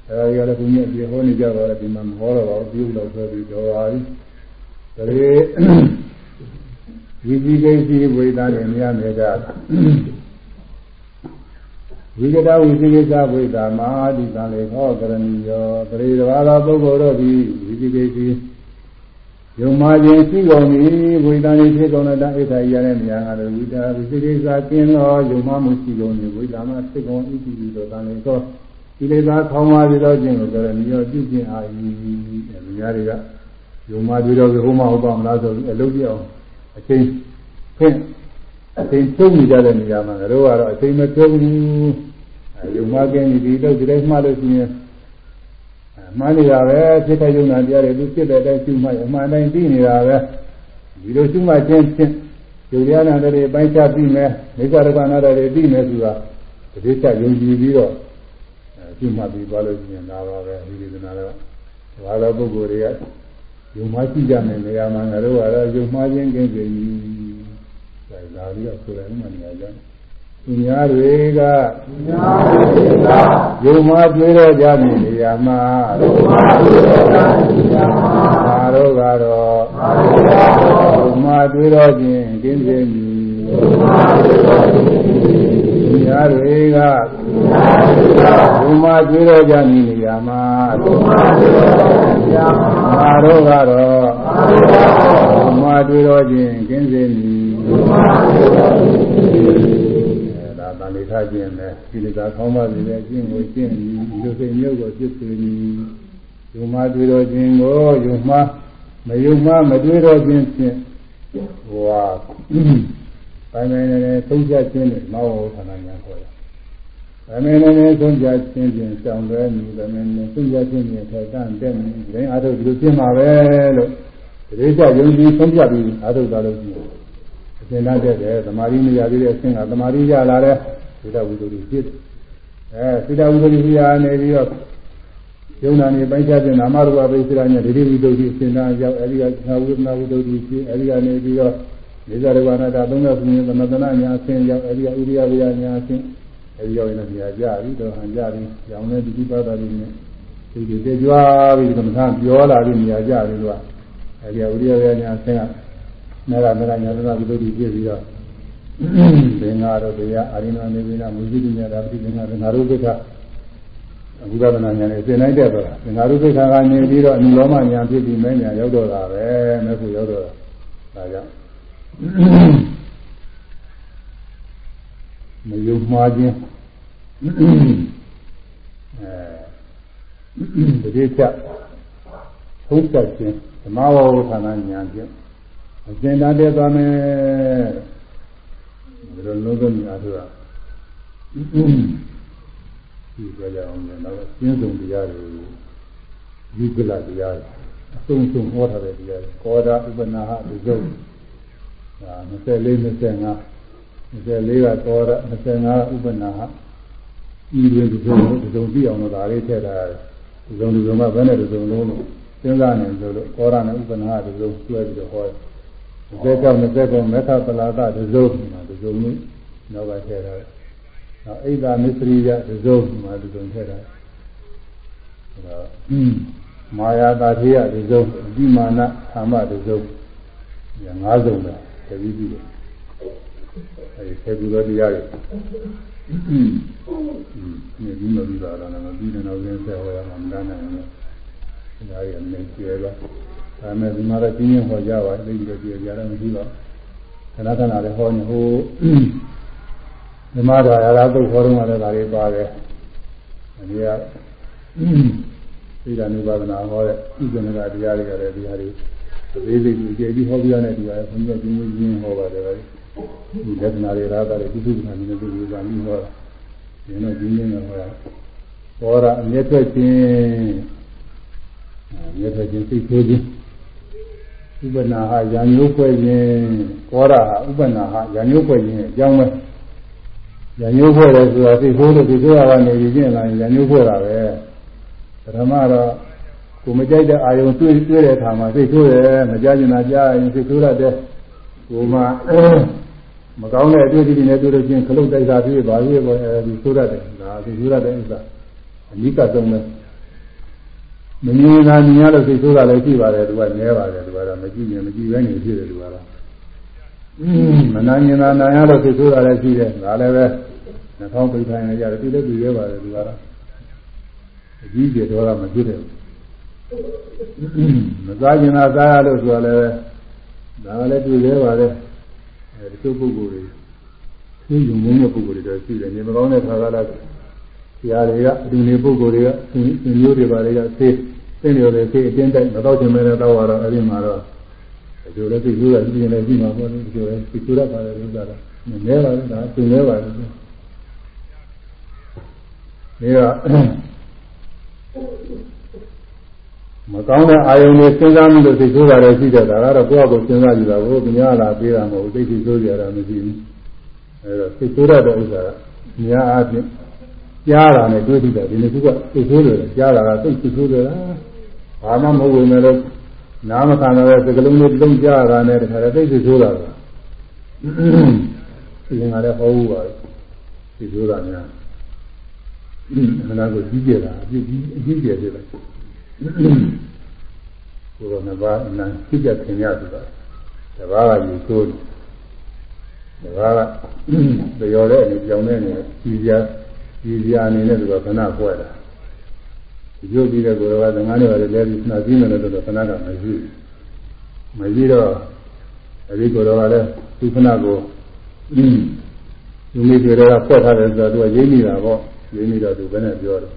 အဲဒီကလည်းဘုရားပြေဟောနေကြတော့ဒီမှာမဟောတော့ပါဘူးပြုလို့ဆိုပြီးတော်ပါပြီဒါ ဝိဇိကိစီဝိသတွေမြတ်နေကြဝိကတဝိဇိကိစ္စဝိသမာတိတံလေဟောကရဏီယောပရိဒဝါသောပုဂ္ဂိုလ်တို့သည်ဝိဇိကိစီယုံမာခြင်းရှိကုန်ပြီဝိသံ၏ဖြစ်ကုန်တဲ့အိဋ္ဌာရတဲ့မြာငါတို့ဝိတာဝိဇိကိစ္စကျင်းသောယုံမာမှုရှိကုန်ပြီဝိသမာဖြစ်ကုန်ဣတိတိတို့တံလေသောဒီလေသာခေါင်းပါပြီးတော့ခြင်းကိုဆိုရမြေပြုခြင်းအာယီအဲလူများတွေကယုံမှပြီးတော့ဘုမဟုတ်ပါမလားဆိုပြီးအလုပ်ပြအောင် အချိန်ဖင့်အချိန်သုံးနေကြတဲ့နေရာမှာတို့ကတော့အချိန်မသုံးဘူးအဲယုံမှကင်းဒီတော့ဒီတိုင်းမှလို့ရှိရင်မှန်နေတာပဲဖြစ်တဲ့ယုံနာတရားတွေသူဖြစ်တဲ့အတိုင်းရှုမှအမှန်တိုင်းသိနေတာပဲဒီလိုရှုမှချင်းချင်းယုံရနာတွေပိုင်းခြားပြီးမယ်မိစ္ဆာရကနာတွေပြီးမယ်ဆိုတာတတိယယုံကြည်ပြီးတော့ရှုမှတ်ပြီးသွားလို့ရှိရင်ဒါပါပဲဒီလိုနာတော့ဘာသာပုဂ္ဂိုလ်တွေက ယုံမှရှိကြမယ်နေရာမှာငါတို့ကတော့ယုံမှချင်းကင်းကြည်ဒါလာပြီးတော့ဆိုတယ်မှနေရာကြောင့်သူများတွေကယုံမှတွေးတော့ကြမည်နေရာမှာယုံမှတွေးတော့ကြမည်နေရာမှာငါတို့ကတော့ယုံမှတွေးတော့ခြင်းကင်းကြည်မည်ယုံမှတွေးတော့ခြင်း သူများတွေကဘုမာကျွေးတော်ကြမည်နေရာမှာဘုမာကျွေးတော်ကြမည်နေရာမှာငါတို့ကတော့ဘုမာကျွေးတော်ခြင်းကင်းစေမည်ဘုမာကျွေးတော်ခြင်းအဲဒါတန်လေးထားခြင်းနဲ့ဒီလိုသာခေါင်းပါစီနဲ့ကျင့်ကိုကျင့်ပြီးဒီလိုစိတ်မျိုးကိုပြည့်စုံပြီးဘုမာကျွေးတော်ခြင်းကိုယုံမှာမယုံမှာမတွေးတော်ခြင်းဖြင့်ဟော ပိုင်းပိုင်းနဲ့သုံးဖြတ်ခြင်းနဲ့မောဟဌာနညာခေါ်တယ်။ပိုင်းပိုင်းနဲ့သုံးဖြတ်ခြင်းဖြင့်စောင့်လွဲမှုပိုင်းပိုင်းနဲ့သုံးဖြတ်ခြင်းဖြင့်ထိုက်တန့်တဲ့မှုဒီအားထုတ်ဒီလိုပြင်ပါပဲလို့ဒီလိုကြယုံကြည်သုံးဖြတ်ပြီးအားထုတ်တာလို့ရှိတယ်။အရှင်နာတဲ့တယ်သမာဓိမရသေးတဲ့အဆင့်ကသမာဓိရလာတဲ့သုဒ္ဓဝိသုဒ္ဓိဖြစ်အဲသုဒ္ဓဝိသုဒ္ဓိရနေပြီးတော့ယုံနာနေပိုင်းခြားတဲ့နာမရူပပိစိရညဒိဋ္ဌိဝိသုဒ္ဓိအရှင်နာရောက်အဲဒီကသာဝိသနာဝိသုဒ္ဓိဖြစ်အဲဒီကနေပြီးတော့ နေဇရဝနာတာသုံးရခုမြေသမတနာညာအဆင်းရောက်အဲဒီကဥရိယဝိယညာအဆင်းအဲဒီရောက်ရင်လည်းညာကြပြီတော့ဟန်ကြပြီရောင်နေဒီပါတာလေးနဲ့ဒီဒီကြွားပြီးသမထပြောလာပြီးညာကြပြီလို့အဲဒီကဥရိယဝိယညာအဆင်းကမေရမေရညာသနာဝိသုဒ္ဓိပြည့်ပြီးတော့ဘင်္ဂါတို့တရားအာရိဏနေဝိနာမုဇိတိညာတာပိသင်္ဂါငါတို့ဘိက္ခအဘုဒ္ဓနာညာနဲ့သင်နိုင်တဲ့တော့ငါတို့ဘိက္ခကနေပြီးတော့အနုလောမညာဖြစ်ပြီးမဲညာရောက်တော့တာပဲမဲ့ခုရောက်တော့တာဒါကြောင့် မယုံမှားခြင်းအဲတတိချဟုတ်တတ်ခြင်းဓမ္မဝဝဌာနညာခြင်းအကျဉ်းတတ်တဲ့သွားမယ်ဒီလိုလုံးစုံညာဆိုတာဒီကြကြအောင်လည်းတော့ကျင်းစုံတရားတွေယူကလတရားအဆုံးစုံဟောထားတဲ့တရားတွေကောဓာဥပနာဟဒီစုံ ဒါ24 25 24ကသောရ25ဥပနာဟဤတွင်ဒီလိုဒီလိုပြအောင်လို့ဒါလေးထည့်တာဒီလိုဒီလိုမှဘယ်နဲ့ဒီလိုလုံးလို့စဉ်းစားနေလို့လို့သောရနဲ့ဥပနာဟဒီလိုကျွဲပြီးတော့ဟောတယ်29 29မေထပလာတဒီလိုမှာဒီလိုမျိုးနောက်ပါထည့်တာနောက်အိဒါမစ္စရိယဒီလိုမှာဒီလိုထည့်တာဒါမာယာတာထေယဒီလိုဒီမာနဓမ္မဒီလိုညာ၅စုံပဲ တပည့်ပြီးတယ်အဲဒီဆေကူတော်တရားတွေနေပြီးမပြီးပါတော့လည်းမပြီးတဲ့နောက်ရင်းဆက်ဟောရမှာမတန်းနိုင်ဘူး။ဒါရီအနေကျဲပါ။ဒါမဲ့ဒီမှာတော့ပြင်းပြဟောကြပါသိပြီးတော့ပြေကြတော့မရှိပါဘူး။ခဏခဏလည်းဟောနေဟိုဒီမှာတော့အရာသုတ်ဟောတော့မှလည်းဒါတွေပါတယ်။အဲဒီကသိတာနိဗ္ဗာန်ဟောတဲ့ဥပ္ပန္နကတရားတွေကလည်းတရားတွေ အသေးစိတ်ကြီးကြည့်ပြီးဟောပြရတဲ့တရားဘုရားပြင်းပြင်းဟောပါတယ်ဒီလက္ခဏာတွေရာတာတွေကုသကနာနေတယ်ဒီကံပြီးဟောတာဒီတော့ပြင်းပြင်းဟောတာဟောတာအမျက်ထွက်ခြင်းအမျက်ထွက်ခြင်းစိတ်ဆိုးခြင်းဥပနာဟာရံညိုးဖွဲ့ခြင်းကောရဟာဥပနာဟာရံညိုးဖွဲ့ခြင်းအကြောင်းပဲရံညိုးဖွဲ့တယ်ဆိုတာစိတ်ဆိုးလို့စိတ်ဆိုးရတာနေပြီးကျင့်လာရင်ရံညိုးဖွဲ့တာပဲပထမတော့ ကိုမကြိုက်တဲ့အာယုံတွေ့တွေ့တဲ့အခါမှာစိတ်ဆိုးတယ်မကြကျင်တာကြားရင်စိတ်ဆိုးရတယ်ကိုမှမကောင်းတဲ့အတွေ့အကြုံတွေနဲ့တွေ့လို့ချင်းခလုတ်တိုက်တာဖြစ်ပါရဲ့ပေါ့အဲဒီဆိုးရတယ်ဒါစိတ်ဆိုးရတဲ့ဥစ္စာအနိကသုံးပဲမမြင်တာမြင်ရလို့စိတ်ဆိုးတာလည်းရှိပါတယ်သူကနည်းပါတယ်သူကတော့မကြည့်ရင်မကြည့်ပဲနေဖြစ်တယ်သူကတော့မနာမြင်တာနာရလို့စိတ်ဆိုးတာလည်းရှိတယ်ဒါလည်းပဲနှာခေါင်းပိတ်ထိုင်ရရတယ်ဒီလည်းပြီးရဲပါတယ်သူကတော့အကြီးကျယ်တော့မဖြစ်တယ် မစားကျင်တာစားရလို့ဆိုတော့လည်းဒါလည်းတွေ့သေးပါလေအဲဒီလိုပုဂ္ဂိုလ်တွေသိယုံနေတဲ့ပုဂ္ဂိုလ်တွေတော့ရှိတယ်နေမကောင်းတဲ့ခါကလည်းဆရာတွေကအတူနေပုဂ္ဂိုလ်တွေကသင်မျိုးတွေပါတွေကသိသိနေတယ်သိအတင်းတိုက်မတော့ချင်မဲနဲ့တော့တော့အဲ့ဒီမှာတော့ဒီလိုလည်းသိလို့ရပြင်းနေပြီမှာပေါ့လေဒီလိုလည်းသိဆိုရပါတယ်လို့သာတော့နဲပါလေဒါသင်နေပါလေဒီတော့ မကောင်းတဲ့အာယုန်တွေစဉ်းစားမှုလို့သိဆိုးတာလည်းရှိတယ်ဒါကတော့ကိုယ့်အကိုစဉ်းစားကြည့်တာကိုသူများလာပေးတာမဟုတ်သိသိဆိုးကြတာမရှိဘူးအဲတော့သိဆိုးရတဲ့ဥစ္စာကများအားဖြင့်ကြားတာနဲ့တွေ့ထိတာဒီနေ့ကသိဆိုးတယ်ကြားတာကသိသိဆိုးတယ်ဘာမှမဟုတ်ဝင်လည်းနားမခံတဲ့စကလုံးလေးလုံးကြားတာနဲ့တခါတည်းသိသိဆိုးတာကဒီငါလည်းဟောဘူးပါသိဆိုးတာများခဏကိုကြီးကျယ်တာအပြည့်ကြီးအကြီးကျယ်ဖြစ်တယ် ကိုယ်တော်နှစ်ပါးအနံသိကြခင်ရသူတာတပါးကယူဆိုးတယ်တပါးကကြော်တဲ့အနေကြောင်တဲ့အနေကြီးပြားကြီးပြားအနေနဲ့သူကခဏဖွဲ့တာဒီလိုပြီးတဲ့ကိုယ်တော်ကငါးနှစ်ပါးလည်းပြီးနှာပြီးမယ်လို့တော့ခဏကမရှိမရှိတော့အဲဒီကိုယ်တော်ကလည်းသူခဏကိုဒီမိတွေတော့ဖွဲ့ထားတယ်ဆိုတော့သူကရိပ်နေတာပေါ့ရိပ်နေတော့သူဘယ်နဲ့ပြောတယ်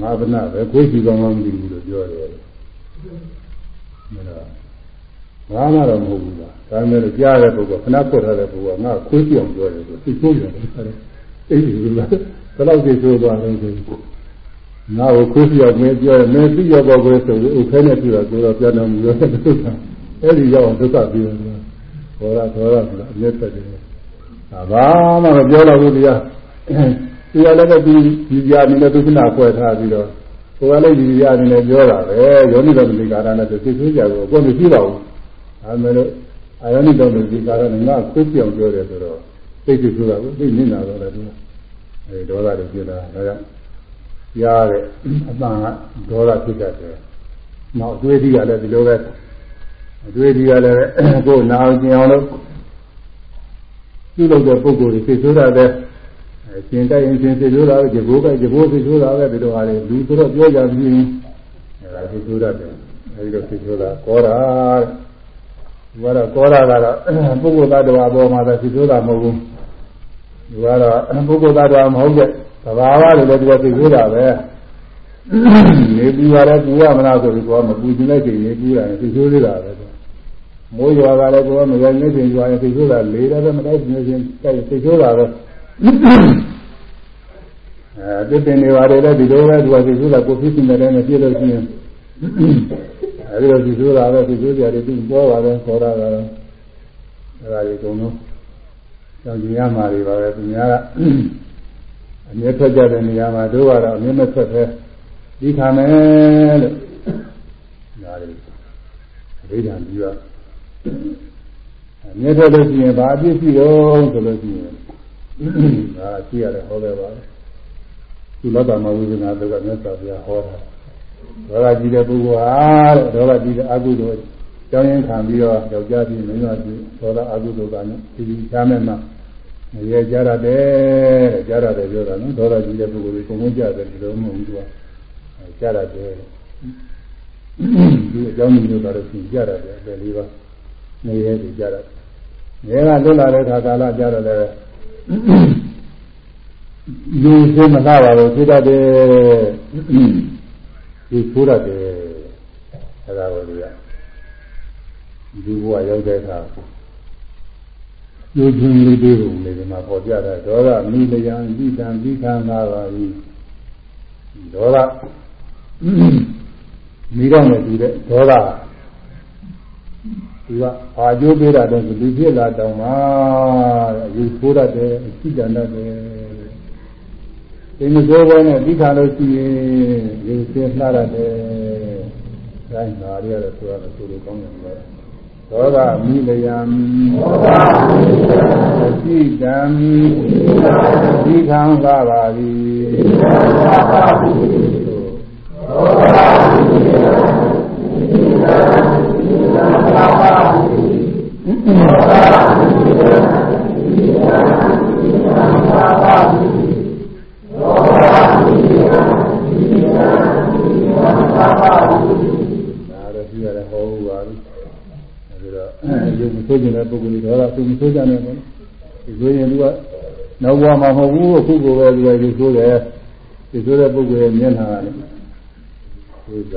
ငါဗနာပဲကိုယ်ကြည့်ကောင်းကောင်းမသိဘူးလို့ပြောတယ်မလားဘာမှတော့မဟုတ်ဘူးလားဒါမဲ့လို့ကြားတဲ့ပုဂ္ဂိုလ်ခဏဖွက်ထားတဲ့ပုဂ္ဂိုလ်ကငါခွေးပြောင်ပြောတယ်ဆိုသိဆိုးရတယ်အဲ့ဒီလိုလားဘယ်လောက်သိဆိုးသွားလဲဆိုငါ့ကိုခွေးပြောင်မင်းပြောတယ်မင်းသိရတော့ကိုယ်ဆိုလို့ဥခဲနဲ့ပြတော့ကိုတော့ပြန်တော်မူရောတဲ့ဒုက္ခအဲ့ဒီရောက်ဒုက္ခပြီးတော့ဘောရသောရဆိုတာအမျက်သက်တယ်ဒါဘာမှမပြောတော့ဘူးတရား ဒီကလည်းပဲဒီဒီကြာနေနဲ့သုခနာဖွဲ့ထားပြီးတော့ဟိုကလည်းဒီကြာနေနဲ့ပြောတာပဲယောနိတော်မူကာရနဲ့သိသိကြကိုကိုယ်မရှိပါဘူးဒါမဲ့လို့အာယောနိတော်မူကာရနဲ့ငါကိုပြောင်ပြောတယ်ဆိုတော့သိသိဆိုတာကိုသိနေလာတော့လည်းသူအဲဒေါသတွေဖြစ်လာဒါကြောင့်ကြားတဲ့အပန်းကဒေါသဖြစ်တတ်တယ်နောက်အတွေ့အထိကလည်းဒီလိုပဲအတွေ့အထိကလည်းကိုယ်နာအောင်ကျင်အောင်လို့ပြုလုပ်တဲ့ပုံကိုယ်တွေသိဆိုးတာတဲ့ ရှင်တိုက်ရင်ရှင်သိဆိုးတာပဲဒီဘိုးကဒီဘိုးသိဆိုးတာပဲဒီလိုဟာလေလူဆိုတော့ပြောကြပြီးအဲဒါသိဆိုးတတ်တယ်အဲဒီလိုသိဆိုးတာကောတာဒီကတော့ကောတာကတော့ပုဂ္ဂိုလ်သတ္တဝါပေါ်မှာသာသိဆိုးတာမဟုတ်ဘူးဒီကတော့ပုဂ္ဂိုလ်သတ္တဝါမဟုတ်တဲ့သဘာဝတွေလည်းဒီကသိဆိုးတာပဲနေပူရတယ်ပူရမလားဆိုပြီးကောမပူခြင်းလိုက်ချိန်နေပူရတယ်သိဆိုးသေးတာပဲမိုးရွာကလည်းကောမရနေချိန်ရွာရင်သိဆိုးတာလေတယ်မတိုက်နေချင်းတိုက်သိဆိုးတာပဲ အဲတစ်ပင်တွေပါတယ်လည်းဒီလိုပဲသူကသိဆိုတာကိုဖြစ်နေတဲ့နဲ့ပြည့်လို့ရှိရင်အဲဒီလိုသိဆိုတာပဲသိဆိုကြတယ်သူပေါ်ပါတယ်ခေါ်တာကတော့အဲဒါကြီးကုန်လုံးကြောင်ကြည့်ရမှာတွေပါပဲသူများကအမြဲထွက်ကြတဲ့နေရာမှာတို့ကတော့အမြဲမထွက်ပဲဒီခါမယ်လို့ဒါတွေအဘိဓမ္မာပြီးတော့အမြဲထွက်လို့ရှိရင်ဘာအပြစ်ရှိတော့ဆိုလို့ရှိရင်ဒါရှိရတယ်ဟောတယ်ပါ သုလတ္တမဝိဇ္ဇနာတို့ကမြတ်စွာဘုရားဟောတာဒေါသကြီးတဲ့ပုဂ္ဂိုလ်ဟာတဲ့ဒေါသကြီးတဲ့အကုသိုလ်ကြောင်းရင်ခံပြီးတော့ယောက်ျားကြီးမိန်းမကြီးဒေါသအကုသိုလ်ကလည်းဒီဒီချားမဲ့မှာရဲကြရတယ်ကြားရတယ်ပြောတာနော်ဒေါသကြီးတဲ့ပုဂ္ဂိုလ်ကိုကုန်ကုန်ကြတယ်ဒီလိုမဟုတ်ဘူးသူကကြားရတယ်ဒီအကြောင်းမျိုးကတော့သိကြရတယ်ပဲလေးပါနေရဲကြရတယ်ငယ်ကလွတ်လာတဲ့ခါကာလကြားရတယ် လူသိမလာပါဘူးသိတတ်တယ်ဒီဆိုရတယ်အဲဒါကိုလူရဒီဘဝရောက်တဲ့အခါလူချင်းလေးတွေပုံလေးဒီမှာပေါ်ပြတာဒေါသမိလျံဣဒံဣခံသာပါ၏ဒေါသမိတော့နေတူတဲ့ဒေါသသူကအာကျိုးပေးတာတော့လူဖြစ်လာတောင်မှအယူဆိုးတတ်တယ်အရှိတန်တတ်တယ် ဒီမစိုးဘဲနဲ့ပြီးခါလို့ရှိရင်ယူစင်းလှရတယ်။ဒါညာရရတဲ့ဆိုရတဲ့ဆိုလိုကောင်းတယ်လို့ဒေါသမိလယံဒေါသမိလယံအရှိတံဒီခံသာပါသည်ဒီခံသာပါသည်ဒေါသမိလယံဒီခံသာပါသည်ဒေါသမိ ဆိုးကျင်တဲ့ပုဂ္ဂိုလ်တွေတော့သူမဆိုးကြနဲ့ပေါ့ဒီလိုရင်သူကနောက်ဘဝမှာမဟုတ်ဘူးအခုကိုပဲသူကယူဆိုးတယ်ယူဆိုးတဲ့ပုဂ္ဂိုလ်ရဲ့မျက်နှာကလည်းသူက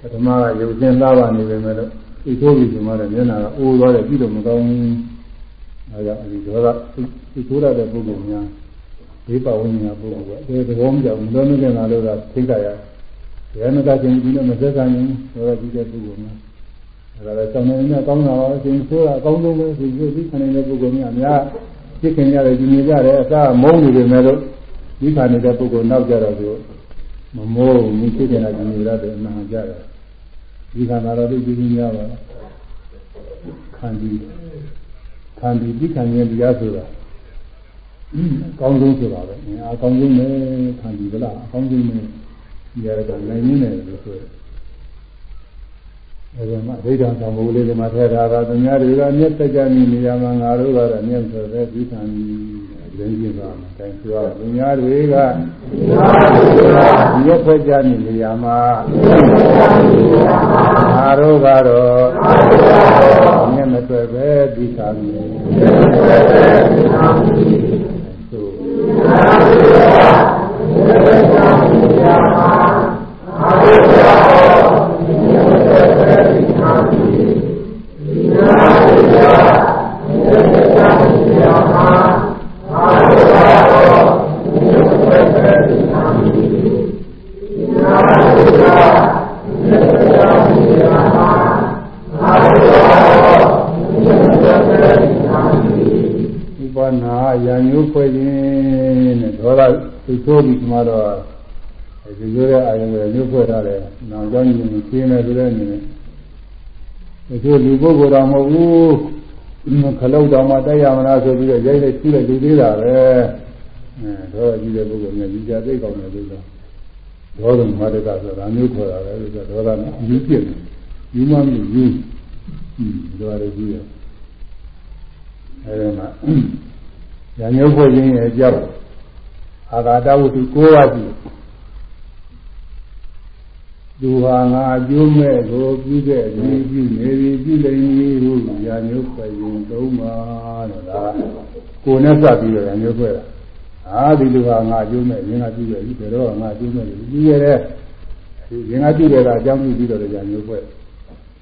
ပထမကရုပ်ရှင်သားပါနေပေမဲ့လို့ဒီဆိုးပြီးဒီမှာလည်းမျက်နှာကအိုးသွားတယ်ပြီးတော့မကောင်းဘူးအဲဒါအဒီဒေါသဒီဆိုးရတဲ့ပုဂ္ဂိုလ်များဒီပဝိညာဉ်ပုဂ္ဂိုလ်ကအဲဒီသဘောမကြောက်ဘူးလုံးလုံးနဲ့လာလို့ကထိတ်ကြရဘယ်မှာကချင်းဒီလိုမဆက်ဆံရင်ဆိုတော့ဒီတဲ့ပုဂ္ဂိုလ်များအဲ ဒါလည်းဆောင်းနေနေကောင်းတာပါအရှင်ဆိုးတာအကောင်းဆုံးပဲဒီလိုဒီခဏနေတဲ့ပုဂ္ဂိုလ်များအများဖြစ်ခင်ရတယ်ဒီနေကြတယ်အစားမုန်းနေပေမဲ့လို့ဒီခါနေတဲ့ပုဂ္ဂိုလ်နောက်ကြတော့သူမမိုးဘူးဖြစ်နေတာဒီနေရတယ်အမှန်ကြတယ်ဒီခါလာတော့ဒီကြီးကြီးများပါခန္ဒီခန္ဒီဒီခန္ရင်တရားဆိုတာအကောင်းဆုံးဆိုတာပဲအကောင်းဆုံးပဲခန္ဒီဗလားအကောင်းဆုံးပဲဒီရတဲ့နိုင်နေတယ်လို့ဆို အဲဒီမှာဒိဋ္ဌံသံဃာလေးတွေမှာထည့်ထားတာသူများတွေကအမျက်တက်ကြနေနေရမှာငါတို့ကတော့အမျက်ဆိုတဲ့ဒီခန္ဒီလင်းပြပါမယ်။တိုင်ဆိုရသူများတွေကဒီရက်ဖက်ကြနေနေရမှာငါတို့ကတော့အမျက်မတွေ့ပဲဒီခ န္ဒီဆိုးပြီးမှတော့ဒီလိုတဲ့အာယုံတွေညှို့ဖွဲ့ထားတယ်။နောက်ကြောင်းကြီးကိုရှင်းနေဆိုတဲ့အနေနဲ့ဒီလိုလူပုဂ္ဂိုလ်တော်မဟုတ်ဘူးခလုတ်တော်မှတက်ရမလားဆိုပြီးတော့ရိုက်လိုက်ကြည့်လိုက်လူသေးတာပဲ။အဲတော့ကြည့်တဲ့ပုဂ္ဂိုလ်များကြီးကြသိကောင်းတယ်လို့ဆိုဒေါသမတကဆိုတာမျိုးခေါ်တာပဲလို့ဆိုဒေါသနဲ့ယူပြစ်တယ်။ယူမှမယူဘူး။อืมဒါရည်ကြီးရ။အဲဒီမှာညာညှို့ဖွဲ့ခြင်းရဲ့အကြောင်း အာဂါတဝတ္ထု9ပါးရှိသူဟာငါအကျိုးမဲ့ကိုပြုတဲ့ဒီပြုနေပြီပြုလိမ့်မည်ဟုညာမျိုးခွဲရင်သုံးပါတော့ဒါကိုယ်နဲ့စပ်ပြီးတော့ညာမျိုးခွဲတာအာဒီလူဟာငါအကျိုးမဲ့ရင်ကပြုတယ်ဒီတော့ငါအကျိုးမဲ့ပြုရတဲ့ရင်ကပြုတယ်ကအကြောင်းပြုပြီးတော့ညာမျိုးခွဲ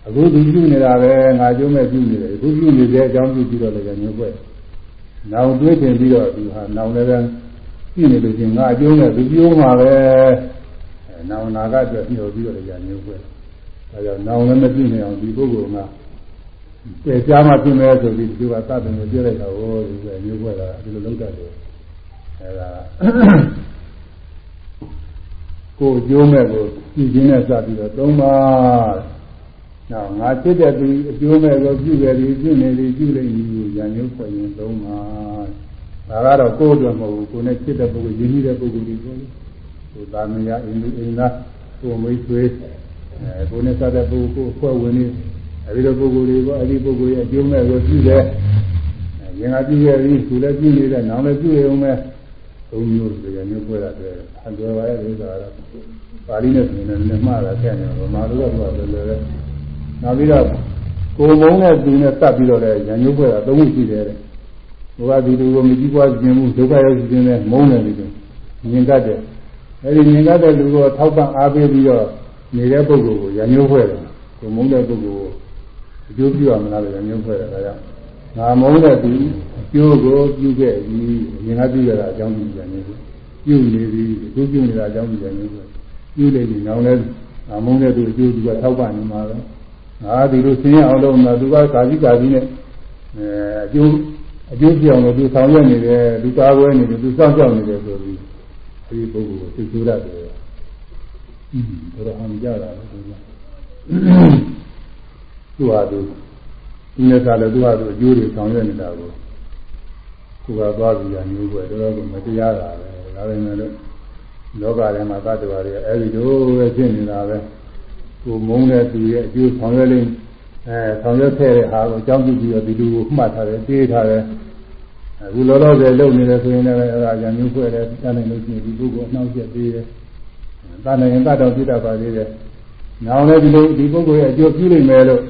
အခုဒီပြုနေတာပဲငါအကျိုးမဲ့ပြုနေတယ်အခုပြုနေတဲ့အကြောင်းပြုပြီးတော့ညာမျိုးခွဲနောင်တွေးတင်ပြီးတော့ဒီဟာနောင်လည်း ရှိနေလို့ချင်းငါအကျိုးနဲ့သူပြောမှာပဲနောင်နာကအတွက်ညှို့ပြီးတော့ကြာမျိုးပဲဒါကြောင့်နောင်လည်းမပြည့်နေအောင်ဒီပုဂ္ဂိုလ်ကကျေချာမှပြင်းမယ်ဆိုပြီးသူကသတ်တယ်ပြောလိုက်တာဟောဒီကမျိုးပဲလားဒီလိုလုပ်တတ်တယ်အဲဒါကိုအကျိုးမဲ့ကိုကြည့်ခြင်းနဲ့စပြီးတော့သုံးပါနောက်ငါဖြစ်တဲ့သူအကျိုးမဲ့ကိုပြုရည်ပြုနေသည်ပြုလိမ့်မည်ကိုညာမျိုးဖွင့်ရင်သုံးပါ ဒါကတော့ကိုယ်အတွက်မဟုတ်ဘူးကိုယ်နဲ့ဖြစ်တဲ့ပုဂ္ဂိုလ်ယဉ်ကျေးတဲ့ပုဂ္ဂိုလ်တွေကိုကိုသာမယအင်းလူအင်းသားကိုမိတ်ဆွေအဲကိုယ်နဲ့စတဲ့ပုဂ္ဂိုလ်ကိုဖွဲ့ဝင်နေအဲဒီလိုပုဂ္ဂိုလ်တွေကအဲဒီပုဂ္ဂိုလ်ရဲ့အကျိုးမဲ့ကိုကြည့်တယ်ရင်ကကြည့်ရပြီးသူလည်းကြည့်နေတဲ့နောင်လည်းကြည့်ရုံပဲသုံးမျိုးတွေကမျိုးပွဲတာတဲ့ဟန်တော်ပါရဲ့ဥစ္စာကတော့ပါဠိနဲ့ဆိုရင်လည်းမှားတာခဲ့နေတော့ဗမာလိုကတော့လည်းလည်းနောက်ပြီးတော့ကိုယ်မုံနဲ့သူနဲ့စပ်ပြီးတော့လည်းရံညိုးပွဲတာသုံးခုရှိတယ်တဲ့ ဘုရားဒီလူကိုမကြည့်ပွားခြင်းဘူးဒုက္ခရောက်ခြင်းနဲ့မုန်းတယ်လို့မြင်တတ်တယ်အဲဒီမြင်တတ်တဲ့လူကိုထောက်ပံ့အားပေးပြီးတော့နေတဲ့ပုဂ္ဂိုလ်ကိုရညှိုးဖွဲ့တယ်ကိုမုန်းတဲ့ပုဂ္ဂိုလ်ကိုအကျိုးပြုရမလားလို့ရညှိုးဖွဲ့တယ်ဒါကြောင့်ငါမုန်းတဲ့သူအကျိုးကိုပြုခဲ့ပြီးအရင်ကပြုရတာအကြောင်းပြုရညှိုးပြုနေပြီအခုပြုနေတာအကြောင်းပြုရညှိုးပြုနေပြီနောက်လဲငါမုန်းတဲ့သူအကျိုးသူကထောက်ပံ့နေမှာပဲငါဒီလိုဆင်းရအောင်လုပ်မှာသူကကာကြီးကာကြီးနဲ့အဲအကျိုး အကျိုးပြောင်းလို့သူဆောင်ရွက်နေတယ်သူကားဝဲနေတယ်သူစောင့်ကြောက်နေတယ်ဆိုပြီးအဲဒီပုဂ္ဂိုလ်ကိုသိဆိုရတယ်။အင်းဒါတော့အမှန်ကြတာလေသူကသူဟာသူဒီနေ့ကလည်းသူဟာသူအကျိုးတွေဆောင်ရွက်နေတာကိုကိုယ်ကသွားပြီးရမျိုးပဲတော်တော်မတရားတာပဲဒါပေမဲ့လို့လောကထဲမှာသတ္တဝါတွေအဲဒီလိုပဲဖြစ်နေတာပဲကိုမုန်းတဲ့သူရဲ့အကျိုးဆောင်ရွက်လိမ့်အဲဆောင်ရွက်ခဲ့တဲ့ဟာကိုအကြောင်းပြုပြီးတော့ဒီလူကိုမှတ်ထားတယ်သိထားတယ် အခုလောလောဆယ်လုပ်နေတယ်ဆိုရင်လည်းအဲဒါညာမျိုးဖွဲ့တယ်တတ်နိုင်လို့ရှိရင်ဒီပုဂ္ဂိုလ်အနှောက်အယှက်သေးတယ်တတ်နိုင်ရင်တတ်တော်ပြတတ်ပါသေးတယ်နောက်လည်းဒီလိုဒီပုဂ္ဂိုလ်ရဲ့အကျိုးပြုနိုင်မယ်လို့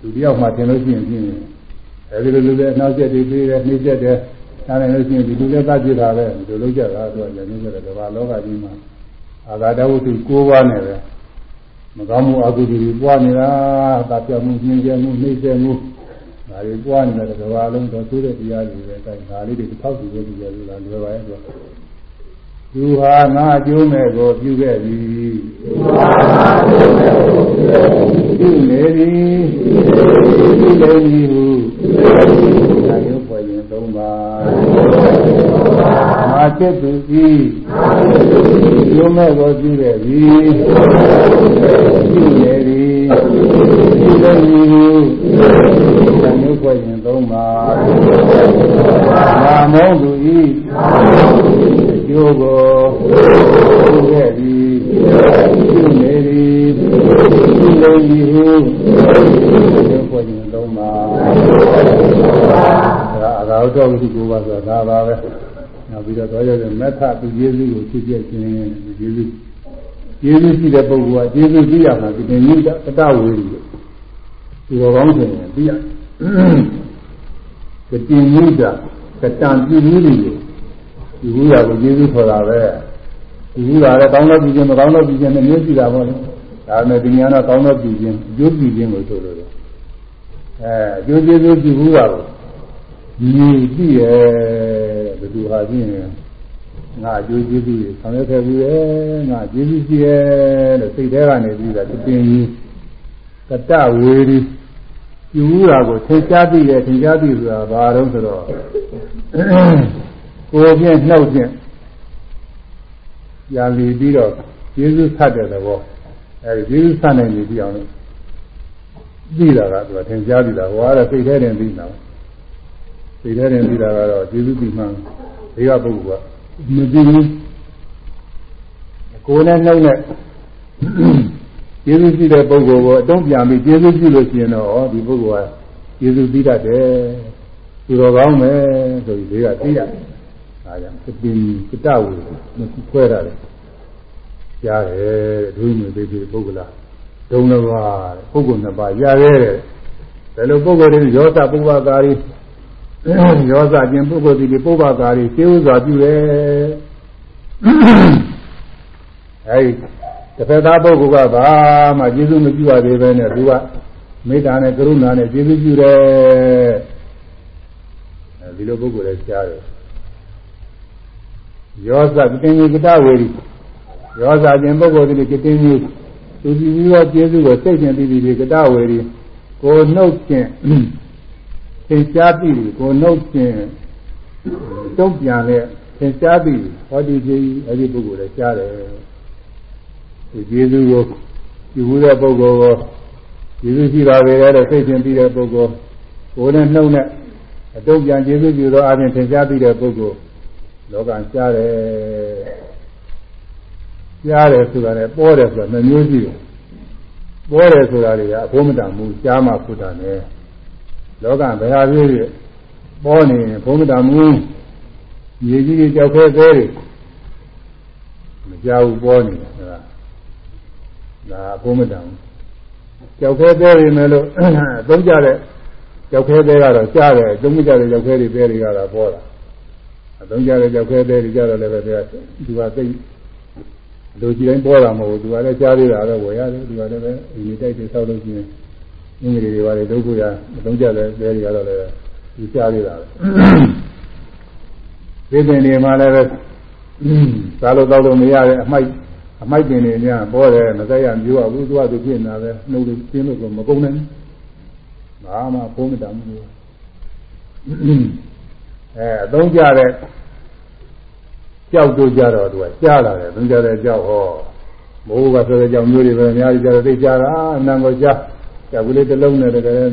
သူတယောက်မှသင်လို့ရှိရင်ပြင်းတယ်အဲဒီလိုလူလည်းနောက်ချက်တွေပြီးတယ်နှိမ့်ချက်တယ်ဒါနဲ့လို့ရှိရင်ဒီလူလည်းသတ်ပြတာပဲဒီလိုလုပ်ကြတာတော့လည်းနေကြတယ်ကမ္ဘာလောကကြီးမှာအာဂါတဝတ္ထု၉ပါးနဲ့ပဲမကောင်းမှုအကုသိုလ်တွေပွားနေတာတာပြောင်းမှုညှင်းကျမှုနှိမ့်ချက်မှု ဒါတွေပွားနေတဲ့ကမ္ဘာလုံးတော့သိတဲ့တရားတွေပဲအဲဒါလေးတွေတစ်ထောက်ကြည့်ရကြည့်ရလို့လွယ်ပါရဲ့ဆိုသူဟာငါအကျိုးမဲ့ကိုပြုခဲ့ပြီသူဟာငါအကျိုးမဲ့ကိုပြုခဲ့ပြီပြုနေသည်ပြုနေသည်ဟုသာယုပွင့်ရင်သုံးပါမာจิตသူဤကျိုးမဲ့ကိုပြုခဲ့ပြီပြုနေသည်ပြုနေ သည်ဟုသာယုပွင့်ရင်သုံးပါနာမောသူဤကျိုးကိုပြုခဲ့သည်ပြုနေသည်ပြုနေသည်ဟုသာယုပွင့်ရင်သုံးပါဒါအရာတော်ဝိကိုပါဆိုတာဒါပါပဲနောက်ပြီးတော့တော်ရတဲ့မက်ထသူကျေးဇူးကိုဖြစ်ပြခြင်းသူကျေးဇူး ကျေးဇူးရှိတဲ့ပုဂ္ဂိုလ်ကကျေးဇူးသိရမှာဒီနေ့တတဝေရီဒီတော်ကောင်းဆိုရင်သိရကတိမူတာကတံပြုမှုတွေကိုဒီဘူးရကိုကျေးဇူးခေါ်တာပဲဒီဘူးရလည်းကောင်းတော့ပြုခြင်းမကောင်းတော့ပြုခြင်းနဲ့မျိုးရှိတာပေါ့လေဒါနဲ့ဒီညာတော့ကောင်းတော့ပြုခြင်းအကျိုးပြုခြင်းကိုဆိုလို့အဲအကျိုးကျေးဇူးပြုဘူးရကိုဒီသိရဲ့ဘယ်သူဟာချင်း ငါအကျိုးကျေးဇူးတွေဆောင်ရွက်ခဲ့ဘူးရဲ့ငါကျေးဇူးရှိရဲ့လို့စိတ်ထဲကနေပြီးတာတင်ကြီးကတဝေရီယူတာကိုထိရှားသိတယ်ထင်ရှားသိဆိုတာဘာတော့ဆိုတော့ကိုယ်ဖြင့်နှုတ်ဖြင့်ရံလီပြီးတော့ကျေးဇူးဆတ်တဲ့သဘောအဲဒီကျေးဇူးဆတ်နိုင်ပြီပြီးအောင်လို့သိတာကသူကထင်ရှားသိတာဟောရစိတ်ထဲတင်သိတာစိတ်ထဲတင်သိတာကတော့ကျေးဇူးပြီးမှဒီကပုဂ္ဂိုလ်က မသိဘူးကိုယ်နဲ့နှုတ်နဲ့ကျေးဇူးရှိတဲ့ပုဂ္ဂိုလ်ကိုအတုံးပြန်ပြီးကျေးဇူးပြုလို့ရှိရင်တော့ဒီပုဂ္ဂိုလ်ကကျေးဇူးပြီးတတ်တယ်သူတော်ကောင်းမယ်ဆိုပြီးဒီကသိရတယ်ဒါကြောင့်သတိကတဝေမခွဲရတယ်ကြားတယ်ဒုညေသေးသေးပုဂ္ဂလာဒုံလဘာပုဂ္ဂိုလ်နှစ်ပါးရရဲတယ်ဘယ်လိုပုဂ္ဂိုလ်တွေရောသပုဗ္ဗကာရီ ရောစခြင်းပုဂ္ဂိုလ်ဒီပုဗ္ဗကာရီစေဥစွာပြုတယ်အဲဒီတစ်ဖက်သားပုဂ္ဂိုလ်ကဘာမှကျေးဇူးမပြုရသေးပဲနဲ့သူကမေတ္တာနဲ့ကရုဏာနဲ့ကျေးဇူးပြုတယ်အဲဒီလိုပုဂ္ဂိုလ်လည်းရှားတယ်ရောစကတင်ကြီးကတဝေရီရောစခြင်းပုဂ္ဂိုလ်ဒီကတင်ကြီးသူကြည့်ပြီးတော့ကျေးဇူးကိုစိတ်ချင်းပြီးပြီးကတဝေရီကိုနှုတ်ခြင်း သင်ရှားပြီးကိုနှုတ်ခြင်းတုံ့ပြန်တဲ့သင်ရှားပြီးဟောဒီကြီးအဲဒီပုဂ္ဂိုလ်လည်းရှားတယ်ဒီကျေးဇူးကိုယူဘူးတဲ့ပုဂ္ဂိုလ်ကိုကျေးဇူးရှိပါပဲတဲ့စိတ်ချင်းပြီးတဲ့ပုဂ္ဂိုလ်ကိုယ်နဲ့နှုတ်နဲ့အတုံ့ပြန်ကျေးဇူးပြုသောအပြင်သင်ရှားပြီးတဲ့ပုဂ္ဂိုလ်လောကရှားတယ်ရှားတယ်ဆိုတာနဲ့ပေါ်တယ်ဆိုတာနှမျိုးရှိတယ်ပေါ်တယ်ဆိုတာတွေကအဖို့မတန်ဘူးရှားမှဖုတာနဲ့ လောကဘယ်ဟာဖြစ်ဖြစ်ပေါ်နေရင်ဘုံမတန်ဘူးမြေကြီးတွေကြောက်ခဲသေးတယ်မကြောက်ဘူးပေါ်နေတယ်ဆိုတာဒါဘုံမတန်ဘူးကြောက်ခဲသေးတယ်မယ်လို့သုံးကြတဲ့ကြောက်ခဲသေးကတော့ကြားတယ်သုံးကြတဲ့ကြောက်ခဲတွေသေးတွေကတော့ပေါ်တာအသုံးကြတဲ့ကြောက်ခဲသေးတွေကြတော့လည်းပဲသူကသိလူကြီးတိုင်းပေါ်တာမဟုတ်ဘူးသူကလည်းကြားသေးတာတော့ဝယ်ရတယ်သူကလည်းပဲအရင်တိုက်တွေဆောက်လို့ရှိရင် အင်္ဂလိပ်တွေပါလေဒုက္ခရအသုံးကြတဲ့သေးတွေကတော့လည်းသူကြားသေးတာပဲသိတဲ့နေမှာလည်းပဲသာလို့တော့လို့မရတဲ့အမိုက်အမိုက်ပင်တွေများပေါ်တယ်မသက်ရမျိုးอ่ะဘူးသူကသူဖြစ်နေတာပဲနှုတ်လို့ပြင်းလို့ကမကုန်နိုင်ဘာမှဖုံးမတတ်ဘူးအဲအသုံးကြတဲ့ကြောက်တို့ကြတော့သူကကြားလာတယ်သုံးကြတဲ့ကြောက်ဟောမိုးကဆိုတဲ့ကြောက်မျိုးတွေပဲအများကြီးကြတော့သိကြတာအနံကိုကြား ကြောက်ကလေးတစ်လုံးနဲ့တကယ်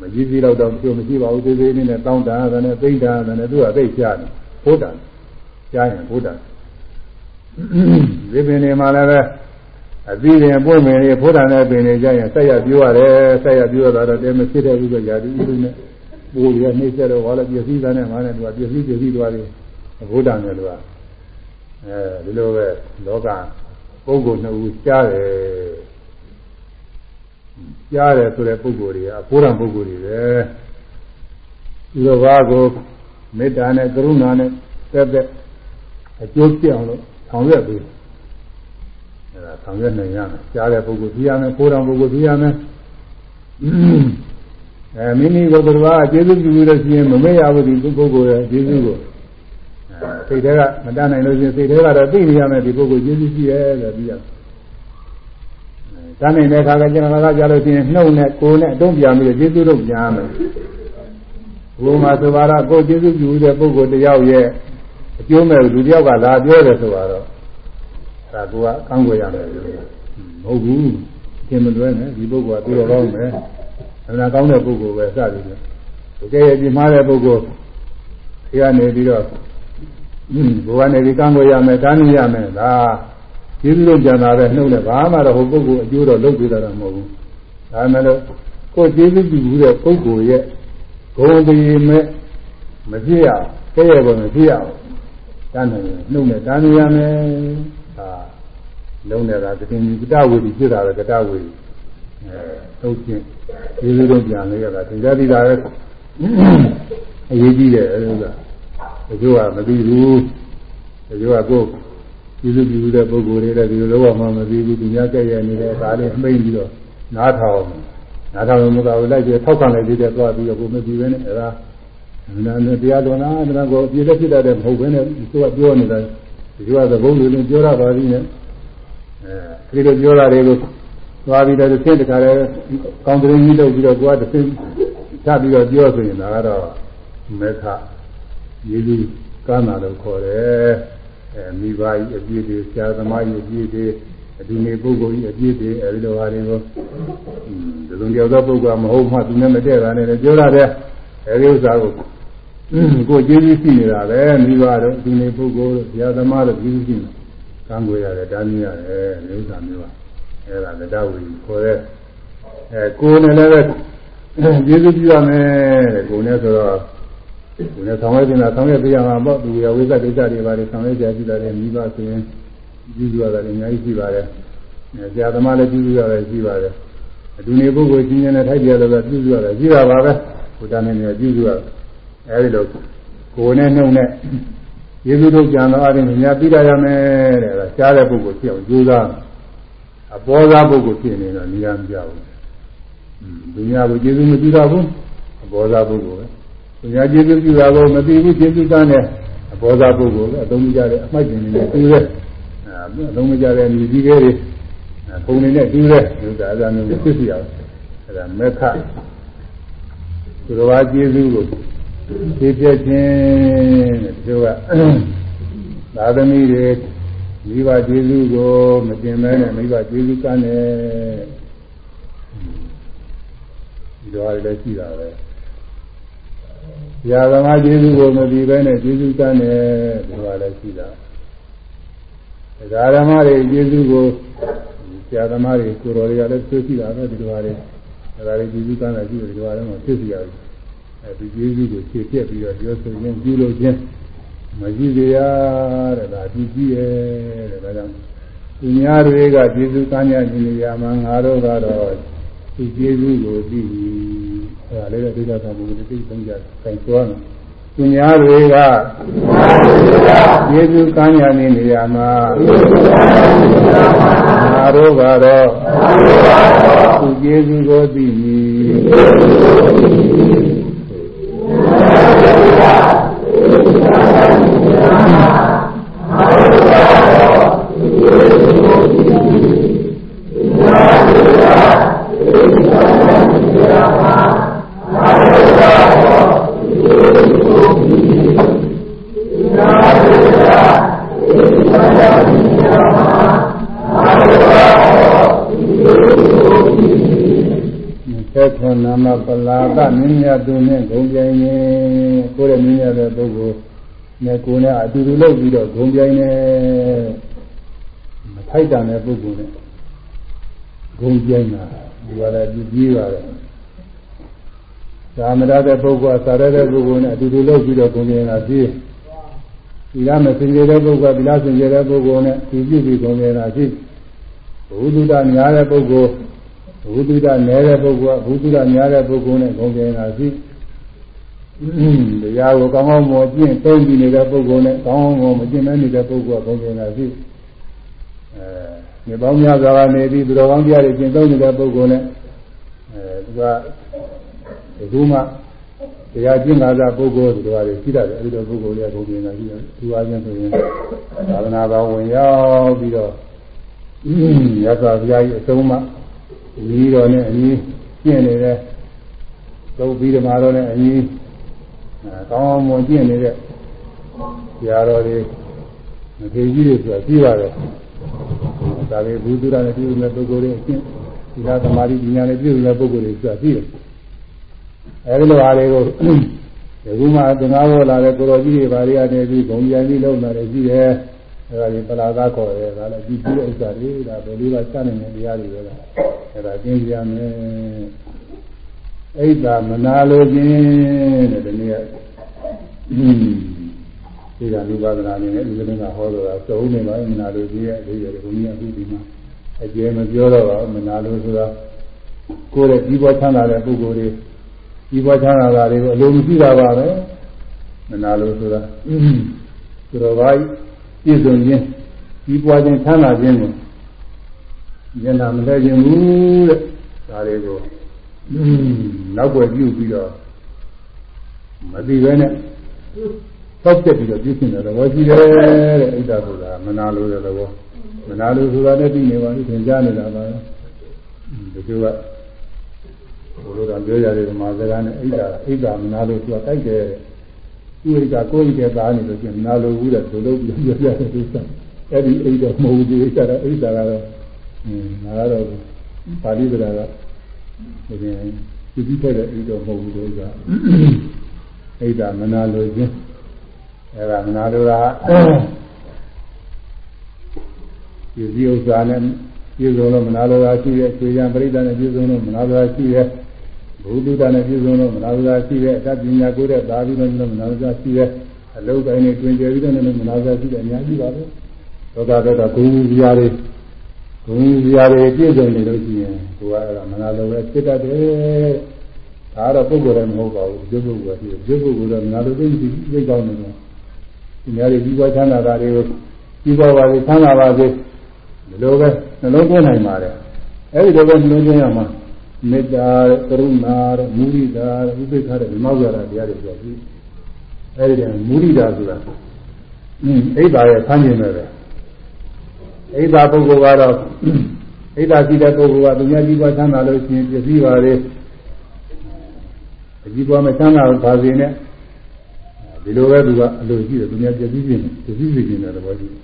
မကြီးကြီးတော့တော့ပြုမရှိပါဘူးသေးသေးလေးနဲ့တောင်းတာတယ်နဲ့သိတာတယ်နဲ့သူကသိကြားတယ်ဘုဒ္ဓကြားရင်ဘုဒ္ဓဒီပင်တွေမှာလည်းပဲအသီးတွေပွင့်ပင်တွေဘုဒ္ဓနဲ့ပင်တွေကြရင်ဆက်ရပြောရတယ်ဆက်ရပြောတာတော့တဲမဖြစ်တဲ့ဥစ္စာရာဒီဥစ္စာနဲ့ပိုးရနှိမ့်ဆက်တော့ဘာလဲပြည့်စည်တာနဲ့မှလည်းသူကပြည့်စည်ပြည့်စည်သွားတယ်ဘုဒ္ဓနဲ့သူကအဲဒီလိုပဲလောကပုဂ္ဂိုလ်နှစ်ဦးကြားတယ် ကြားတယ်ဆိုတဲ့ပုဂ္ဂိုလ်တွေကအဘိဓမ္မာပုဂ္ဂိုလ်တွေပဲသူတော်ဘာကိုမေတ္တာနဲ့ကရုဏာနဲ့သက်သက်အကျိုးပြအောင်လို့ဆောင်ရွက်ပြီးအဲဒါဆောင်ရွက်နိုင်ရမယ်ကြားတဲ့ပုဂ္ဂိုလ်သိရမယ်ကိုယ်တော်ပုဂ္ဂိုလ်သိရမယ်အဲမိမိကိုယ်တော်ဘာကျေးဇူးပြုလို့ရှိရင်မမေ့ရဘူးဒီပုဂ္ဂိုလ်ရဲ့ကျေးဇူးကိုစိတ်ထဲကမတတ်နိုင်လို့ရှိရင်စိတ်ထဲကတော့သိနေရမယ်ဒီပုဂ္ဂိုလ်ကျေးဇူးရှိရဲ့လို့ပြီးရတ န်းနေတဲ့အခါကကျန်တာကကြားလို့ရှိရင်နှုတ်နဲ့ကိုယ်နဲ့အတုံးပြပြီးကျေးဇူးတော့ပြန်မယ်ဘုမာဆိုပါတော့ကိုယ်ကျေးဇူးပြုတဲ့ပုဂ္ဂိုလ်တယောက်ရဲ့အကျိုးမဲ့လူတယောက်ကလာပြောတယ်ဆိုတော့ဒါကကကောင်းွယ်ရမယ်မဟုတ်ဘူးသင်မလွဲနဲ့ဒီပုဂ္ဂိုလ်ကသူတော်ကောင်းမယ်အမှန်ကောင်းတဲ့ပုဂ္ဂိုလ်ပဲစသည်ဖြင့်တကယ်ပြင်းမာတဲ့ပုဂ္ဂိုလ်ဒီကနေပြီးတော့ဘုရားနေပြီးကံကိုရမယ်တားနေရမယ်ဒါ ကျေးဇူးတော်ကြံတာပဲနှုတ်နဲ့ဘာမှတော့ဟိုပုဂ္ဂိုလ်အကျိုးတော့လုပ်ပေးတာတော့မဟုတ်ဘူးဒါမှလည်းကိုယ်ကျေးဇူးပြုတဲ့ပုဂ္ဂိုလ်ရဲ့ဂုဏ်တည်မဲ့မပြည့်ရကဲ့ရဲ့ပေါ်မပြည့်ရတန်းနေနှုတ်နဲ့တားနေရမယ်ဟာလုံးနေတာတကင်ကတဝေဒီဖြစ်တာပဲကတဝေဒီအဲသုတ်ချင်းကျေးဇူးတော်ကြံလေးရတာသင်္ကြန်သီတာပဲအရေးကြီးတယ်အဲဒါတချို့ကမသိဘူးတချို့ကကိုယ် ကျေးဇူးပြုတဲ့ပုဂ္ဂိုလ်တွေလည်းဒီလိုတော့မှမသိဘူးသူများကြက်ရနေတဲ့အခါလေးမှိတ်ပြီးတော့နားထောင်နားထောင်လို့မကဘူးလိုက်ပြီးထောက်ခံလိုက်သေးတယ်သွားပြီးတော့ကိုမကြည့်ပဲနဲ့အဲဒါနာနဲ့တရားတော်နာတရားကိုအပြည့်လက်ဖြစ်တတ်တဲ့မဟုတ်ဘဲနဲ့သူကပြောနေတာဒီကသဘုံလူလုံးပြောရပါသေးတယ်အဲဒီလိုပြောတာတွေကိုသွားပြီးတော့တစ်ဆင့်တခါလဲကောင်းတဲ့ကြီးလုပ်ပြီးတော့ကိုကတစ်ဆင့်ထပ်ပြီးတော့ပြောဆိုရင်ဒါကတော့မေခယေလူကမ်းတာလို့ခေါ်တယ် အဲမိဘကြီးအပြည့်တွေဆရာသမားကြီးအပြည့်တွေအဒီနေပုဂ္ဂိုလ်ကြီးအပြည့်တွေအဲဒီလိုဟာတွေကိုဒီလိုကြောက်သောပုဂ္ဂိုလ်မဟုတ်မှသူနဲ့မတည့်တာနဲ့ပြောရတယ်အဲဒီဥစ္စာကိုကိုကျေးဇူးရှိနေတာပဲမိဘတို့ဒီနေပုဂ္ဂိုလ်ဆရာသမားတို့ကျေးဇူးရှိနေကံကိုရတယ်တားမြင်ရတယ်ဒီဥစ္စာမျိုးပါအဲဒါလက်တော်ဝီခေါ်တဲ့အဲကိုယ်နဲ့လည်းပဲကျေးဇူးပြုရမယ်တဲ့ကိုယ်နဲ့ဆိုတော့ ကိုယ်နဲ့ဆောင်ရွက်နေတာဆောင်ရွက်ပြရမှာပေါ့သူရဝိသကိစ္စတွေပါလေဆောင်ရွက်ကြကြည့်တယ်မိဘဆိုရင်ကျေးဇူးရတယ်အများကြီးရှိပါတယ်အဲဆရာသမားလည်းကျေးဇူးရတယ်ရှိပါတယ်အတူနေပုဂ္ဂိုလ်ချင်းချင်းနဲ့ထိုက်ပြရလို့ကျေးဇူးရတယ်ရှိတာပါပဲဘုရားနဲ့လည်းကျေးဇူးရအဲဒီလိုကိုယ်နဲ့နှုတ်နဲ့ယေရှုတို့ကြံတော်အရင်ညာပြီးရရမယ်တဲ့အဲဒါရှားတဲ့ပုဂ္ဂိုလ်ဖြစ်အောင်ကြိုးစားအပေါ်သားပုဂ္ဂိုလ်ဖြစ်နေတော့နေရာမပြဘူး။ဒုညာကိုကျေးဇူးမပြုတော့ဘူးအပေါ်သားပုဂ္ဂိုလ် ပဲ။ဒုညာကျေးဇူးပြုတာကိုမသိဘူးကျေးဇူးတန်းတဲ့အပေါ်သားပုဂ္ဂိုလ်ပဲအသုံးမကျတဲ့အမိုက်တင်နေတဲ့တူတဲ့အဲအသုံးမကျတဲ့လူကြီးတွေပုံနေနဲ့တူတဲ့ဒီဥစ္စာအစမျိုးဖြစ်စီအောင်အဲဒါမေခသူတော်ဘာကျေးဇူးကိုဖြည့်ပြခြင်းတဲ့သူကသာသမီတွေမိဘကျေးဇူးကိုမတင်မဲနဲ့မိဘကျေးဇူးကမ်းတယ်ဒီတော့လည်းရှိတာပဲ ဆရာသမားကျေးဇူးကိုမပြီးပဲနဲ့ကျေးဇူးကမ်းတယ်ဒီတော့လည်းရှိတာဒါဓမ္မတွေကျေးဇူးကိုဆရာသမားတွေကိုယ်တော်တွေကလည်းသိရှိတာပဲဒီလိုပါလေဒါတွေကျေးဇူးကမ်းတာရှိတယ်ဒီလိုပါလည်းမသိစီရဘူးအဲဒီကျေးဇူးကိုဖြည့်ပြက်ပြီးတော့ပြောဆိုရင်ပြုလို့ချင်းမရှိကြရတဲ့ဒါကြည့်ကြည့်ရဲ့တဲ့ဒါကြောင့်သူများတွေကကျေးဇူးကမ်းကြခြင်းရာမှာငါတို့ကတော့ဒီကျေးဇူးကိုသိပြီ အဲဒါလေးတော့ဒိဋ္ဌသဘောကိုသိဆုံးကြခိုင်သွားတယ်သူများတွေကကျေးဇူးကမ်းကြခြင်းနေရာမှာငါတို့ကတော့သူကျေးဇူးကိုသိပြီ လာကမြင့်မြတ်သူနဲ့ဂုံပြိုင်နေကိုယ်ရဲ့မြင့်မြတ်တဲ့ပုဂ္ဂိုလ်နဲ့ကိုယ်နဲ့အတူတူလုပ်ပြီးတော့ဂုံပြိုင်နေမထိုက်တန်တဲ့ပုဂ္ဂိုလ်နဲ့ဂုံပြိုင်တာဒီကလည်းပြကြီးပါတယ်သာမရတဲ့ပုဂ္ဂိုလ်ကသာရတဲ့ပုဂ္ဂိုလ်နဲ့အတူတူလုပ်ပြီးတော့ဂုံပြိုင်တာပြီးဒီလားမစင်ကြတဲ့ပုဂ္ဂိုလ်ကဒီလားစင်ကြတဲ့ပုဂ္ဂိုလ်နဲ့ဒီပြုပြီးဂုံပြိုင်တာရှိဘုဒ္ဓတာများတဲ့ပုဂ္ဂိုလ် ဘုဒ္ဓတာနည်းတဲ့ပုဂ္ဂိုလ်ကဘုဒ္ဓတာများတဲ့ပုဂ္ဂိုလ်နဲ့ဂုံပြိုင်တာရှိတရားကိုကောင်းကောင်းမကျင့်သုံးပြီးနေတဲ့ပုဂ္ဂိုလ်နဲ့ကောင်းကောင်းမကျင့်မဲနေတဲ့ပုဂ္ဂိုလ်ကဘုံဘုံကရှိအဲမြေပေါင်းများစွာကနေပြီးသူတော်ကောင်းတရားတွေကျင့်သုံးနေတဲ့ပုဂ္ဂိုလ်နဲ့အဲသူကဒီခုမှတရားကျင့်လာတဲ့ပုဂ္ဂိုလ်တွေတော်ရှိတတ်တယ်အဲဒီတော့ပုဂ္ဂိုလ်တွေကဘုံဘုံကရှိတယ်သူအားချင်းဆိုရင်သာသနာ့ဘောင်ဝင်ရောက်ပြီးတော့ရသော်ဘုရားကြီးအဆုံးမှ ဤတော်နဲ့အညီကျင့်နေတဲ့သုတ်ပြီးဓမ္မတော်နဲ့အညီကောင်းအောင်မွန်ကျင့်နေတဲ့ဆရာတော်တွေမထေကြီးတွေဆိုတာပြီးပါတယ်ဒါပေဘူးသူရနဲ့ပြုနေတဲ့ပုဂ္ဂိုလ်တွေအကျင့်ဒီလားသမာဓိပညာနဲ့ပြုနေတဲ့ပုဂ္ဂိုလ်တွေဆိုတာပြီးတယ်အဲဒီလိုအားတွေကိုဒီကုမှသင်္ဃာဘောလာတဲ့ကိုတော်ကြီးတွေဘာတွေအနေပြီးဂုံပြန်ပြီးလုံလာတယ်ရှိတယ် အဲဒါဒီပလာသာခေါ်တယ်ဒါလည်းဒီပြည့်ဥစ္စာတွေဒါဘယ်လိုပါစနိုင်တဲ့တရားတွေပဲလားအဲဒါကျင်းပြရမယ်အိတ်သာမနာလိုခြင်းတဲ့ဒီနေ့ကအင်းဒီကလူပါဒနာနေနဲ့ဒီကနေ့ကဟောတော့သုံးနေပါမနာလိုခြင်းရဲ့အရေးရတယ်ဘုရားအခုဒီမှာအကျယ်မပြောတော့ပါမနာလိုဆိုတာကိုယ်ရဲ့ဒီဘောချမ်းသာတဲ့ပုဂ္ဂိုလ်တွေဒီဘောချမ်းသာတာတွေကိုအလိုမရှိတာပါပဲမနာလိုဆိုတာသူတော်ဘာ ပြည့်စုံခြင်းဒီပွားခြင်းချမ်းသာခြင်းကိုဉာဏ်မလဲခြင်းဘူးတဲ့ဒါတွေကိုနောက်ွယ်ပြုပြီးတော့မသိပဲနဲ့သောက်ပြက်ပြီးတော့ပြည့်စုံတဲ့သဘောရှိတယ်တဲ့ဣဒ္ဓဆိုတာမနာလိုတဲ့သဘောမနာလိုဆိုတာနဲ့သိနေပါလိမ့်သင်ကြားနေတာပါဒီလိုကဘုလိုတော်ပြောရတယ်ဓမ္မစကားနဲ့ဣဒ္ဓဣဒ္ဓမနာလိုသူကတိုက်တယ်သူ ဣဒ္ဓကိုယ်ဣဒ္ဓသားနေလို့ချင်းမနာလိုဘူးတဲ့ဒုလို့ပြောပြတဲ့ကိစ္စအဲ့ဒီဣဒ္ဓမဟုတ်ဘူးဒီဣဒ္ဓကဣဒ္ဓကတော့အင်းငါကတော့ပါဠိစကားကဒီပြင်ဒီပြီးခဲ့တဲ့အိတ်တော့မဟုတ်ဘူးလို့ကအိတ်တာမနာလိုခြင်းအဲဒါမနာလိုတာဒီဒီဥစ္စာနဲ့ပြည်စုံလို့မနာလိုတာရှိရဲ့ဆွေရန်ပရိသတ်နဲ့ပြည်စုံလို့မနာလိုတာရှိရဲ့ ဘုဒ္ဓတာနဲ့ပြည်စုံလို့မနာလိုတာရှိရဲ့အတ္တပညာကိုယ်တဲ့သာပြီးတော့မနာလိုတာရှိရဲ့အလုတ်တိုင်းနဲ့တွင်ကျယ်ပြီးတော့လည်းမနာလိုတာရှိတဲ့အများကြီးပါပဲသောတာတော့ဂုဏ်ကြီးရာတွေဘုံကြီးရာတွေပြည့်စုံနေလို့ရှိရင်ကိုယ်ကမနာလိုပဲဖြစ်တတ်တယ်ဒါတော့ပုဂ္ဂိုလ်လည်းမဟုတ်ပါဘူးဒီပုဂ္ဂိုလ်ကဒီပုဂ္ဂိုလ်ကမနာလိုသိသိသိကောင်းနေတယ်ဒီများတွေပြီးပွားချမ်းသာတာတွေကိုပြီးပွားပါစေချမ်းသာပါစေဒီလိုပဲနှလုံးသွင်းနိုင်ပါတယ်အဲဒီလိုပဲနှလုံးသွင်းရမှာ မေတ္တာကရုဏာမုဒိတာဥပိ္ပခတဲ့မောက္ခရာတရားတွေပြောပြီးအဲဒီကမုဒိတာဆိုတာအင်းအိဒါရဲ့ဆန်းကျင်တယ်ပဲအိဒါပုဂ္ဂိုလ်ကတော့အိဒါရှိတဲ့ပုဂ္ဂိုလ်ကသူများကြီးပွားချမ်းသာလို့ရှိရင်ပြည့်စည်ပါလေအကြီးပွားမချမ်းသာပါစေနဲ့ဒီလိုပဲသူကအလိုရှိတယ်သူများပြည့်စည်ခြင်းပြည့်စည်ခြင်းတဲ့သဘောရှိတယ်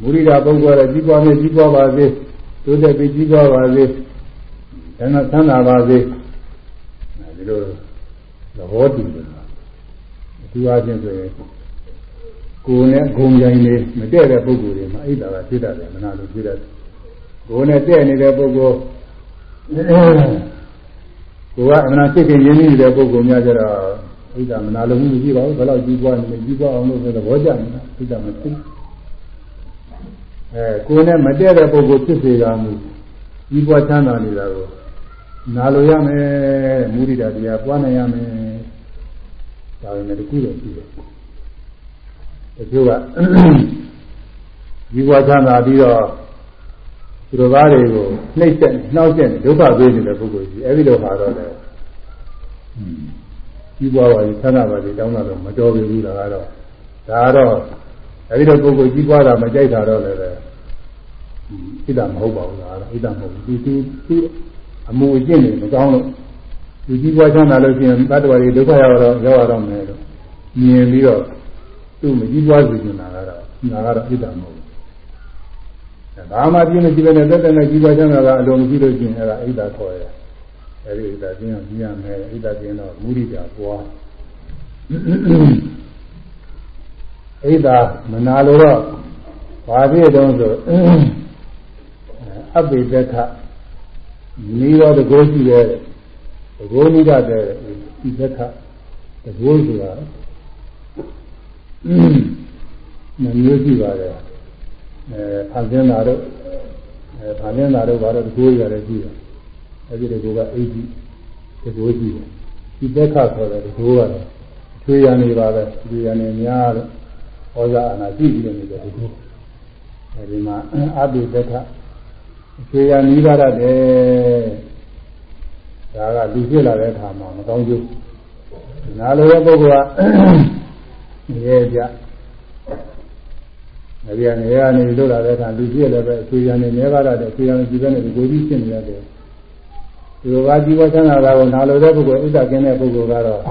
မုရိဒပုဂ္ဂိုလ်ကကြီးပွားမယ်ကြီးပွားပါစေတိုးတက်ပြီးကြီးပွားပါစေ ဒါနဲ့ချမ်းသာပါစေဒီလိုသဘောတူတယ်အထူးအားဖြင့်ဆိုရင်ကိုယ်နဲ့ဂုံကြိုင်နေမတည့်တဲ့ပုဂ္ဂိုလ်တွေမှာအိဒါကဖြစ်တတ်တယ်မနာလို့ဖြစ်တတ်တယ်ကိုယ်နဲ့တည့်နေတဲ့ပုဂ္ဂိုလ်ကိုယ်ကအမှန်စိတ်ကရင်းနေတဲ့ပုဂ္ဂိုလ်များကြတော့အိဒါမနာလို့မရှိပါဘူးဘယ်တော့ကြီးပွားနေလဲကြီးပွားအောင်လို့ဆိုတော့ဘောကြနေတာအိဒါမသိအဲကိုယ်နဲ့မတည့်တဲ့ပုဂ္ဂိုလ်ဖြစ်စေတာမူကြီးပွားချမ်းသာနေတာကို နာလို့ရမယ်မူရိတာတရားပွားနိုင်ရမယ်ဒါပေမဲ့တခုတော့ရှိတယ်တချို့ကဒီဘဝချမ်းသာပြီးတော့သူတော်သားတွေကိုနှိမ့်ဆက်နှောက်ဆက်ဒုက္ခပေးနေတဲ့ပုဂ္ဂိုလ်ကြီးအဲဒီလိုဟာတော့လေဒီဘဝပါရင်ချမ်းသာပါစေတောင်းတာတော့မတော်ဘူးလားကတော့ဒါတော့အဲဒီလိုပုဂ္ဂိုလ်ကြီးပွားတာမကြိုက်တာတော့လည်းပဲဣဒ္ဓမဟုတ်ပါဘူးလားဣဒ္ဓမဟုတ်ဘူးသူသူ အမှုအကျင့်တွေမကောင်းလို့သူကြီးပွားချမ်းသာလို့ရှိရင်တတ္တဝါတွေဒုက္ခရောက်တော့ရောက်ရတော့မယ်လို့မြင်ပြီးတော့သူ့မကြီးပွားစီနေတာကတော့ဒါကတော့ဣဒ္ဓမဟုတ်ဘူး။ဒါမှပြင်းနေကြည့်တဲ့တက်တဲ့နဲ့ကြီးပွားချမ်းသာတာအလုံးမရှိလို့ရှိရင်အဲ့ဒါဣဒ္ဓခေါ်ရတယ်။အဲဒီဣဒ္ဓကျင်းအောင်ကြည့်ရမယ်ဣဒ္ဓကျင်းတော့မူရိတာပွားဣဒ္ဓမနာလို့တော့ဘာဖြစ်တုံးဆိုအပိဒက နိရောဓကိုရှိရဲ့တကိုးနိဒတဲ့ဒီဒကတကိုးဆိုတာနှမျိုးရှိပါတယ်အဲဖန်ဆင်းတာတို့အဲဖန်ဆင်းတာတို့ဘာလို့တကိုးရတယ်ရှိတယ်အဲဒီတကိုးကအိဒီတကိုးရှိတယ်ဒီဒကဆိုတဲ့တကိုးကတော့ချွေရနေပါပဲချွေရနေများတော့ဩဇာအနာရှိပြီးနေတယ်ဒီအဲဒီမှာအဘိဓကချွေ ရနီးပါရတယ်ဒါကလူဖြစ်လာတဲ့အခါမှာမကောင်းကျိုးနာလိုတဲ့ပုဂ္ဂိုလ်ကရဲကြအဲဒီကနေကနေလို့လာတဲ့အခါလူဖြစ်လည်းပဲချွေရနေနေပါရတယ်ချွေရနေဒီဘက်နဲ့ဒီကိုကြီးဖြစ်နေရတယ်ဒီလိုကជីဝချမ်းသာတာကိုနာလိုတဲ့ပုဂ္ဂိုလ်ဥစ္စာကင်းတဲ့ပုဂ္ဂိုလ်ကတော့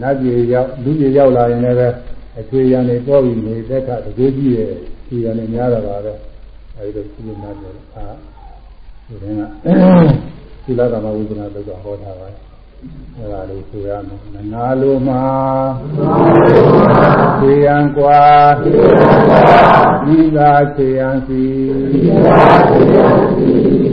နတ်ပြည်ရောက်လူပြည်ရောက်လာရင်လည်းအချွေရနေတော့ပြီးနေတဲ့အခါတကယ်ကြီးရဲ့ချွေရနေများတာပါပဲအဲဒီလိုကုလနာပြောအာ ဒီကနေ့သီလကမ္မဝိပဿနာလုပ်တော့ဟောတာပါအဲဒါလေးဆိုရမယ်မနာလိုမှာသေယံကွာသေယံကွာဤသာသေယံစီသေယံစီ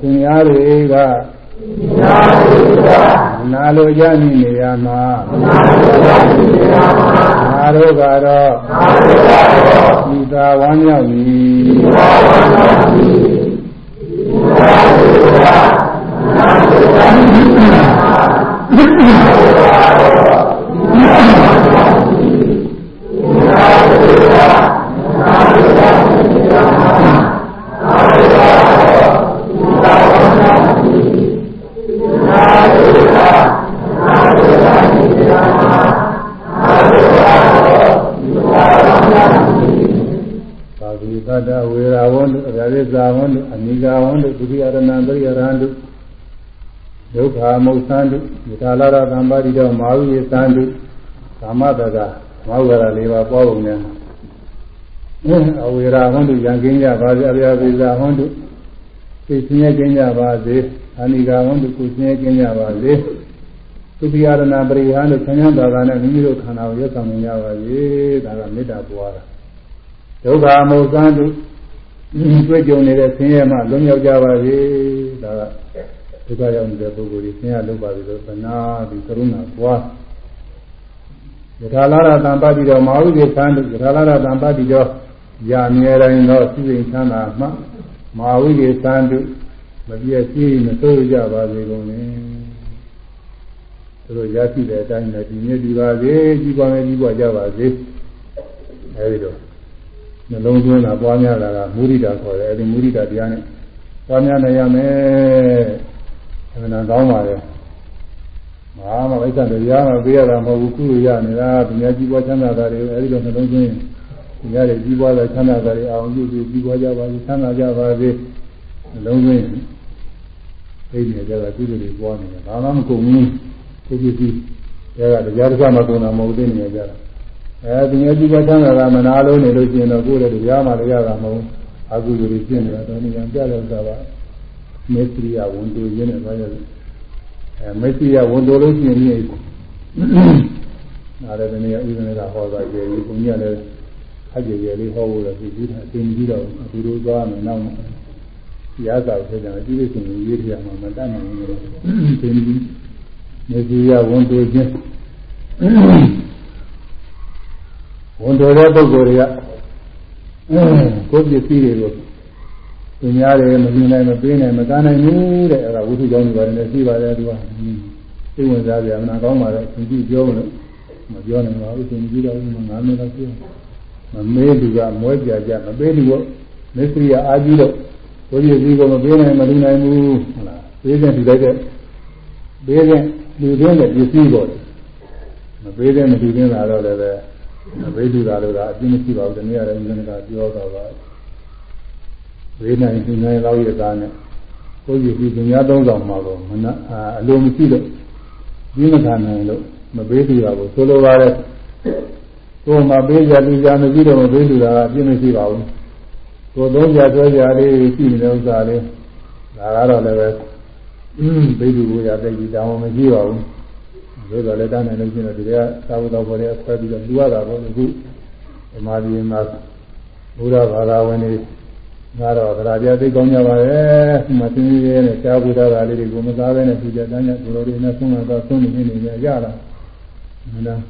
သင်ရားတွေကနာလိုကြမိနေရမှာနာတို့ကတော့ဤသာဝမ်းမြောက်သာဝိသတ္တဝေရာဝန္တုအရာရိဇာဝန္တုအနိဂာဝန္တုဒုတိယရဏံပရိယရန္တုဒုက္ခမု တ်သန္တုယထာလာရသံပါတိတော်မာဝိယသန္တုကာမတကမောဂရလေးပါပေါ်ပုံနဲ့အဝေရာဝန္တုယံကင်းကြပါစေအရာရိဇာဝန္တုသိချင်းရဲ့ကင်းကြပါစေအနိဂာဝန္တုကိုချင်းရဲ့ကင်းကြပါစေသုတိယရဏပရိဟာလို့ဆញ្ញသာသာနဲ့မိမိတို့ခန္ဓာကိုရက်ဆောင်နေကြပါစေဒါကမေတ္တာပွားတာဒုက္ခမုသံတုတွေ့ကြုံနေတဲ့ဆင်းရဲမှလွတ်မြောက်ကြပါစေဒါကဒု က္ခရောက်နေတဲ့ပုဂ္ဂိုလ်ကြီးဆင်းရဲလုပ်ပါစေလို့သနာဒီကရုဏာပွားယထာလာရတံပါတိတော်မဟာဝိဇ္ဇသံတုယထာလာရတံပါတိတော်ယာမြဲတိုင်းသောစိစိမ်ချမ်းသာမှမဟာဝိဇ္ဇသံတုမပြည့်စည်မဆိုးကြပါစေကုန်လေသူတို့ရရှိတဲ့အတိုင်းနဲ့ဒီနေ့ဒီပါစေကြီးပွားမယ်ကြီးပွားကြပါစေအဲဒီတော့နှလုံးသွင်းတာပွားများတာကမုရိဒာခေါ်တယ်အဲဒီမုရိဒာတရားနဲ့ပွားများနိုင်ရမယ် အမှန်ကောင်းပါလေမဟာမဝိဇ္ဇာတရားမှာပေးရတာမဟုတ်ဘူးကုလို့ရနေတာသူများကြီးပွားချမ်းသာတာတွေအဲဒီတော့နှလုံးသွင်းဒီရတဲ့ကြီးပွားတဲ့ချမ်းသာတာတွေအောင်ပြုပြီးကြီးပွားကြပါစေချမ်းသာကြပါစေနှလုံးသွင်းသိနေကြတာကုသိုလ်တွေပွားနေတယ်ဘာမှမကုန်ဘူးကိုကြည့်ကြည့်ဒါကတရားတစ်ခါမှကုန်တာမဟုတ်သေးနေကြတာအဲဒီငယ်ကြီးကတန်းတာကမနာလို့နေလို့ရှိရင်တော့ကိုယ်လည်းတရားမှတရားကမဟုတ်အကုသိုလ်တွေဖြစ်နေတာတော့ဉာဏ်ပြတဲ့ဥစ္စာပါ မေတ္တရိယဝန်တိုရင်းနဲ့ဘာလို့အဲမေတ္တရိယဝန်တိုလို့ရှိရင်ဒီနားလည်းဒီနေ့ဥဒ္ဒနေကဟောတာကျေဒီဘုရားလည်းအကျေကျေလေးဟောဖို့လည်းဒီဒီအင်းကြီးတော့ဒီလိုသွားမယ်နောက်မှရသာဖြစ်တယ်အကြည့်လို့ရှိရင်ရေးပြမှာမတတ်နိုင်ဘူးလို့ဒီနေ့မေတ္တရိယဝန်တိုခြင်းဝန်တော်တဲ့ပုဂ္ဂိုလ်တွေကကိုယ်ပစ္စည်းတွေကို သူများတွေမမြင်နိုင်မပေးနိုင်မသားနိုင်ဘူးတဲ့အဲ့ဒါဝိသုကြောင့်တွေပါတယ်ရှိပါတယ်သူကသိဝင်စားကြမနာကောင်းပါတော့သူကြည့်ပြောလို့မပြောနိုင်ပါဘူးသူကြည့်တော့9မိနစ်လောက်ပြောမမေးသူကမွဲကြကြမပေးသူကမစ္စရိယအာကြီးတော့ကိုယ်ပစ္စည်းကိုမပေးနိုင်မလူနိုင်ဘူးဟုတ်လားပေးတဲ့ဒီလိုက်တဲ့ပေးတဲ့လူတွေနဲ့ပစ္စည်းပေါ့မပေးတဲ့မလူတဲ့လာတော့လည်းပဲဘိဓုသာလို့ကအပြင်းမရှိပါဘူးတနည်းအားဖြင့်ဉာဏ်ကပြောတော့ပါ ဝိနိုင်ဒီနိုင်လောက်ရတာနဲ့ကိုယ်ကြည့်ပြီးသူများသုံးဆောင်မှာတော့မနအလိုမရှိလို့ဒီမခံနိုင်လို့မပေးသူတာကိုဆိုလိုပါတယ်ကိုယ်မှာပေးကြလူကြမရှိတော့မပေးသူတာကအပြင်းမရှိပါဘူးကိုယ်သုံးကြဆွဲကြလေးရှိနေတဲ့ဥစ္စာလေးဒါကတော့လည်းပဲဘိဓုကိုရတဲ့ကြီးတောင်းမရှိပါဘူးဘယ်တော့လဲတန်းနိုင်လို့ရှိရင်ဒီကသာဝတ္တဘောတွေဆွဲပြီးတော့လူရတာပေါ့အခုဓမ္မဒီမှာဘုရားဘာသာဝင်တွေ ငါတော့သရာပြသိကောင်းကြပါရဲ့ဒီမှာသင်ကြီးရဲ့ရှားဘုရားသားလေးတွေကိုမသားပဲနဲ့သူကြတန်းကြဘုလိုတွေနဲ့ဆုံးလာတော့ဆုံးနေနေနေရတာမလား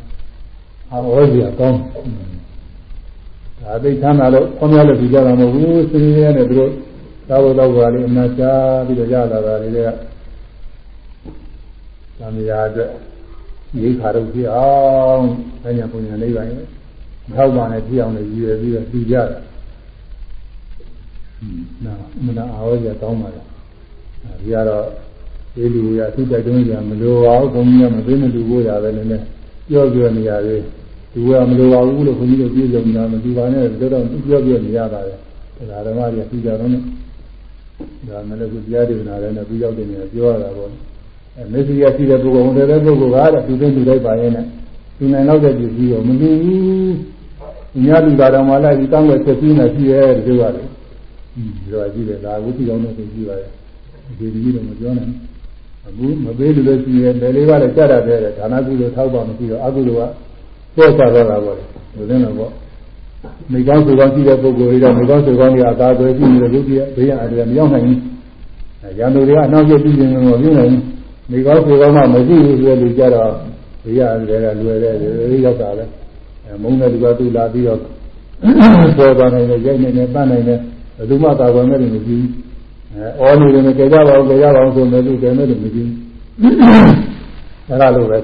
အာဝေါ်ကြီးအကောင်းဒါသိချမ်းသာလို့ခေါင်းရလို့ဒီကြတာမဟုတ်ဘူးသင်ကြီးရဲ့နဲ့သူတို့သာဝတ္တဝါလေးအနာချပြီးတော့ရလာတာတွေကသံဃာအတွက်ရိခါတော့ပြအောင်ဆညာပုံညာလေးပါရင်ထောက်ပါနဲ့ပြအောင်လည်းရည်ရွယ်ပြီးတော့ပြကြတာ နာမနာအားရတောင်းပါလားဒီကတော့ဒီလူရသူတိုက်တွန်းကြမလိုပါဘူးဘုန်းကြီးကမသိမလူဖို့ရပဲနည်းနည်းပြောပြောနေရသေးသူကမလိုပါဘူးလို့ဘုန်းကြီးတို့ပြေကြနေတာမဒီပါနဲ့တော့တော့ပြောပြောနေရတာပဲဒါဓမ္မကြီးပြီးကြတော့နဲ့ဒါမလည်းကိုတရားဒေသနာလည်းနဲ့ပြီးရောက်တယ်နေပြောရတာပေါ့အဲမစ္စရိယရှိတဲ့ပုဂ္ဂိုလ်ဝန်တဲ့ပုဂ္ဂိုလ်ကတဲ့သူသိလူလိုက်ပါရဲ့နဲ့သူနိုင်တော့တဲ့ပြည်ကြီးရောမလူဘူးညလူတာတော်မှလိုက်ပြီးတောင်းွယ်ဆက်ပြီးနေရှိရဲတကယ်ပါလေ ဒီတော့ကြည့်တယ်ဒါကိုကြည့်အောင်လို့ကြည့်ပါရဲ့ဒီဒီကြီးတော့မပြောနိုင်ဘူးမပေးလို့လည်းရှိရဲတယ်လေးကလည်းကြတာတဲ့ဒါနကုသိုလ်ထောက်ပါမရှိတော့အကုသိုလ်ကပို့စားတော့တာပေါ့လေဘယ်လိုလဲပေါ့မိကောင်းစုကောင်းရှိတဲ့ပုဂ္ဂိုလ်တွေကမိကောင်းစုကောင်းတွေအသာသွဲကြည့်နေတဲ့လူကြီးဘေးရအတယ်မရောက်နိုင်ဘူးရန်သူတွေကအနောက်ကျပြည်နေလို့မပြုနိုင်ဘူးမိကောင်းစုကောင်းမှမရှိဘူးဆိုတဲ့လူကြတော့ဘေးရအတယ်ကလွယ်တဲ့လူရောက်တာပဲမုန်းတဲ့လူကသူ့လာပြီးတော့ပေါ်သွားနိုင်တယ်ရိုက်နေတယ်ပတ်နိုင်တယ်ဘ ယ်သူမှသာဝန်မဲ့လို့မကြည့်အဲအော်နေတယ်ကြကြပါအောင်ကြကြပါအောင်ဆိုမဲ့လူတယ်မဲ့လို့မကြည့်အဲဒါလိုပဲ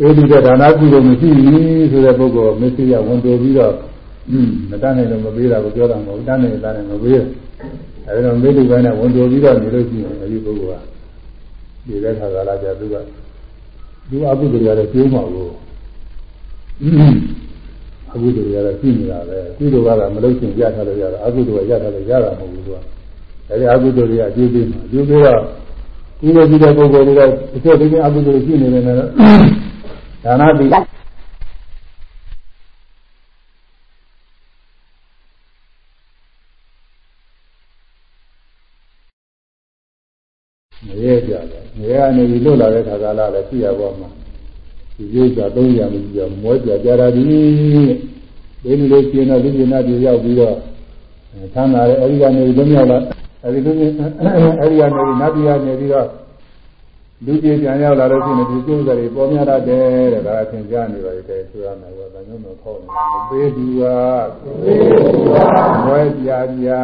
အဲဒီတဲ့ဒါနကုသိုလ်မရှိဘူးဆိုတဲ့ပုဂ္ဂိုလ်မစ္စည်းရဝန်တိုပြီးတော့မတတ်နိုင်လို့မပေးတာကိုပြောတာမဟုတ်တတ်နိုင်တာနဲ့မပေးဘူးအဲဒီတော့မေတ္တာပိုင်းနဲ့ဝန်တိုပြီးတော့နေလို့ရှိရင်အဲဒီပုဂ္ဂိုလ်ကဒီတဲ့ခါကလာကြသူကသူအကုသိုလ်ရတဲ့ကျိုးမှာကို အကုသိုလ်ရတဲ့ရှိနေတာပဲကုသိုလ်ကတော့မလို့ချင်းရထားလို့ရတာအကုသိုလ်ကရထားလို့ရတာမဟုတ်ဘူးသူကအဲဒီအကုသိုလ်တွေကအကျိုးပေးမှာအကျိုးပေးတော့ဒီလိုကြည့်တဲ့ပုဂ္ဂိုလ်တွေကတစ်ချက်တည်းအကုသိုလ်ရှိနေတယ်နဲ့ဒါနတိမရဲကြတယ်မရဲကနေပြီးလွတ်လာတဲ့ခါကလာလည်းပြရပေါ်မှာ ဒီရုပ်ကသုံးရမရှိတော့မောကြကြတာဒီဒီလိုလေးရှင်းတော့ဒီကျနာပြေရောက်ပြီးတော့သမ်းလာတဲ့အဲဒီကနေလွတ်မြောက်လာအဲဒီလိုအဲဒီကနေနတ်ပြည်ကနေပြီးတော့လူကြီးပြန်ရောက်လာလို့ရှိရင်ဒီကျိုးစားတွေပေါ်များတတ်တယ်တဲ့ဒါအထင်ရှားနေပါလေတဲ့ဆိုရမယ်တော့ဒါမျိုးတော့ခေါက်နေမပေးသူကမွဲပြာပြာ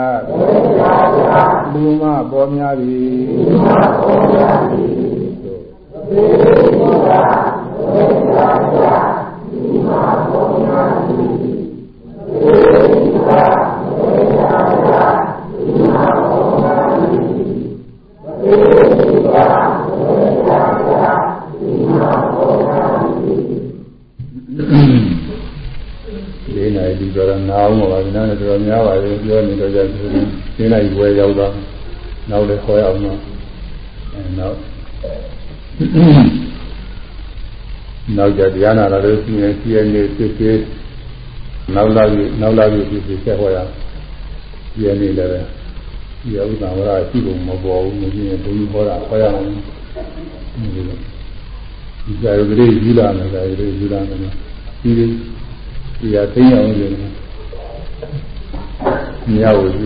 လူမပေါ်များပြီလူမပေါ်များပြီမပေးသူကမွဲပြာပြာလူမပေါ်များပြီမပေးသူကမွဲပြာပြာလူမပေါ်များပြီမပေးသူကဒီ နိုင်ဒီတော့နာအောင်ပါဒီနိုင်တော့များပါလေပြောနေတော့ကြဒီနိုင်ဝယ်ရောက်တော့နောက်လည်းခေါ်အောင်တော့အဲနောက် နောက်ကြတရားနာလာလို့ရှိရင်စီရနေဖြစ်ဖြစ်နောက်လာပြီးနောက်လာပြီးဖြစ်ဖြစ်ဆက်ဟောရစီရနေလည်းဒီဥဒ္ဒဝရရှိဖို့မပေါ်ဘူးမင်းဘုန်းကြီးဟောတာဟောရအောင်ဒီလိုဒီဇာယုလေးယူလာမယ်ဇာယုလေးယူလာမယ်ဒီဒီဒီဟာသိအောင်လို့မြောက် ဒီ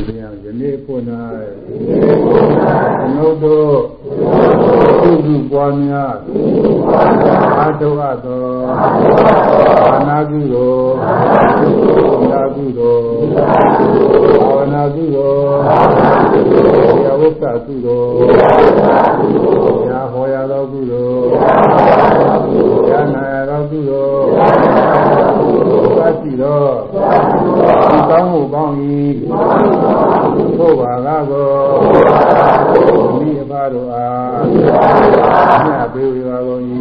တရားယနေ့ဖို့၌နှုတ်တို့ကုစုပွားများအာတုအပ်သောအာနာကုသိုလ်သာကုသိုလ်ဘာဝနာကုသိုလ်ယဝုသကုသိုလ်ညာဟောရသောကုသိုလ်ညာနာရသောကုသို လ်သတိတော်ဒီကောင်းမှုကောင်း၏သို့ပါကားကိုမိအဖတို့အားမြတ်ပေးဝေပါကုန်၏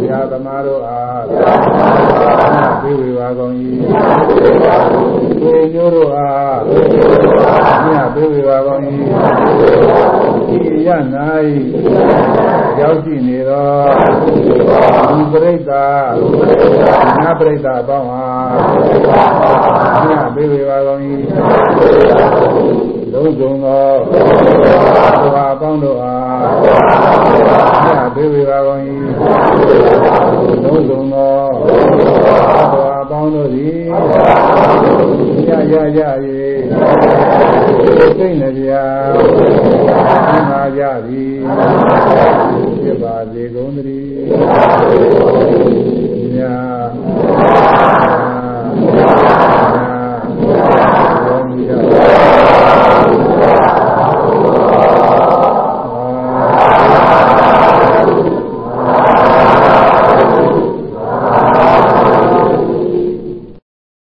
ဆရာသမားတို့အားမြတ်ပေးဝေပါကုန်၏ကိုညိုးတို့အားမြတ်ပေးဝေပါကုန်၏ဒီရ၌ ရောက်ရှိနေသောဒီပရိသတ်နတ်ပရိသတ်အပေါင်းအားမြတ်ပေးဝေပါကုန်၏လုံးစုံသောဘုရားအပေါင်းတို့အားမြတ်ပေးဝေပါကုန်၏လုံးစုံသောဘုရားအပေါ င်းတို့သည်ရရရ၏စိတ်နှပြသင်္ခါကြသည်ဖြစ်ပါစေကုန်သတည်းညာ